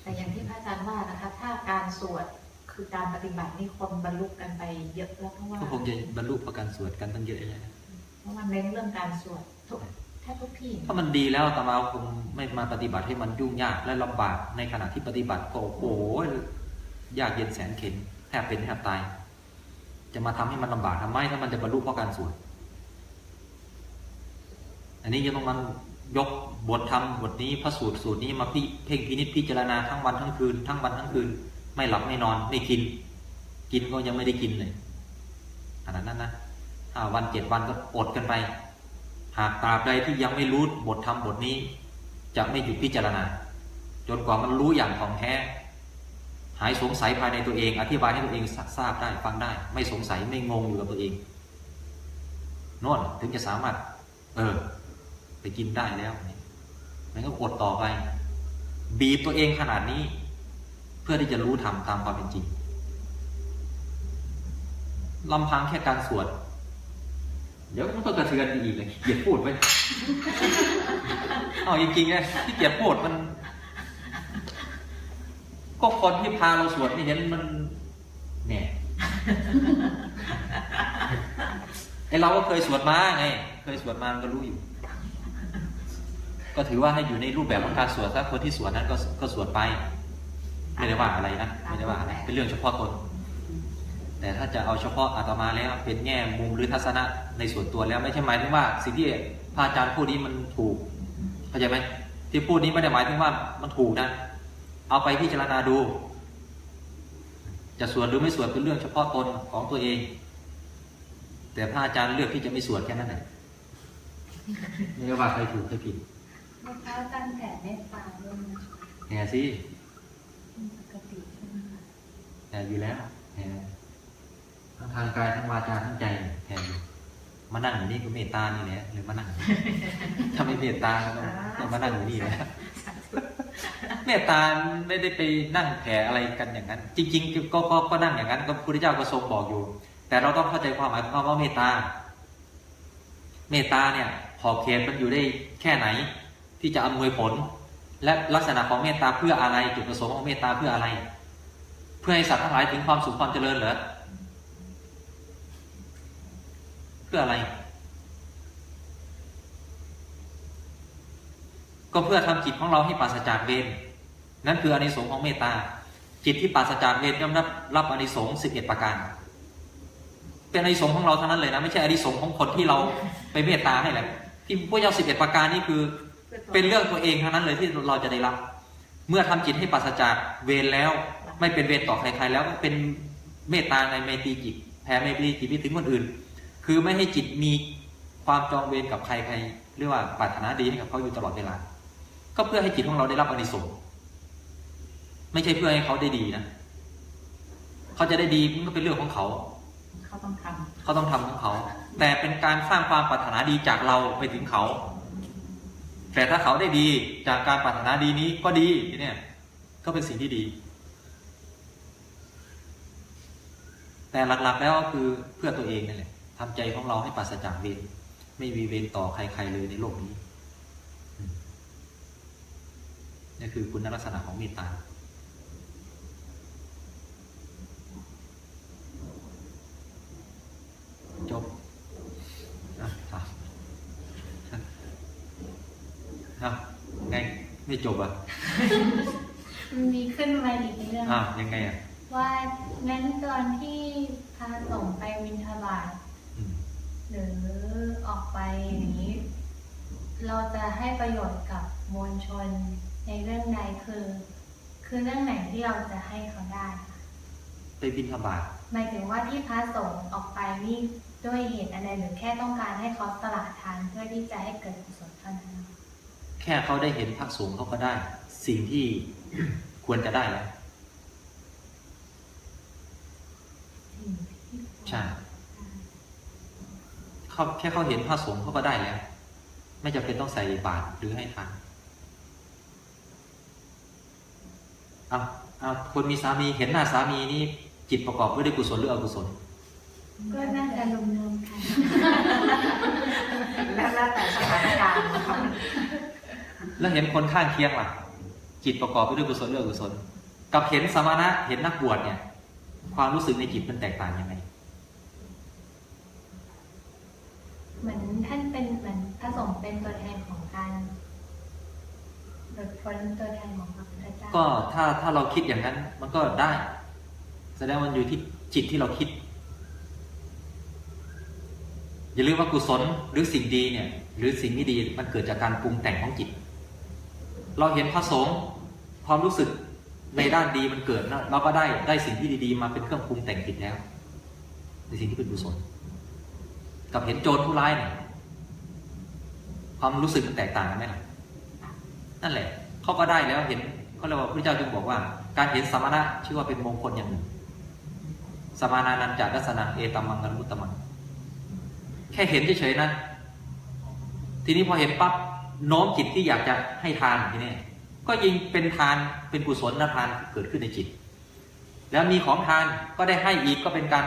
แต่อย่างที่พระอาจารย์ว่านะคะ ถ้าการสวดคือการปฏิบัตินี่คนบรรลุกันไปเยอะแล้วเพราะว่าก็คงจะบรรลุเพราะการสวดกันตั้งเยอะแยะเพราะมันเน้นเรื่องการสวดทุกแทบทุกที่ถ้ามันดีแล้วอาตมาคงไม่มาปฏิบัติให้มันยุ่งยากและลำบากในขณะที่ปฏิบัติก็โอ้โห ยากเย็นแสนเข็นแทบเป็นแทบตาย จะมาทำให้มันลำบากทำไมถ้ามันจะบรรลุเพราะการสวดอันนี้จะต้องมันยกบทธรรมบทนี้พระสูตรสูตรนี้มาพิเพ่งพินิจพิจารณาทั้งวันทั้งคืน ทั้งวันทั้งคืน ไม่หลับไม่นอนไม่กิน กินก็ยังไม่ได้กินเลยขนาดนั้นนะห้าวันเจ็ดวันก็อดกันไป หากตราบใดที่ยังไม่รู้บทธรรมบทนี้ จะไม่หยุดพิจารณา จนกว่ามันรู้อย่างของแท้ หายสงสัยภายในตัวเอง อธิบายให้ตัวเองทราบได้ฟังได้ ไม่สงสัยไม่งงอยู่กับตัวเองน่นถึงจะสามารถ เออ ไปกินได้แล้วมันก็อดต่อไป บีบตัวเองขนาดนี้ เพื่อที่จะรู้ทำตามความเป็นจริงลำพังแค่การสวดเดี๋ยวมันก็กระเทือนอีกเลยเกียดพูดไปเอาจริงๆนะที่เกียดพูดมัน ก็คนที่พาเราสวดนี่เห็นมันเนี่ยไอเราก็เคยสวดมาไงเคยสวดมามันก็รู้อยู่ ก็ถือว่าให้อยู่ในรูปแบบของการสวดถ้าคนที่สวดนั้นก็ก็สวดไป ไม่ได้ว่าอะไรนะไม่ได้ว่าอะไรเป็นเรื่องเฉพาะตนแต่ถ้าจะเอาเฉพาะอาตมาแล้วเป็นแง่มุมหรือทัศนะในส่วนตัวแล้วไม่ใช่หมายถึงว่า สิ่งที่พระอาจารย์พูดนี้มันถูกเข้าใจไหมที่พูดนี้ไม่ได้หมายถึงว่ามันถูกนะ เอาไปพิจารณาดู จะสวดหรือไม่สวดเป็นเรื่องเฉพาะตนของตัวเอง แต่พระอาจารย์เลือกที่จะไม่สวดแค่นั้นแหละไม่ได้ว่าใครถูกใครผิดมะพร้าวตั้งแต่เมตตาด้วยนะแห่สิปกติใช่ไหมคะแห่อยู่แล้วแห่ทั้งทางกายทั้งวาจาทั้งใจแห่อยู่มานั่งอยู่นี่ก็เมตตานี่แหละเลยมานั่งถ้าไม่เมตตาก็ต้องมานั่งอยู่นี่แหละ เมตตาไม่ได้ไปนั่งแผ่อะไรกันอย่างนั้น จริง ๆ ก็ก็ก็นั่งอย่างนั้นก็พระพุทธเจ้าก็ทรงบอกอยู่ แต่เราต้องเข้าใจความหมายความว่าเมตตา เมตตาเนี่ยขอบเขตมันอยู่ได้แค่ไหน ที่จะอำนวยผล และลักษณะของเมตตาเพื่ออะไรจุดประสงค์ของเมตตาเพื่ออะไร เพื่อให้สัตว์ทั้งหลายถึงความสุขความเจริญเหรอเพื่ออะไร ก็เพื่อทำจิตของเราให้ปราศจากเวรนั่นคืออานิสงส์ของเมตตา จิตที่ปราศจากเวรย่อมรับรับอานิสงส์สิบเอ็ดประการ เป็นอานิสงส์ของเราเท่านั้นเลยนะ ไม่ใช่อานิสงส์ของคนที่เราไปเมตตาให้แหละที่พวกเจ้าสิบเอ็ดประการนี่คือ เป็นเรื่องตัวเองเท่านั้นเลยที่เราจะได้รับ เมื่อทำจิตให้ปราศจากเวรแล้ว ไม่เป็นเวรต่อใครๆแล้วก็เป็นเมตตาในไมตรีจิตแผ่ไมตรีจิตไปถึงคนอื่น คือไม่ให้จิตมีความจองเวรกับใครๆหรือว่าปรารถนาดีให้กับเขาอยู่ตลอดเวลา ก็เพื่อให้จิตของเราได้รับอานิสงส์ไม่ใช่เพื่อให้เขาได้ดีนะเขาจะได้ดีมันก็เป็นเรื่องของเขา เขาต้องทเขาต้องทำของเขา แต่เป็นการสร้างความปรารถนาดีจากเราไปถึงเขา แต่ถ้าเขาได้ดีจากการปรารถนาดีนี้ก็ดีเนี่ยก็เป็นสิ่งที่ดี แต่หลักๆแล้วก็คือเพื่อตัวเองนั่นแหละทำใจของเราให้ปราศจากเวรไม่มีเวรต่อใครๆเลยในโลกนี้อืม นี่คือคุณลักษณะของเมตตาจบอะถามอะไงไม่จบอะ มันมีขึ้นมาอีกเรื่องอะยังไงอะ ว่างั้นตอนที่พาส่งไปวินทบาทอืมหรือออกไปอย่างนี้ เราจะให้ประโยชน์กับมวลชน ในเรื่องใดคือ คือเรื่องไหนที่เราจะให้เขาได้คะไปบินธบาตหมายถึงว่าที่พระสงฆ์ออกไปนี่ด้วยเหตุอะไรหรือแค่ต้องการให้เขาสละทานเพื่อที่จะให้เกิดกุศลเท่านั้นนะคะแค่เขาได้เห็นพระสงฆ์เขาก็ได้ สิ่งที่ควรจะได้แล้วสิ่งที่ใช่เขาแค่เขาเห็นพระสงฆ์เขาก็ได้แล้ว ไม่จำเป็นต้องใส่บาตรหรือให้ทาน อาเอาคนมีสามีเห็นหน้าสามีนี่จิตประกอบด้วยกุศลหรืออกุศล ก็น่าจะรวมๆกันำแล้วแล้วแต่สถานการณ์นะครับแล้วเห็นคนข้างเคียงล่ะ จิตประกอบไปด้วยกุศลหรืออกุศล กับเห็นสมณะเห็นนักบวชเนี่ย ความรู้สึกในจิตมันแตกต่างยังไงเหมือนท่านเป็นเหมือนพระสงฆ์เป็นตัวแทนของการหลุดพ้นตัวแทนของพระพุทธเจ้า ก็ถ้าถ้าเราคิดอย่างนั้นมันก็ได้ แสดงวันอยู่ที่จิตที่เราคิด อย่าลืมว่ากุศลหรือสิ่งดีเนี่ย หรือสิ่งไม่ดีมันเกิดจากการปรุงแต่งของจิต เราเห็นพระสงฆ์ความรู้สึกในด้านดีมันเกิดเราก็ได้ได้สิ่งที่ดี ๆ มาเป็นเครื่องปรุงแต่งจิตแล้ว ในสิ่งที่เป็นกุศลกับเห็นโจรผู้ร้ายเนี่ยความรู้สึกมันแตกต่างกันไหมล่ะนั่นแหละเขาก็ได้แล้วเห็น เขาเรียกว่าพระเจ้าจึงบอกว่า การเห็นสมณะชื่อว่าเป็นมงคลอย่างหนึ่ง สมานานันจารัสนังเอตมังกันมุตตมังแค่เห็นเฉยๆนะ ทีนี้พอเห็นปั๊บโน้มจิตที่อยากจะให้ทานทีนี้ก็ยิงเป็นทานเป็นกุศลทานเกิดขึ้นในจิต แล้วมีของทานก็ได้ให้อีกก็เป็นการ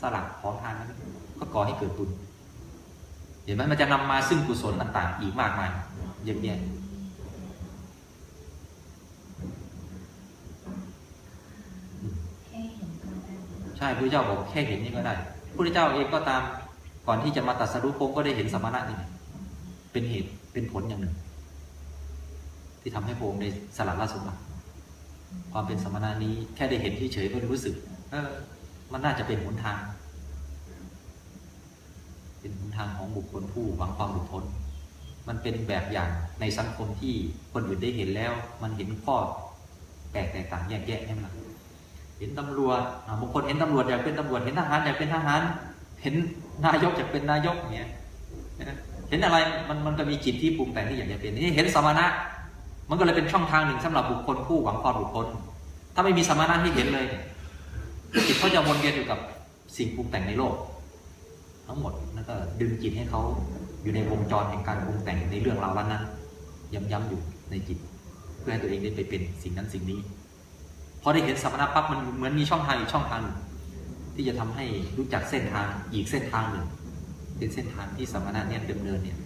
สลับของทานนั้นก็ก่อให้เกิดบุญเห็นไหมมันจะนำมาซึ่งกุศลต่างๆ อีกมากมายเยอะแยะ แค่เห็นก็ได้ ใช่พระเจ้าบอกแค่เห็นนี่ก็ได้พระเจ้าเองก็ตามก่อนที่จะมาตัดสรุปพงก็ได้เห็นสมณะนี่เป็นเหตุเป็นผลอย่างหนึ่ง ที่ทำให้พระองค์ได้สละราชสมบัติความเป็นสมณะนี้แค่ได้เห็นเฉยๆก็รู้สึก เออ มันน่าจะเป็นหนทาง เป็นหนทางของบุคคลผู้หวังความหลุดพ้นมันเป็นแบบอย่างในสังคมที่คนอื่นได้เห็นแล้ว มันเห็นข้อแตกแตกต่างแยกแยะใช่ไหมล่ะ เห็นตำรวจบางคนเห็นตำรวจอยากเป็นตำรวจ เห็นทหารอยากเป็นทหาร เห็นนายกอยากเป็นนายกอย่างเงี้ยเห็นอะไรมันมันก็มีจิตที่ปรุงแต่งที่อยากจะเป็นนี่เห็นสมณะ มันก็เลยเป็นช่องทางหนึ่งสำหรับบุคคลผู้หวังความหลุดพ้นถ้าไม่มีสมณะให้เห็นเลยจิตเขาจะวนเวียนอยู่กับสิ่งปรุงแต่งในโลก ทั้งหมดแล้วก็ดึงจิตให้เขาอยู่ในวงจรแห่งการปรุงแต่งในเรื่องราวนั้นย้ำๆอยู่ในจิต เพื่อให้ตัวเองได้ไปเป็นสิ่งนั้นสิ่งนี้ พอได้เห็นสัมมนาปั๊บมันเหมือนมีช่องทางอีกช่องทางหนึ่งที่จะทำให้รู้จักเส้นทางอีกเส้นทางหนึ่งเป็นเส้นทางที่สัมมนาเนี่ยดำเนินเนี่ย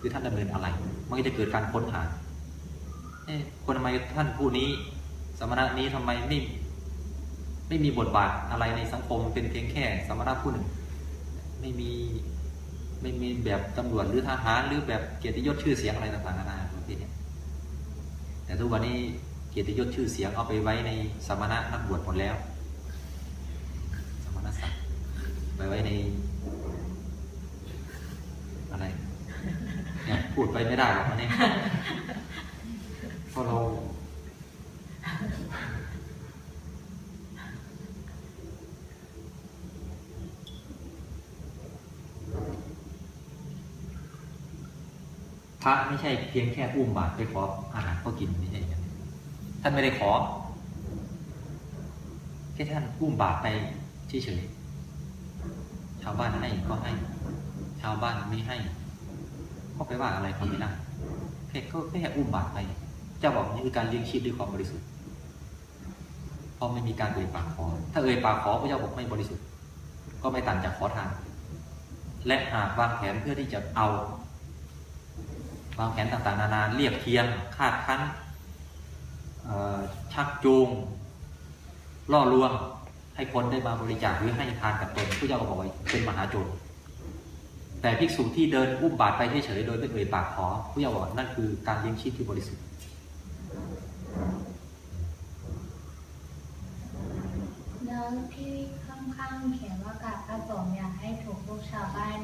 คือท่านดำเนินอะไร มันก็จะเกิดการค้นหาเอ๊ะคนทำไมท่านผู้นี้สมณะนี้ทำไมไม่ไม่มีบทบาทอะไรในสังคมเป็นเพียงแค่สมณะผู้หนึ่ง ไม่มีไม่มีแบบตำรวจหรือทหารหรือแบบเกียรติยศชื่อเสียงอะไรต่างๆนานาประเภทเนี้แต่ทุกวันนี้ กียรติยศชื่อเสียงเอาไปไว้ในสมณะนักบวชหมดแล้ว สมณศักดิ์ไปไว้ใน อะไรเนี่ยพูดไปไม่ได้หรอกวันนี้เพราะเรา พระไม่ใช่เพียงแค่อุ้มบาตรไปขออาหารเขากินไม่ใช่ ท่านไม่ได้ขอแค่ท่านอุ้มบาตรไปเฉยๆชาวบ้านให้ก็ให้ ชาวบ้านไม่ให้ ก็ไปว่าอะไรเขาไม่ได้แค่ก็แค่อุ้มบาตรไปเจ้าบอกนี่คือการเลี้ยงชีพด้วยความบริสุทธิ์เพราะไม่มีการเอ่ยปากขอ ถ้าเอ่ยปากขอพระเจ้าบอกไม่บริสุทธิ์ ก็ไม่ต่างจากขอทานและหากวางแผนเพื่อที่จะเอา วางแผนต่างๆ นานาเรียบเทียงคาดคั้น ชักจูงล่อลวงให้คนได้มาบริจาคหรือให้ทานกับตนผู้เจ้าก็บอกว่าเป็นมหาโจรแต่ภิกษุที่เดินอุ้มบาตรไปเฉยๆโดยไม่เอ่ยปากขอผู้เจ้าบอกว่านั่นคือการเลี้ยงชีพที่บริสุทธิ์ แล้วที่ข้างๆเขียนว่ากราบพระสงฆ์อยากให้ถูกลูกชาวบ้าน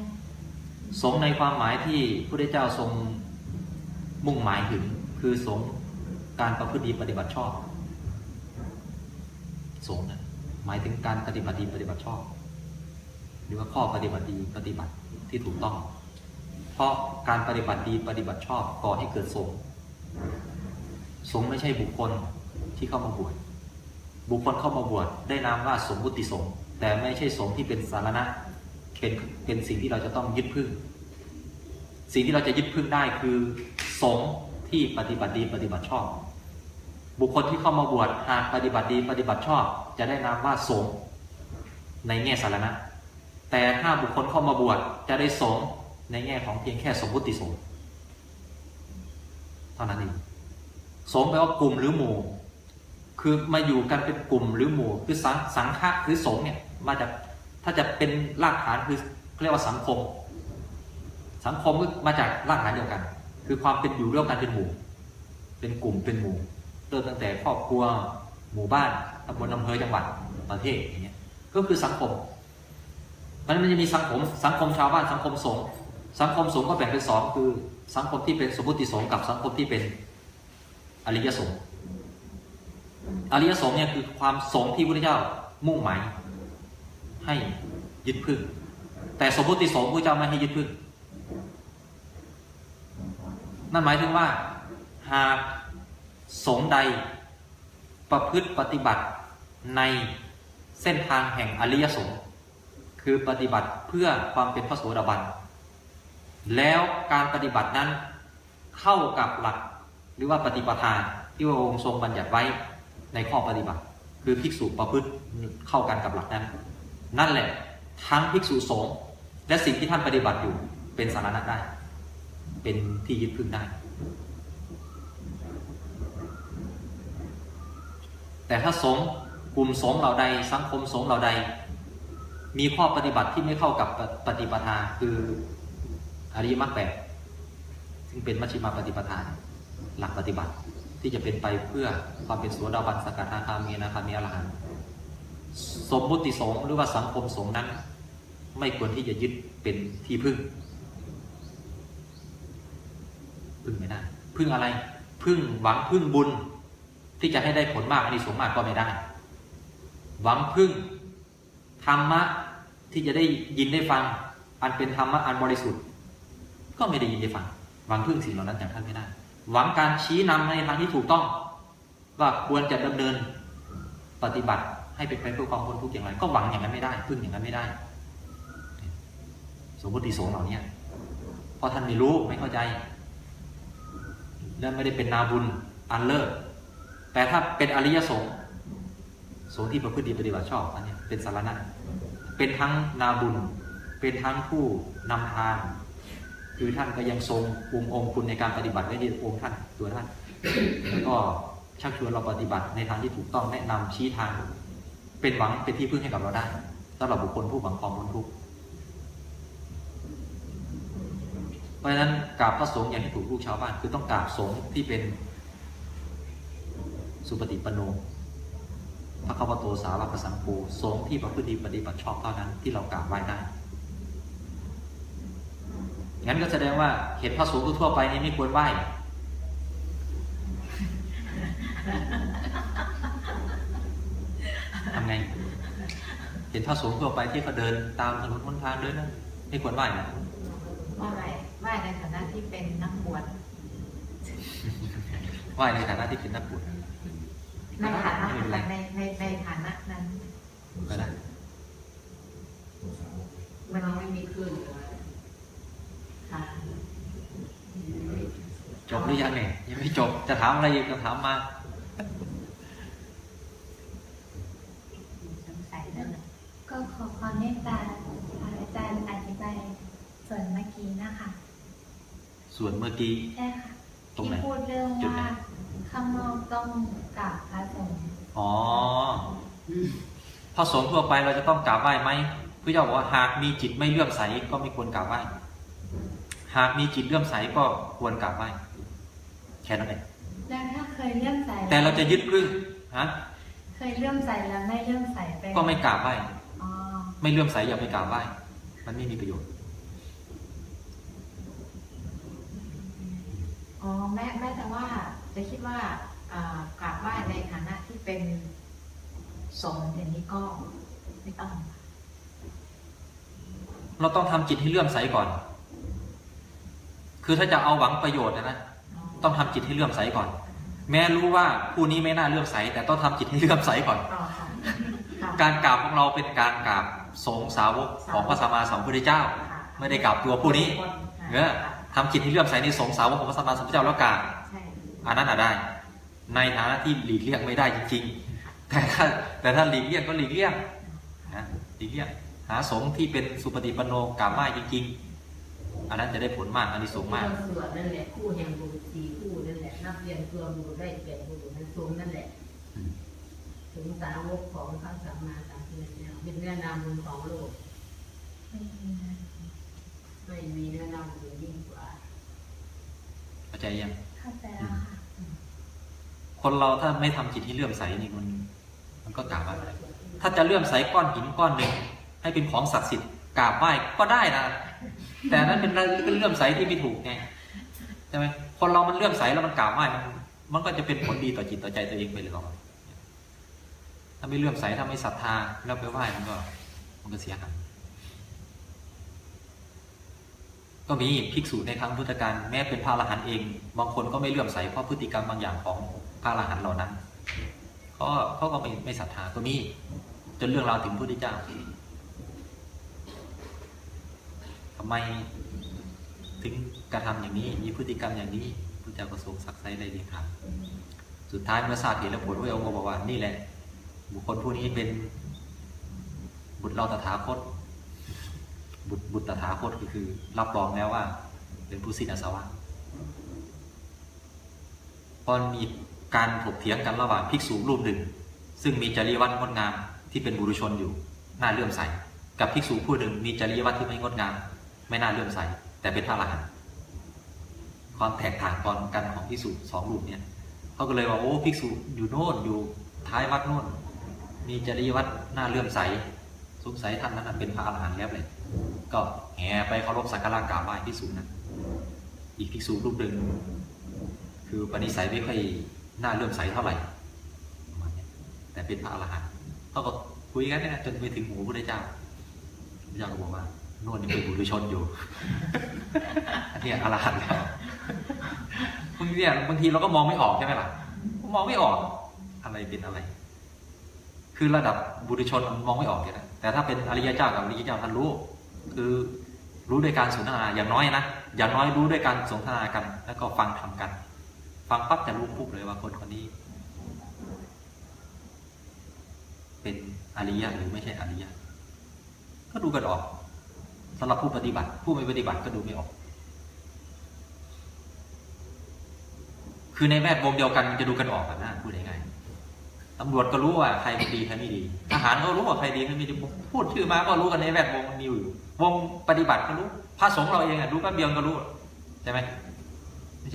สงฆ์ในความหมายที่พระพุทธเจ้าทรงมุ่งหมายถึง คือสงฆ์ การประพฤติดีปฏิบัติชอบสงฆ์นะหมายถึงการปฏิบัติดีปฏิบัติชอบ หรือว่าข้อปฏิบัติดีปฏิบัติที่ถูกต้อง เพราะการปฏิบัติดีปฏิบัติชอบก่อให้เกิดสงฆ์สงฆ์ไม่ใช่บุคคลที่เข้ามาบวชบุคคลเข้ามาบวชได้นามว่าสมมุติสงฆ์แต่ไม่ใช่สงฆ์ที่เป็นสารณะเป็นเป็นสิ่งที่เราจะต้องยึดพึ่ง สิ่งที่เราจะยึดพึ่งได้คือสงฆ์ที่ปฏิบัติดีปฏิบัติชอบ บุคคลที่เข้ามาบวชหากปฏิบัติดีปฏิบัติชอบ จะได้นามว่าสงในแง่สารณะ แต่ถ้าบุคคลเข้ามาบวชจะได้สงในแง่ของเพียงแค่สมมุติสงฆ์เท่านั้นเองสงแปลว่ากลุ่มหรือหมู่ คือมาอยู่กันเป็นกลุ่มหรือหมู่ คือสังสังฆะหรือสงเนี่ยมาจากถ้าจะเป็นรากฐานคือเรียกว่าสังคม สังคมก็มาจากรากฐานเดียวกัน คือความเป็นอยู่ร่วมกันเป็นหมู่ เป็นกลุ่มเป็นหมู่ ริ่มตั้งแต่ครอบครัวหมู่บ้านตำบลอำเภอจังหวัดประเทศอย่างเงี้ยก็คือสังคม มันมันจะมีสังคมสังคมชาวบ้านสังคมสงฆ์สังคมสงฆ์ก็แบ่งเป็นสองคือสังคมที่เป็นสมมติสงฆ์กับสังคมที่เป็นอริยสงฆ์อริยสงฆ์เนี่ยคือความสงฆ์ที่พระเจ้ามุ่งหมายให้ยึดพึ่ง แต่สมมติสงฆ์พระเจ้าไม่ให้ยึดพึ่งนั่นหมายถึงว่าหาก สงใด ประพฤติปฏิบัติในเส้นทางแห่งอริยสงฆ์คือปฏิบัติเพื่อความเป็นพระโสดาบัน แล้วการปฏิบัตินั้นเข้ากับหลักหรือว่าปฏิปทาที่พระองค์ทรงบัญญัติไว้ในข้อปฏิบัติ คือภิกษุประพฤติเข้ากันกับหลักนั้น นั่นแหละทั้งภิกษุสงฆ์และสิ่งที่ท่านปฏิบัติอยู่เป็นสาระได้ เป็นที่ยึดพึ่งได้ แต่ถ้าสงฆ์กลุ่มสงฆ์เหล่าใด สังคมสงฆ์เหล่าใด มีข้อปฏิบัติที่ไม่เข้ากับปฏิปทาคืออริยมรรคแปดซึ่งเป็นมัชฌิมาปฏิปทาหลักปฏิบัติที่จะเป็นไปเพื่อความเป็นโสดาบันสกทาคามีนาคามีอรหันต์สมมุติสงหรือว่าสังคมสงฆ์นั้น ไม่ควรที่จะยึดเป็นที่พึ่ง พึ่งไม่ได้ พึ่งอะไร พึ่งหวังพึ่งบุญ ที่จะให้ได้ผลมากอันนี้สงมากก็ไม่ได้ หวังพึ่งธรรมะที่จะได้ยินได้ฟัง อันเป็นธรรมะอันบริสุทธิ์ ก็ไม่ได้ยินได้ฟัง หวังพึ่งสิ่งเหล่านั้นอย่างท่านไม่ได้ หวังการชี้นำในทางที่ถูกต้อง ว่าควรจะดำเนินปฏิบัติให้เป็นไปเพื่อความพ้นทุกข์อย่างไร ก็หวังอย่างนั้นไม่ได้ พึ่งอย่างนั้นไม่ได้ สมมติสงเหล่านี้เพราะท่านไม่รู้ไม่เข้าใจ และไม่ได้เป็นนาบุญอันเลิศ แต่ถ้าเป็นอริยสงฆ์สงฆ์ที่ประพฤติดีปฏิบัติชอบอันเนี้ยเป็นสารณะเป็นทั้งนาบุญ เป็นทั้งผู้นำทางคือท่านก็ยังทรงองค์องค์คุณในการปฏิบัติไว้ในองค์ท่านตัวท่านแล้วก็ชักชวนเราปฏิบัติในทางที่ถูกต้องแนะนำชี้ทาง เป็นหวังเป็นที่พึ่งให้กับเราได้สำหรับบุคคลผู้หวังความพ้นทุกข์เพราะฉะนั้นกราบพระสงฆ์อย่างที่ถูกลูกชาวบ้าน คือต้องกราบสงฆ์ที่เป็น สุปฏิปันโนพระคัมภโตสาวกสังโฆสงฆ์ที่ประพฤติปฏิบัติชอบเท่านั้นที่เรากราบไหว้ได้ งั้นก็แสดงว่าเห็นพระสงฆ์ทั่วๆไปนี่ไม่ควรไหว้ ทำไง เห็นพระสงฆ์ทั่วไปที่เขาเดินตามถนนหนทางเดินนะไม่ควรไหว้นะว่าอะไรว่าในฐานะที่เป็นนักบวช ไหว้ในฐานะที่เป็นนักบวช ในฐานะไม่เป็นไรในในในฐานะนั้นก็ได้มันไม่มีคลื่นค่ะจบหรือยังเนี่ยยังไม่จบจะถามอะไรอีกก็ถามมาสงสัยนั่นแหละก็ขอความเมตตาอาจารย์อธิบายส่วนเมื่อกี้นะคะ ส่วนเมื่อกี้ใช่ค่ะตรงที่ไหนพูดเรื่องจุดไหนว่า ข้างนอกต้องกราบพระสงฆ์อ๋อพระสงฆ์ทั่วไปเราจะต้องกราบไหว้ไหมพระเจ้าบอกว่าหากมีจิตไม่เลื่อมใสก็ไม่ควรกราบไหว้หากมีจิตเลื่อมใสก็ควรกราบไหว้แค่นั้นเองแล้วถ้าเคยเลื่อมใสแต่เราจะยึดพึ่งฮะเคยเลื่อมใสแล้วไม่เลื่อมใสไปก็ไม่กราบไหว้อ๋อไม่เลื่อมใสอย่าไปกราบไหว้มันไม่มีประโยชน์อ๋อแม้แม้แต่ว่า จะคิดว่าอ่ากราบไหว้ในฐานะที่เป็นสงฆ์อย่างนี้ก็ไม่ต้อง เราต้องทำจิตให้เลื่อมใสก่อน คือถ้าจะเอาหวังประโยชน์นะนะต้องทำจิตให้เลื่อมใสก่อน แม้รู้ว่าผู้นี้ไม่น่าเลื่อมใส แต่ต้องทำจิตให้เลื่อมใสก่อนต่อค่ะค่ะการกราบของเราเป็นการกราบสงฆ์สาวกของพระสัมมาสัมพุทธเจ้าค่ะไม่ได้กราบตัวผู้นี้ค่ะเนอะทำจิตให้เลื่อมใสในสงฆ์สาวกของพระสัมมาสัมพุทธเจ้าแล้วกราบใช่ อันนั้นอะได้ ในฐานะที่หลีกเลี่ยงไม่ได้จริงๆ แต่ถ้าแต่ถ้าหลีกเลี่ยงก็หลีกเลี่ยงนะหลีกเลี่ยงหาสงฆ์ที่เป็นสุปฏิปันโนกราบไหว้จริง ๆ อันนั้นจะได้ผลมากอันนี้สูงมากสวดนั่นแหละคู่แห่งบุญสี่คู่นั่นแหละนับเรียนตัวบุญได้แปดบุญนั้นทรงนั่นแหละอืมถึงสาวกของพระสัมมาสัมพุทธเจ้าเป็นเนื้อนามบุญของโลกไม่มีนะไม่มีเนื้อนามบุญยิ่งกว่าเข้าใจยังเข้าใจแล้วค่ะ คนเราถ้าไม่ทำจิตให้เลื่อมใสนี่มันมันก็กราบไหว้ไม่ได้ถ้าจะเลื่อมใสก้อนหินก้อนหนึ่งให้เป็นของศักดิ์สิทธิ์กราบไหว้ก็ได้นะแต่นั้นเป็นเป็นเลื่อมใสที่ไม่ถูกไงใช่ไหมคนเรามันเลื่อมใสแล้วมันกราบไหว้มันมันก็จะเป็นผลดีต่อจิตต่อใจตัวเองไปเลยหรอกถ้าไม่เลื่อมใสถ้าไม่ศรัทธาแล้วไปไหว้มันก็ มันก็เสียหายก็มีภิกษุในครั้งพุทธกาลแม้เป็นพระอรหันต์เอง บางคนก็ไม่เลื่อมใสเพราะพฤติกรรมบางอย่างของ ระอรหันต์เหล่านั้นเขาเขาก็ไม่ไม่ศรัทธาก็มีจนเรื่องราวถึงพระพุทธเจ้าทำไมถึงกระทำอย่างนี้ มีพฤติกรรมอย่างนี้พระเจ้าก็ทรงสักไซได้ดีครับ สุดท้ายเมื่อทราบเหตุและผลพระองค์ก็บอกว่านี่แหละ บุคคลผู้นี้เป็นบุตรเราตถาคต บุตรบุตรตถาคตก็คือ รับรองแล้วว่า เป็นผู้สิ้นอาสวะพอมี การถกเถียงกันระหว่างภิกษุรูปหนึ่ง ซึ่งมีจริยวัตรงดงามที่เป็นบุรุชนอยู่ น่าเลื่อมใส กับภิกษุผู้หนึ่งมีจริยวัตรที่ไม่งดงาม ไม่น่าเลื่อมใส แต่เป็นพระอรหันต์ความแตกต่างกันกันของภิกษุสองรูปเนี่ยเขาก็เลยว่าโอ้ภิกษุอยู่โน่นอยู่ท้ายวัดโน่น มีจริยวัตรน่าเลื่อมใสสงสัยท่านนั้นเป็นพระอรหันต์แล้วเลย ก็แห่ไปเคารพสักการะกราบไหว้ภิกษุนั้นอีกภิกษุรูปหนึ่งคือปณิสัยไม่ค่อย น่าเลื่อมใสเท่าไหร่ประมาณนี้แต่เป็นพระอรหันต์เขาก็คุยกันเนี่ยนะจนไปถึงหูพระเจ้าพระเจ้าก็บอกว่าโน่นยังเป็นบุรุชนอยู่อันเนี่ยอรหันต์แล้วบางทีเนี่ยบางทีเราก็มองไม่ออกใช่ไหมล่ะมองไม่ออก อะไรเป็นอะไร คือระดับบุรุชนมันมองไม่ออกเลยนะแต่ถ้าเป็นอริยเจ้ากับอริยเจ้าท่านรู้ คือรู้ด้วยการสนทนาอย่างน้อยนะอย่างน้อยรู้ด้วยการสนทนากัน แล้วก็ฟังทำกัน ฟังปั๊บจะรู้ปุ๊บเลยว่าคนคนนี้ เป็นอริยะหรือไม่ใช่อริยะ ก็ดูกันออกสำหรับผู้ปฏิบัติ ผู้ไม่ปฏิบัติก็ดูไม่ออก คือในแวดวงเดียวกันจะดูกันออกกันนะพูดง่ายๆตำรวจก็รู้ว่าใครเป็นดีใครไม่ดีทหารก็รู้ว่าใครดีใครไม่ดีพูดชื่อมาก็รู้กันในแวดวงมันมีอยู่วงปฏิบัติก็รู้พระสงฆ์เราเองอะรู้แป๊บเดียวก็รู้ใช่ไหม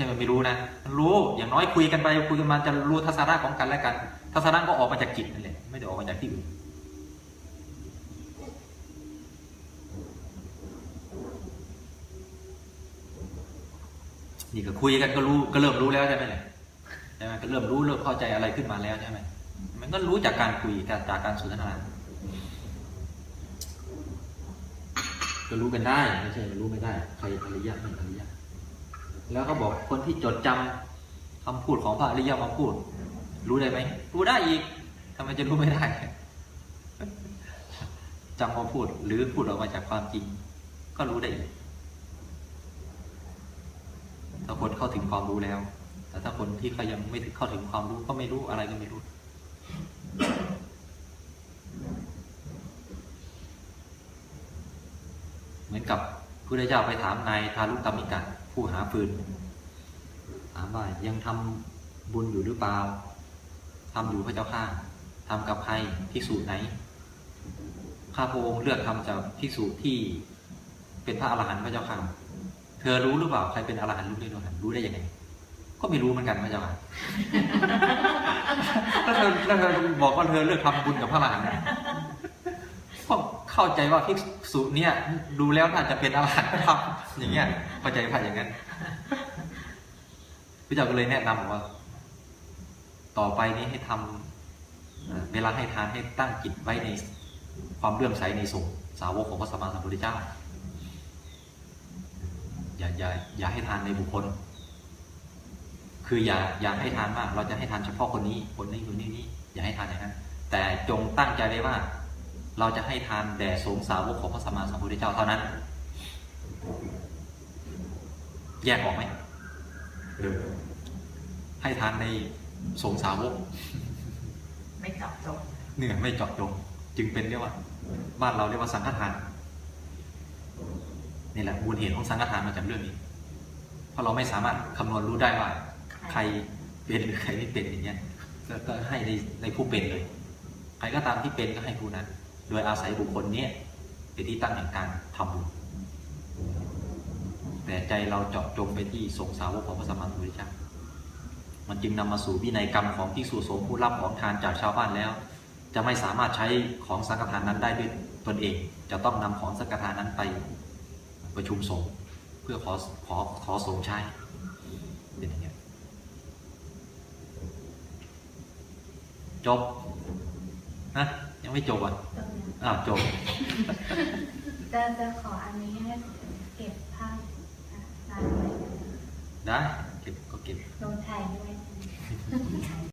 ช่มันไม่รู้นะมันรู้อย่างน้อยคุยกันไปคุยกันมาจะรู้ทัศนะของกันและกัน ทัศนะก็ออกมาจากจิตนั่นแหละไม่ได้ออกมาจากที่อื่นนี่ก็คุยกันก็รู้ก็เริ่มรู้แล้วใช่ไหมเนี่ยใช่ไหมก็เริ่มรู้เริ่มเข้าใจอะไรขึ้นมาแล้วใช่ไหมมันก็รู้จากการคุยจากจากการสนทนาก็รู้กันได้ไม่ใช่รู้ไม่ได้ ใครอริยะไม่อริยะ แล้วก็บอกคนที่จดจำคำพูดของพระอริยะมาพูด รู้ได้ไหมรู้ได้อีกทำไมจะรู้ไม่ได้จำมาพูดหรือพูดออกมาจากความจริง ก็รู้ได้อีกถ้าคนเข้าถึงความรู้แล้ว แต่ถ้าคนที่เขายังไม่ถึงเข้าถึงความรู้ก็ไม่รู้อะไรก็ไม่รู้เหมือนกับพระเจ้าไปถามนายทารุตมิกะ ผู้หาฟืนถามว่ายังทำบุญอยู่หรือเปล่าทำอยู่พระเจ้าข้าทำกับใครภิกษุไหน ข้าพระองค์เลือกทำจากภิกษุที่เป็นพระอรหันต์พระเจ้าข้าเธอรู้หรือเปล่าใครเป็นอรหันต์รู้ได้หรือเปล่ารู้ได้ยังไง ก็ไม่รู้เหมือนกันพระเจ้าค่ะแล้วเธอแล้วเธอบอกว่าเธอเลือกทำบุญกับพระอรหันต์ก็ เข้าใจว่าภิกษุเนี่ยดูแล้วน่าจะเป็นอรหันต์ครับ อย่างเงี้ยเข้าใจผ่านอย่างนั้นพระเจ้าก็เลยแนะนำบอกว่า ต่อไปนี้ให้ทำเอ่อเวลาให้ทานให้ตั้งจิตไว้ในความเลื่อมใสในสงฆ์สาวกของพระสัมมาสัมพุทธเจ้า อย่าอย่าอย่าให้ทานในบุคคล คืออย่าอย่าให้ทานมาก เราจะให้ทานเฉพาะคนนี้ คนนี้คนนี้นี้อย่าให้ทานอย่างนั้น แต่จงตั้งใจไว้ว่า เราจะให้ทานแด่สงฆ์สาวกของพระสัมมาสัมพุทธเจ้าเท่านั้น แยกออกไหมเออให้ทานในสงฆ์สาวก ไม่เจาะจงเนื่อไม่เจาะจง จึงเป็นเรียกว่า บ้านเราเรียกว่าสังฆทานนี่แหละมูลเหตุของสังฆทานมาจากเรื่องนี้ เพราะเราไม่สามารถคำนวณรู้ได้ว่า ใครเป็นหรือใครไม่เป็นอย่างเงี้ยก็ก็ให้ในในผู้เป็นเลย ใครก็ตามที่เป็นก็ให้ผู้นั้น โดยอาศัยบุคคลนี้เป็นที่ตั้งแห่งการทำบุญแต่ใจเราเจาะจงไปที่สงสาวกของพระสัมมาสัมพุทธเจ้ามันจึงนำมาสู่วินัยกรรมของภิกษุสงผู้รับของทานจากชาวบ้านแล้ว จะไม่สามารถใช้ของสังฆทานนั้นได้ด้วยตนเอง จะต้องนำของสังฆทานนั้นไปประชุมสงฆ์เพื่อขอขอขอสงฆ์ใช้เป็นอย่างเงี้จบนะ ยังไม่จบอะอ้าวจบจะจะขออันนี้ให้เก็บภาพร้านไว้ได้เก็บก็เก็บลงถ่ายด้วยขาย